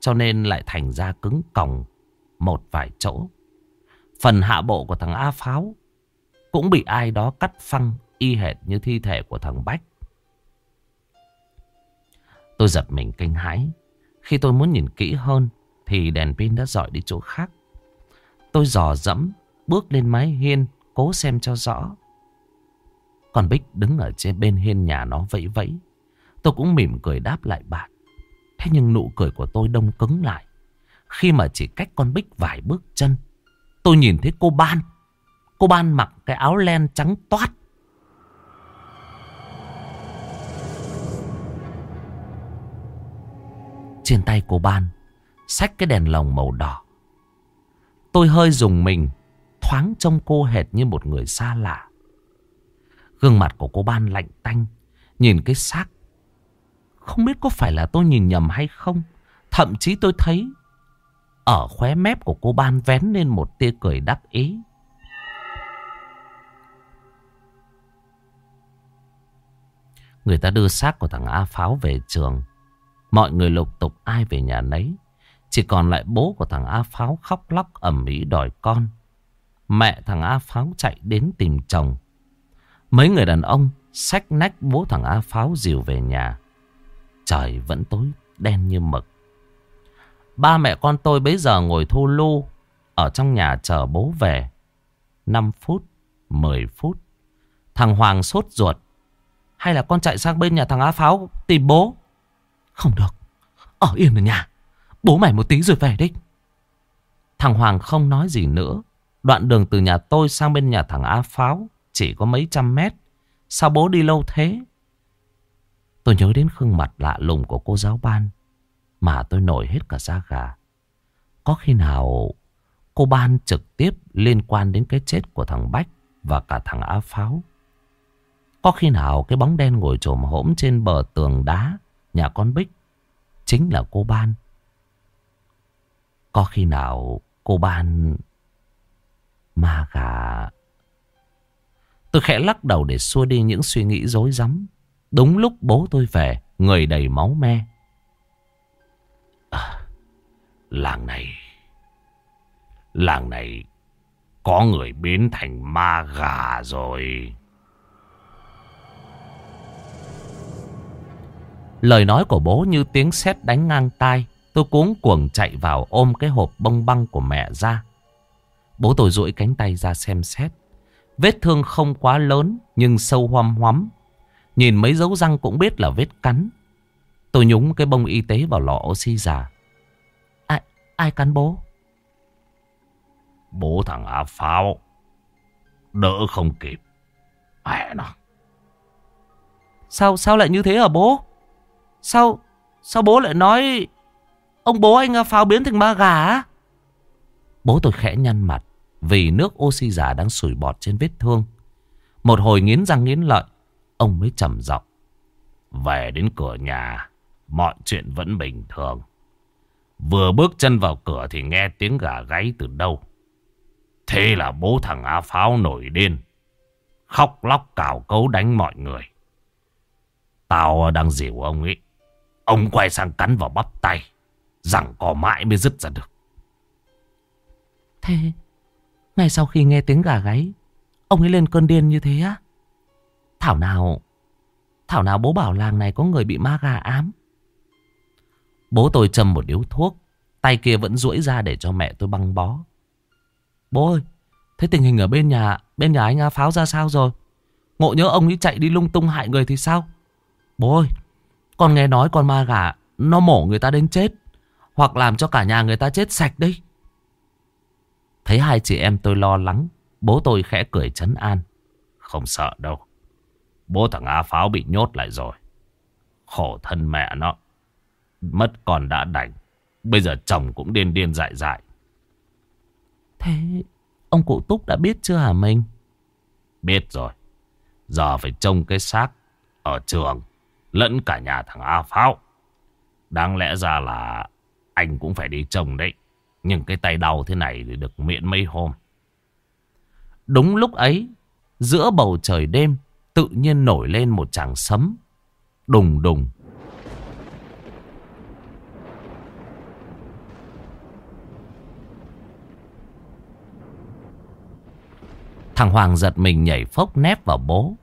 cho nên lại thành ra cứng còng một vài chỗ. Phần hạ bộ của thằng A Pháo cũng bị ai đó cắt phăng y hệt như thi thể của thằng Bách. Tôi giật mình kinh hãi. Khi tôi muốn nhìn kỹ hơn, thì đèn pin đã dọi đi chỗ khác. Tôi dò dẫm bước lên mái hiên, cố xem cho rõ. Còn Bích đứng ở trên bên hiên nhà nó vẫy vẫy. Tôi cũng mỉm cười đáp lại bạn. Thế nhưng nụ cười của tôi đông cứng lại. Khi mà chỉ cách con Bích vài bước chân. Tôi nhìn thấy cô Ban. Cô Ban mặc cái áo len trắng toát. Trên tay cô Ban Xách cái đèn lồng màu đỏ Tôi hơi dùng mình Thoáng trông cô hệt như một người xa lạ Gương mặt của cô Ban lạnh tanh, Nhìn cái xác Không biết có phải là tôi nhìn nhầm hay không, Thậm chí tôi thấy Ở khóe mép của cô Ban vén lên một tia cười đắc ý Người ta đưa xác của thằng A Pháo về trường Mọi người lục tục ai về nhà nấy. Chỉ còn lại bố của thằng A Pháo khóc lóc ẩm ý đòi con. Mẹ thằng A Pháo chạy đến tìm chồng. Mấy người đàn ông xách nách bố thằng A Pháo dìu về nhà. Trời vẫn tối đen như mực. Ba mẹ con tôi bấy giờ ngồi thu lu ở trong nhà chờ bố về. 5 phút, 10 phút. Thằng Hoàng sốt ruột. Hay là con chạy sang bên nhà thằng Á Pháo tìm bố? Không được. Ở yên ở nhà. Bố mày một tí rồi về đi. Thằng Hoàng không nói gì nữa. Đoạn đường từ nhà tôi sang bên nhà thằng Á Pháo chỉ có mấy trăm mét. Sao bố đi lâu thế? Tôi nhớ đến gương mặt lạ lùng của cô giáo ban. Mà tôi nổi hết cả da gà. Có khi nào cô ban trực tiếp liên quan đến cái chết của thằng Bách và cả thằng Á Pháo? Có khi nào cái bóng đen ngồi trồm hổm trên bờ tường đá nhà con Bích chính là cô Ban. Có khi nào cô Ban ma gà... Tôi khẽ lắc đầu để xua đi những suy nghĩ dối rắm Đúng lúc bố tôi về, người đầy máu me. À, làng này... Làng này có người biến thành ma gà rồi. Lời nói của bố như tiếng sét đánh ngang tai. Tôi cuống cuồng chạy vào ôm cái hộp bông băng của mẹ ra. Bố tôi duỗi cánh tay ra xem xét. Vết thương không quá lớn nhưng sâu hoăm hoắm. Nhìn mấy dấu răng cũng biết là vết cắn. Tôi nhúng cái bông y tế vào lọ oxy già. Ai, ai cắn bố? Bố thằng A Pháo. Đỡ không kịp. Mẹ nó. Sao, sao lại như thế hả bố? Sao, sao bố lại nói ông bố anh A Pháo biến thành ma gà á? Bố tôi khẽ nhăn mặt vì nước oxy giả đang sủi bọt trên vết thương. Một hồi nghiến răng nghiến lợi, ông mới trầm giọng. Về đến cửa nhà, mọi chuyện vẫn bình thường. Vừa bước chân vào cửa thì nghe tiếng gà gáy từ đâu. Thế là bố thằng Á Pháo nổi điên. Khóc lóc cào cấu đánh mọi người. Tao đang dìu ông ấy. Ông quay sang cắn vào bắp tay. Rằng có mãi mới dứt ra được. Thế ngay sau khi nghe tiếng gà gáy, Ông ấy lên cơn điên như thế á. Thảo nào Thảo nào bố bảo làng này có người bị ma gà ám? Bố tôi châm một điếu thuốc, Tay kia vẫn duỗi ra để cho mẹ tôi băng bó. Bố ơi, Thế tình hình ở bên nhà Bên nhà anh A Pháo ra sao rồi? Ngộ nhớ ông ấy chạy đi lung tung hại người thì sao? Bố ơi, Con nghe nói con ma gà, Nó mổ người ta đến chết, Hoặc làm cho cả nhà người ta chết sạch đấy. Thấy hai chị em tôi lo lắng Bố tôi khẽ cười chấn an. Không sợ đâu. Bố thằng Á Pháo bị nhốt lại rồi. Khổ thân mẹ nó. Mất còn đã đành. Bây giờ chồng cũng điên điên dại dại. Thế ông cụ Túc đã biết chưa hả mình? Biết rồi. Giờ phải trông cái xác Ở trường Lẫn cả nhà thằng A Pháo. Đáng lẽ ra là Anh cũng phải đi trông đấy nhưng cái tay đau thế này thì được miễn mấy hôm. Đúng lúc ấy, giữa bầu trời đêm, tự nhiên nổi lên một tràng sấm. Đùng đùng. Thằng Hoàng giật mình nhảy phốc nép vào bố.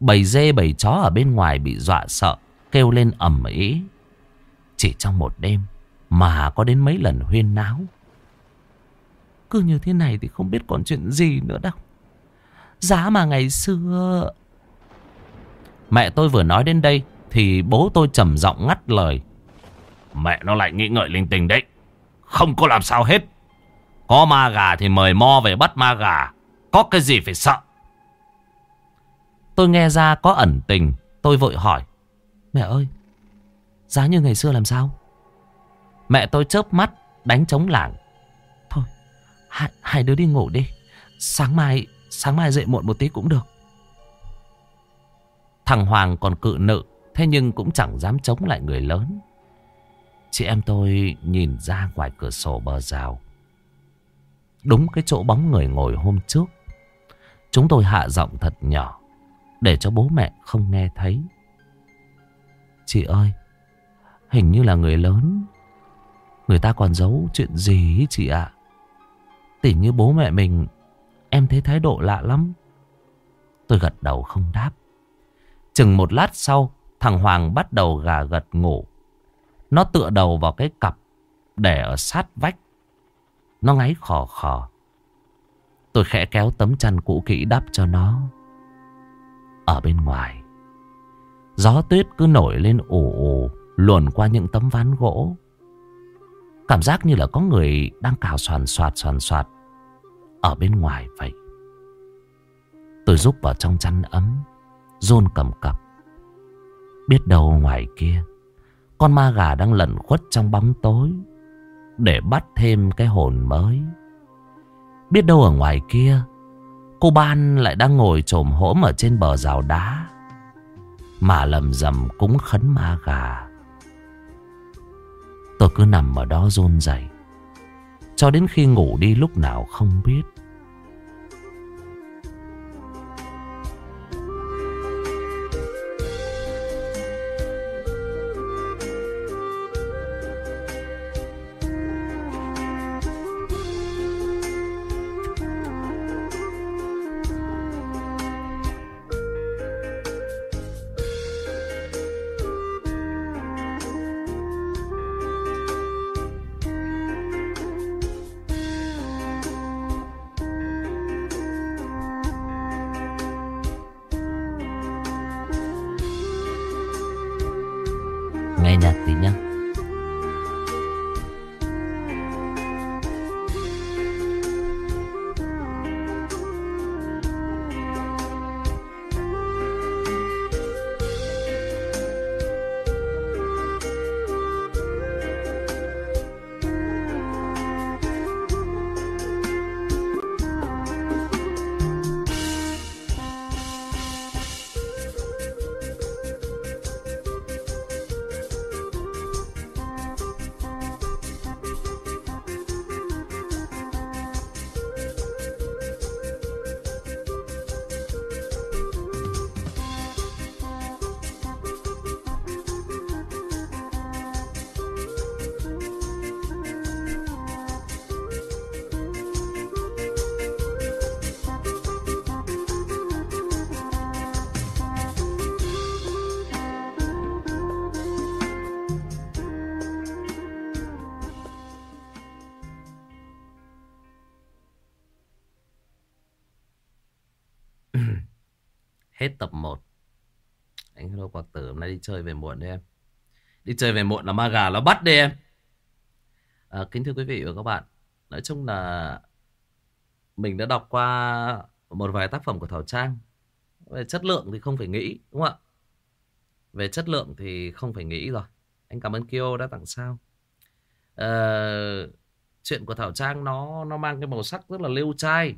Bầy dê bầy chó ở bên ngoài bị dọa sợ, kêu lên ầm ĩ. Chỉ trong một đêm, mà có đến mấy lần huyên náo. Cứ như thế này thì không biết còn chuyện gì nữa đâu. Giá mà ngày xưa. Mẹ tôi vừa nói đến đây Thì bố tôi trầm giọng ngắt lời. Mẹ nó lại nghĩ ngợi linh tinh đấy. Không có làm sao hết. Có ma gà thì mời mo về bắt ma gà. Có cái gì phải sợ? Tôi nghe ra có ẩn tình. Tôi vội hỏi. Mẹ ơi, Giá như ngày xưa làm sao? Mẹ tôi chớp mắt đánh trống lảng. Thôi, hai, hai đứa đi ngủ đi. Sáng mai, sáng mai dậy muộn một tí cũng được. Thằng Hoàng còn cự nự, thế nhưng cũng chẳng dám chống lại người lớn. Chị em tôi nhìn ra ngoài cửa sổ bờ rào. Đúng cái chỗ bóng người ngồi hôm trước. Chúng tôi hạ giọng thật nhỏ, để cho bố mẹ không nghe thấy. Chị ơi, hình như là người lớn Người ta còn giấu chuyện gì chị ạ? Tỉ như bố mẹ mình, Em thấy thái độ lạ lắm. Tôi gật đầu không đáp. Chừng một lát sau, Thằng Hoàng bắt đầu gà gật ngủ. Nó tựa đầu vào cái cặp Để ở sát vách. Nó ngáy khò khò. Tôi khẽ kéo tấm chăn cũ kỹ đắp cho nó. Ở bên ngoài, Gió tuyết cứ nổi lên ồ ồ Luồn qua những tấm ván gỗ. Cảm giác như là có người đang cào soàn soạt soàn soạt Ở bên ngoài vậy. Tôi rúc vào trong chăn ấm rôn cầm cập. Biết đâu ngoài kia, Con ma gà đang lẩn khuất trong bóng tối Để bắt thêm cái hồn mới. Biết đâu ở ngoài kia, Cô Ban lại đang ngồi trồm hỗm ở trên bờ rào đá. Mà lầm rầm cúng khấn ma gà. Tôi cứ nằm ở đó rôn rẩy. Cho đến khi ngủ đi lúc nào không biết muộn đi em. Đi chơi về muộn là ma gà nó bắt đi em. À, Kính thưa quý vị và các bạn Nói chung là Mình đã đọc qua Một vài tác phẩm của Thảo Trang. Về chất lượng thì không phải nghĩ Đúng không ạ? Về chất lượng thì không phải nghĩ rồi. Anh cảm ơn Kyo đã tặng sao. À, Chuyện của Thảo Trang nó nó mang cái màu sắc rất là lưu trai.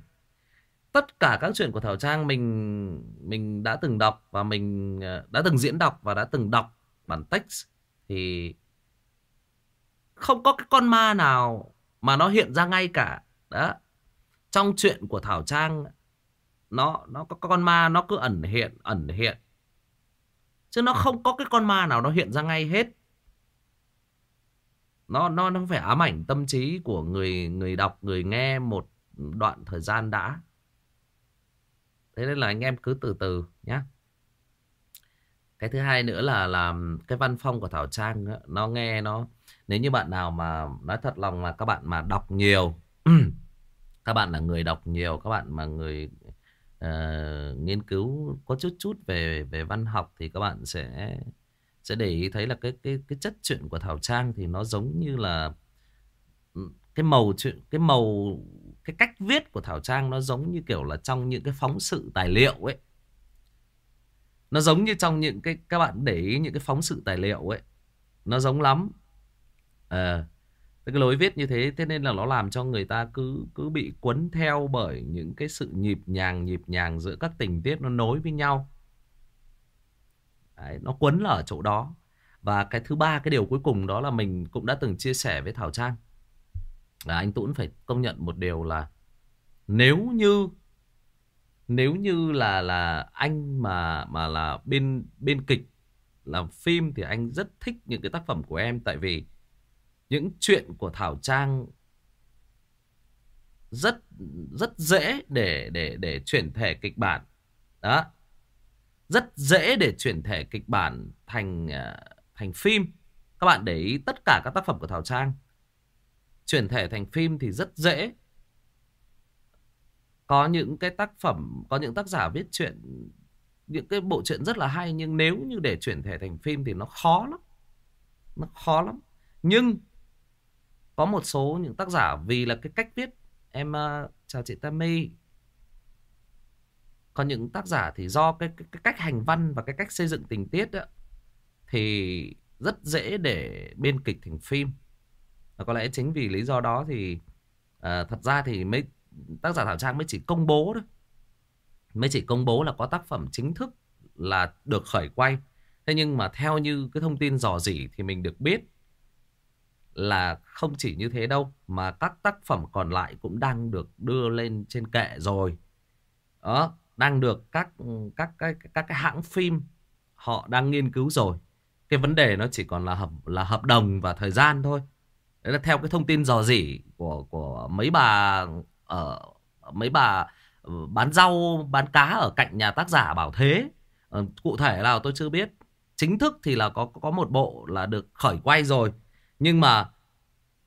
Tất cả các chuyện của Thảo Trang mình mình đã từng đọc và mình ờ, đã từng diễn đọc và đã từng đọc bản text thì không có cái con ma nào mà nó hiện ra ngay cả. Đó. Trong chuyện của Thảo Trang nó nó có con ma nó cứ ẩn hiện ẩn hiện. Chứ nó không có cái con ma nào nó hiện ra ngay hết. Nó nó nó phải ám ảnh tâm trí của người người đọc người nghe một đoạn thời gian đã. Thế nên là anh em cứ từ từ nhé cái thứ hai nữa là làm cái văn phong của Thảo Trang đó, nó nghe nó nếu như bạn nào mà nói thật lòng là các bạn mà đọc nhiều các bạn là người đọc nhiều các bạn mà người uh, nghiên cứu có chút chút về về văn học thì các bạn sẽ sẽ để ý thấy là cái cái cái chất chuyện của Thảo Trang thì nó giống như là ừ, cái màu chuyện cái màu cái cách viết của Thảo Trang nó giống như kiểu là trong những cái phóng sự tài liệu ấy nó giống như trong những cái các bạn để ý những cái phóng sự tài liệu ấy. Nó giống lắm. À, cái lối viết như thế thế nên là nó làm cho người ta cứ cứ bị cuốn theo bởi những cái sự nhịp nhàng nhịp nhàng giữa các tình tiết nó nối với nhau. Đấy, nó quấn là ở chỗ đó. Và cái thứ ba cái điều cuối cùng đó là mình cũng đã từng chia sẻ với Thảo Trang. Là anh tuấn phải công nhận một điều là nếu như nếu như là là anh mà mà là bên bên kịch làm phim thì anh rất thích những cái tác phẩm của em. Tại vì những chuyện của Thảo Trang rất rất dễ để để để chuyển thể kịch bản. Đó. Rất dễ để chuyển thể kịch bản thành à, thành phim. Các bạn để ý tất cả các tác phẩm của Thảo Trang. Chuyển thể thành phim thì rất dễ có những cái tác phẩm có những tác giả viết chuyện những cái bộ truyện rất là hay nhưng nếu như để chuyển thể thành phim thì nó khó lắm. Nó khó lắm. Nhưng có một số những tác giả vì là cái cách viết em uh, chào chị Tammy. Có những tác giả thì do cái, cái, cái cách hành văn và cái cách xây dựng tình tiết đó, thì rất dễ để biên kịch thành phim. Và có lẽ chính vì lý do đó thì uh, thật ra thì mấy tác giả Thảo Trang mới chỉ công bố thôi. Mới chỉ công bố là có tác phẩm chính thức là được khởi quay. Thế nhưng mà theo như cái thông tin dò dỉ thì mình được biết là không chỉ như thế đâu mà các tác phẩm còn lại cũng đang được đưa lên trên kệ rồi. Đó, đang được các các cái các, các cái hãng phim họ đang nghiên cứu rồi. Cái vấn đề nó chỉ còn là hợp là hợp đồng và thời gian thôi. Đấy là theo cái thông tin dò dỉ của của mấy bà ở mấy bà ừ, bán rau, bán cá ở cạnh nhà tác giả bảo thế. Ờ, cụ thể nào tôi chưa biết. Chính thức thì là có có một bộ là được khởi quay rồi. Nhưng mà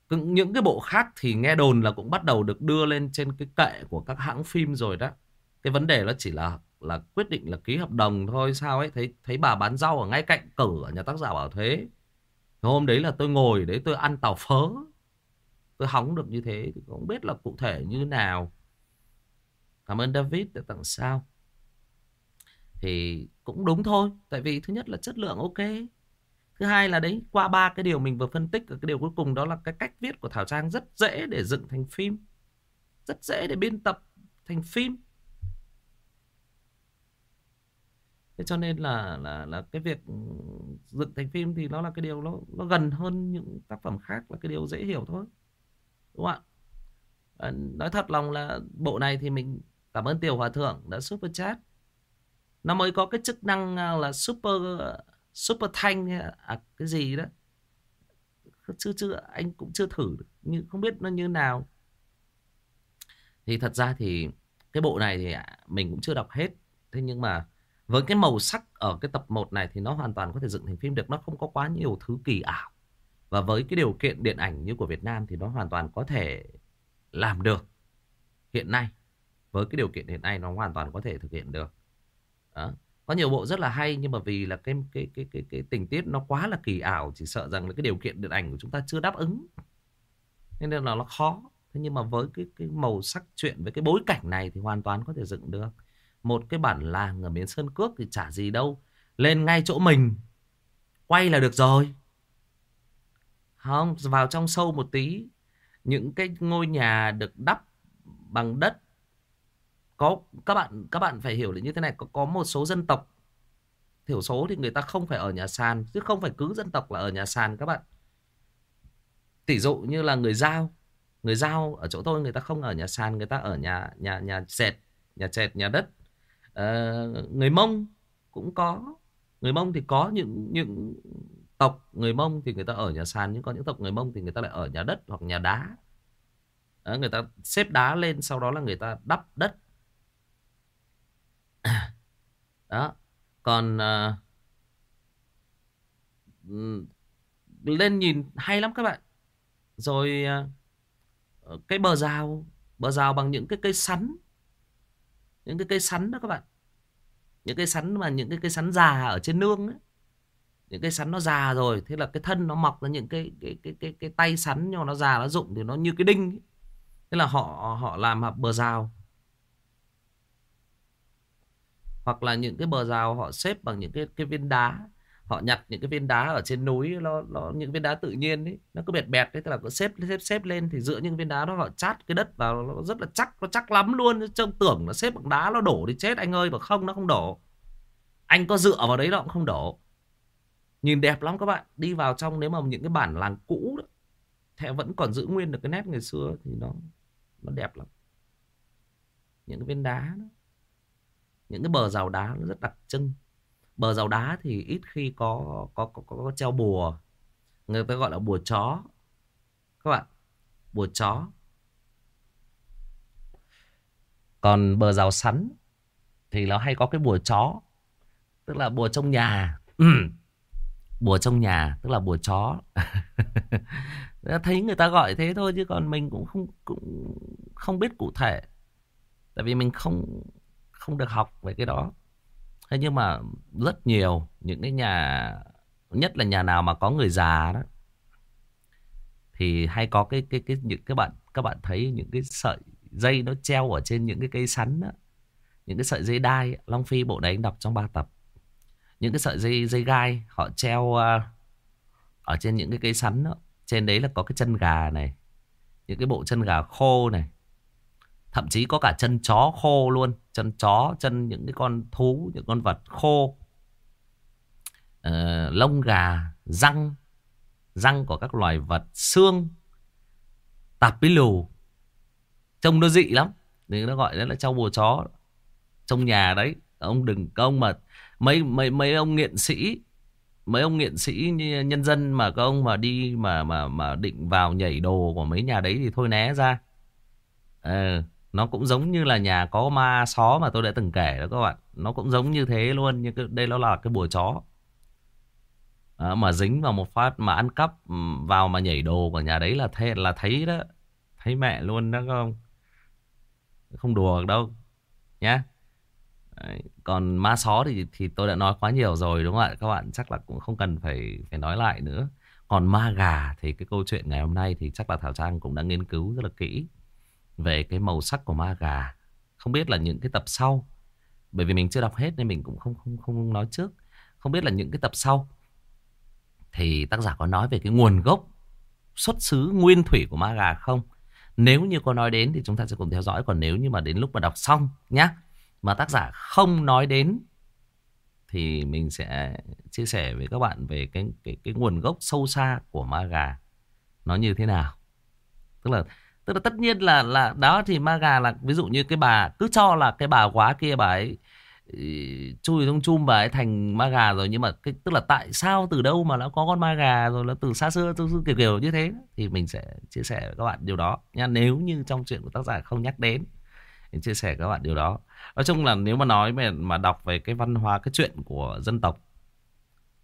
những cái bộ khác thì nghe đồn là cũng bắt đầu được đưa lên trên cái kệ của các hãng phim rồi đó. Cái vấn đề nó chỉ là là quyết định là ký hợp đồng thôi, sao ấy. Thấy thấy bà bán rau ở ngay cạnh cửa nhà tác giả bảo thế. Hôm đấy là tôi ngồi, đấy tôi ăn tàu phớ tôi hóng được như thế thì không biết là cụ thể như thế nào. Cảm ơn David đã tặng sao. Thì cũng đúng thôi, tại vì thứ nhất là chất lượng ok. Thứ hai là đấy, qua ba cái điều mình vừa phân tích, cái điều cuối cùng đó là cái cách viết của Thảo Trang rất dễ để dựng thành phim. Rất dễ để biên tập thành phim. Thế cho nên là là là cái việc dựng thành phim thì nó là cái điều nó nó gần hơn những tác phẩm khác là cái điều dễ hiểu thôi đúng không ạ? Ờ, nói thật lòng là bộ này thì mình cảm ơn tiểu hòa thượng đã super chat. Nó mới có cái chức năng à, là super super thanh à, cái gì đó. Chưa chưa anh cũng chưa thử nhưng không biết nó như nào. Thì thật ra thì cái bộ này thì à, mình cũng chưa đọc hết. Thế nhưng mà với cái màu sắc ở cái tập 1 này thì nó hoàn toàn có thể dựng thành phim được. Nó không có quá nhiều thứ kỳ ảo và với cái điều kiện điện ảnh như của Việt Nam thì nó hoàn toàn có thể làm được hiện nay. Với cái điều kiện hiện nay nó hoàn toàn có thể thực hiện được. Đó. có nhiều bộ rất là hay nhưng mà vì là cái cái cái cái cái tình tiết nó quá là kỳ ảo, chỉ sợ rằng là cái điều kiện điện ảnh của chúng ta chưa đáp ứng. Nên là nó khó. Thế nhưng mà với cái cái màu sắc chuyện, với cái bối cảnh này thì hoàn toàn có thể dựng được. Một cái bản làng ở miền sơn cước thì chả gì đâu. Lên ngay chỗ mình, quay là được rồi không vào trong sâu một tí. Những cái ngôi nhà được đắp bằng đất có các bạn các bạn phải hiểu là như thế này có có một số dân tộc thiểu số thì người ta không phải ở nhà sàn chứ không phải cứ dân tộc là ở nhà sàn các bạn. Tỷ dụ như là người giao người giao ở chỗ tôi người ta không ở nhà sàn người ta ở nhà nhà nhà sệt nhà sệt nhà đất. À, người mông cũng có người mông thì có những những tộc người mông thì người ta ở nhà sàn nhưng có những tộc người mông thì người ta lại ở nhà đất hoặc nhà đá. Đó, người ta xếp đá lên sau đó là người ta đắp đất. Đó còn uh, lên nhìn hay lắm các bạn. Rồi uh, cái bờ rào bờ rào bằng những cái cây sắn những cái cây sắn đó các bạn. Những cây sắn mà những cái cây sắn già ở trên nương ấy những cây sắn nó già rồi, thế là cái thân nó mọc ra những cái cái cái cái cái tay sắn nhưng mà nó già, nó rụng thì nó như cái đinh ấy. thế là họ họ làm bờ rào. Hoặc là những cái bờ rào họ xếp bằng những cái cái viên đá, họ nhặt những cái viên đá ở trên núi, nó nó, những viên đá tự nhiên ấy, nó cứ bẹt bẹt đấy tức là cứ xếp xếp xếp lên thì giữa những viên đá đó họ chát cái đất vào, nó rất là chắc, nó chắc lắm luôn. Trông tưởng nó xếp bằng đá nó đổ đi chết anh ơi, mà không, nó không đổ. Anh có dựa vào đấy nó cũng không đổ nhìn đẹp lắm các bạn. Đi vào trong nếu mà những cái bản làng cũ đó, thì vẫn còn giữ nguyên được cái nét ngày xưa thì nó nó đẹp lắm. Những cái viên đá đó những cái bờ rào đá nó rất đặc trưng. Bờ rào đá thì ít khi có có có, có, có treo bùa. Người ta gọi là bùa chó. Các bạn bùa chó. Còn bờ rào sắn thì nó hay có cái bùa chó tức là bùa trong nhà. bùa trong nhà, tức là bùa chó. Thấy người ta gọi thế thôi, chứ còn mình cũng không cũng không biết cụ thể. Tại vì mình không không được học về cái đó. Thế nhưng mà rất nhiều những cái nhà, nhất là nhà nào mà có người già đó, thì hay có cái cái cái, những các bạn các bạn thấy những cái sợi dây nó treo ở trên những cái cây sắn đó. những cái sợi dây đai. Long Phi bộ đấy anh đọc trong ba tập những cái sợi dây dây gai họ treo uh, ở trên những cái cây sắn đó. trên đấy là có cái chân gà này những cái bộ chân gà khô này. Thậm chí có cả chân chó khô luôn Chân chó, chân những cái con thú Những con vật khô. Uh, Lông gà, răng Răng của các loài vật Xương Tạp bí lù. Trông nó dị lắm Nên nó gọi đấy là trâu bùa chó. Trong nhà đấy Ông đừng công mà Mấy mấy mấy ông nghiện sĩ mấy ông nghiện sĩ nhân dân mà các ông mà đi mà mà mà định vào nhảy đồ của mấy nhà đấy thì thôi né ra. Ờ, nó cũng giống như là nhà có ma xó mà tôi đã từng kể đó các bạn. Nó cũng giống như thế luôn. Nhưng đây nó là cái bùa chó. À, mà dính vào một phát mà ăn cắp ừ, vào mà nhảy đồ của nhà đấy là thế là thấy đó. Thấy mẹ luôn đó các ông Không đùa được đâu. Nhá. Đấy. Còn ma só thì thì tôi đã nói quá nhiều rồi đúng không ạ? Các bạn chắc là cũng không cần phải phải nói lại nữa. Còn ma gà thì cái câu chuyện ngày hôm nay thì chắc là Thảo Trang cũng đã nghiên cứu rất là kỹ về cái màu sắc của ma gà. Không biết là những cái tập sau, bởi vì mình chưa đọc hết nên mình cũng không không không nói trước. Không biết là những cái tập sau thì tác giả có nói về cái nguồn gốc xuất xứ nguyên thủy của ma gà không? Nếu như có nói đến thì chúng ta sẽ cùng theo dõi. Còn nếu như mà đến lúc mà đọc xong nhá, mà tác giả không nói đến thì mình sẽ chia sẻ với các bạn về cái cái cái nguồn gốc sâu xa của ma gà nó như thế nào. Tức là tức là tất nhiên là là đó thì ma gà là ví dụ như cái bà cứ cho là cái bà quá kia bà ấy ừ, chui trong chum bà ấy thành ma gà rồi nhưng mà cái, tức là tại sao từ đâu mà nó có con ma gà rồi là từ xa xưa từ xưa kiểu kiểu như thế thì mình sẽ chia sẻ với các bạn điều đó nha nếu như trong chuyện của tác giả không nhắc đến mình chia sẻ các bạn điều đó. Nói chung là nếu mà nói mà mà đọc về cái văn hóa cái chuyện của dân tộc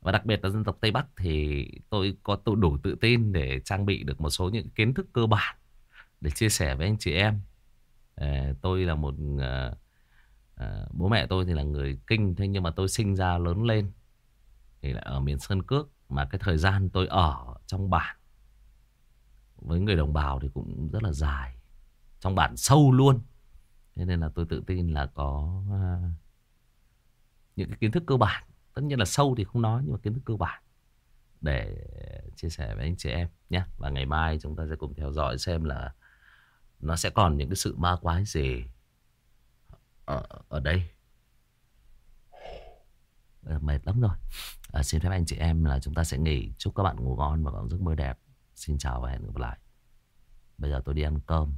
và đặc biệt là dân tộc Tây Bắc thì tôi có tôi đủ tự tin để trang bị được một số những kiến thức cơ bản để chia sẻ với anh chị em. À, tôi là một à, à, bố mẹ tôi thì là người kinh thế nhưng mà tôi sinh ra lớn lên thì là ở miền sơn cước mà cái thời gian tôi ở trong bản với người đồng bào thì cũng rất là dài trong bản sâu luôn thế nên là tôi tự tin là có à, những cái kiến thức cơ bản. Tất nhiên là sâu thì không nói nhưng mà kiến thức cơ bản để chia sẻ với anh chị em nhé. Và ngày mai chúng ta sẽ cùng theo dõi xem là nó sẽ còn những cái sự ma quái gì ở, ở đây. À, mệt lắm rồi. À, xin phép anh chị em là chúng ta sẽ nghỉ. Chúc các bạn ngủ ngon và có giấc mơ đẹp. Xin chào và hẹn gặp lại. Bây giờ tôi đi ăn cơm.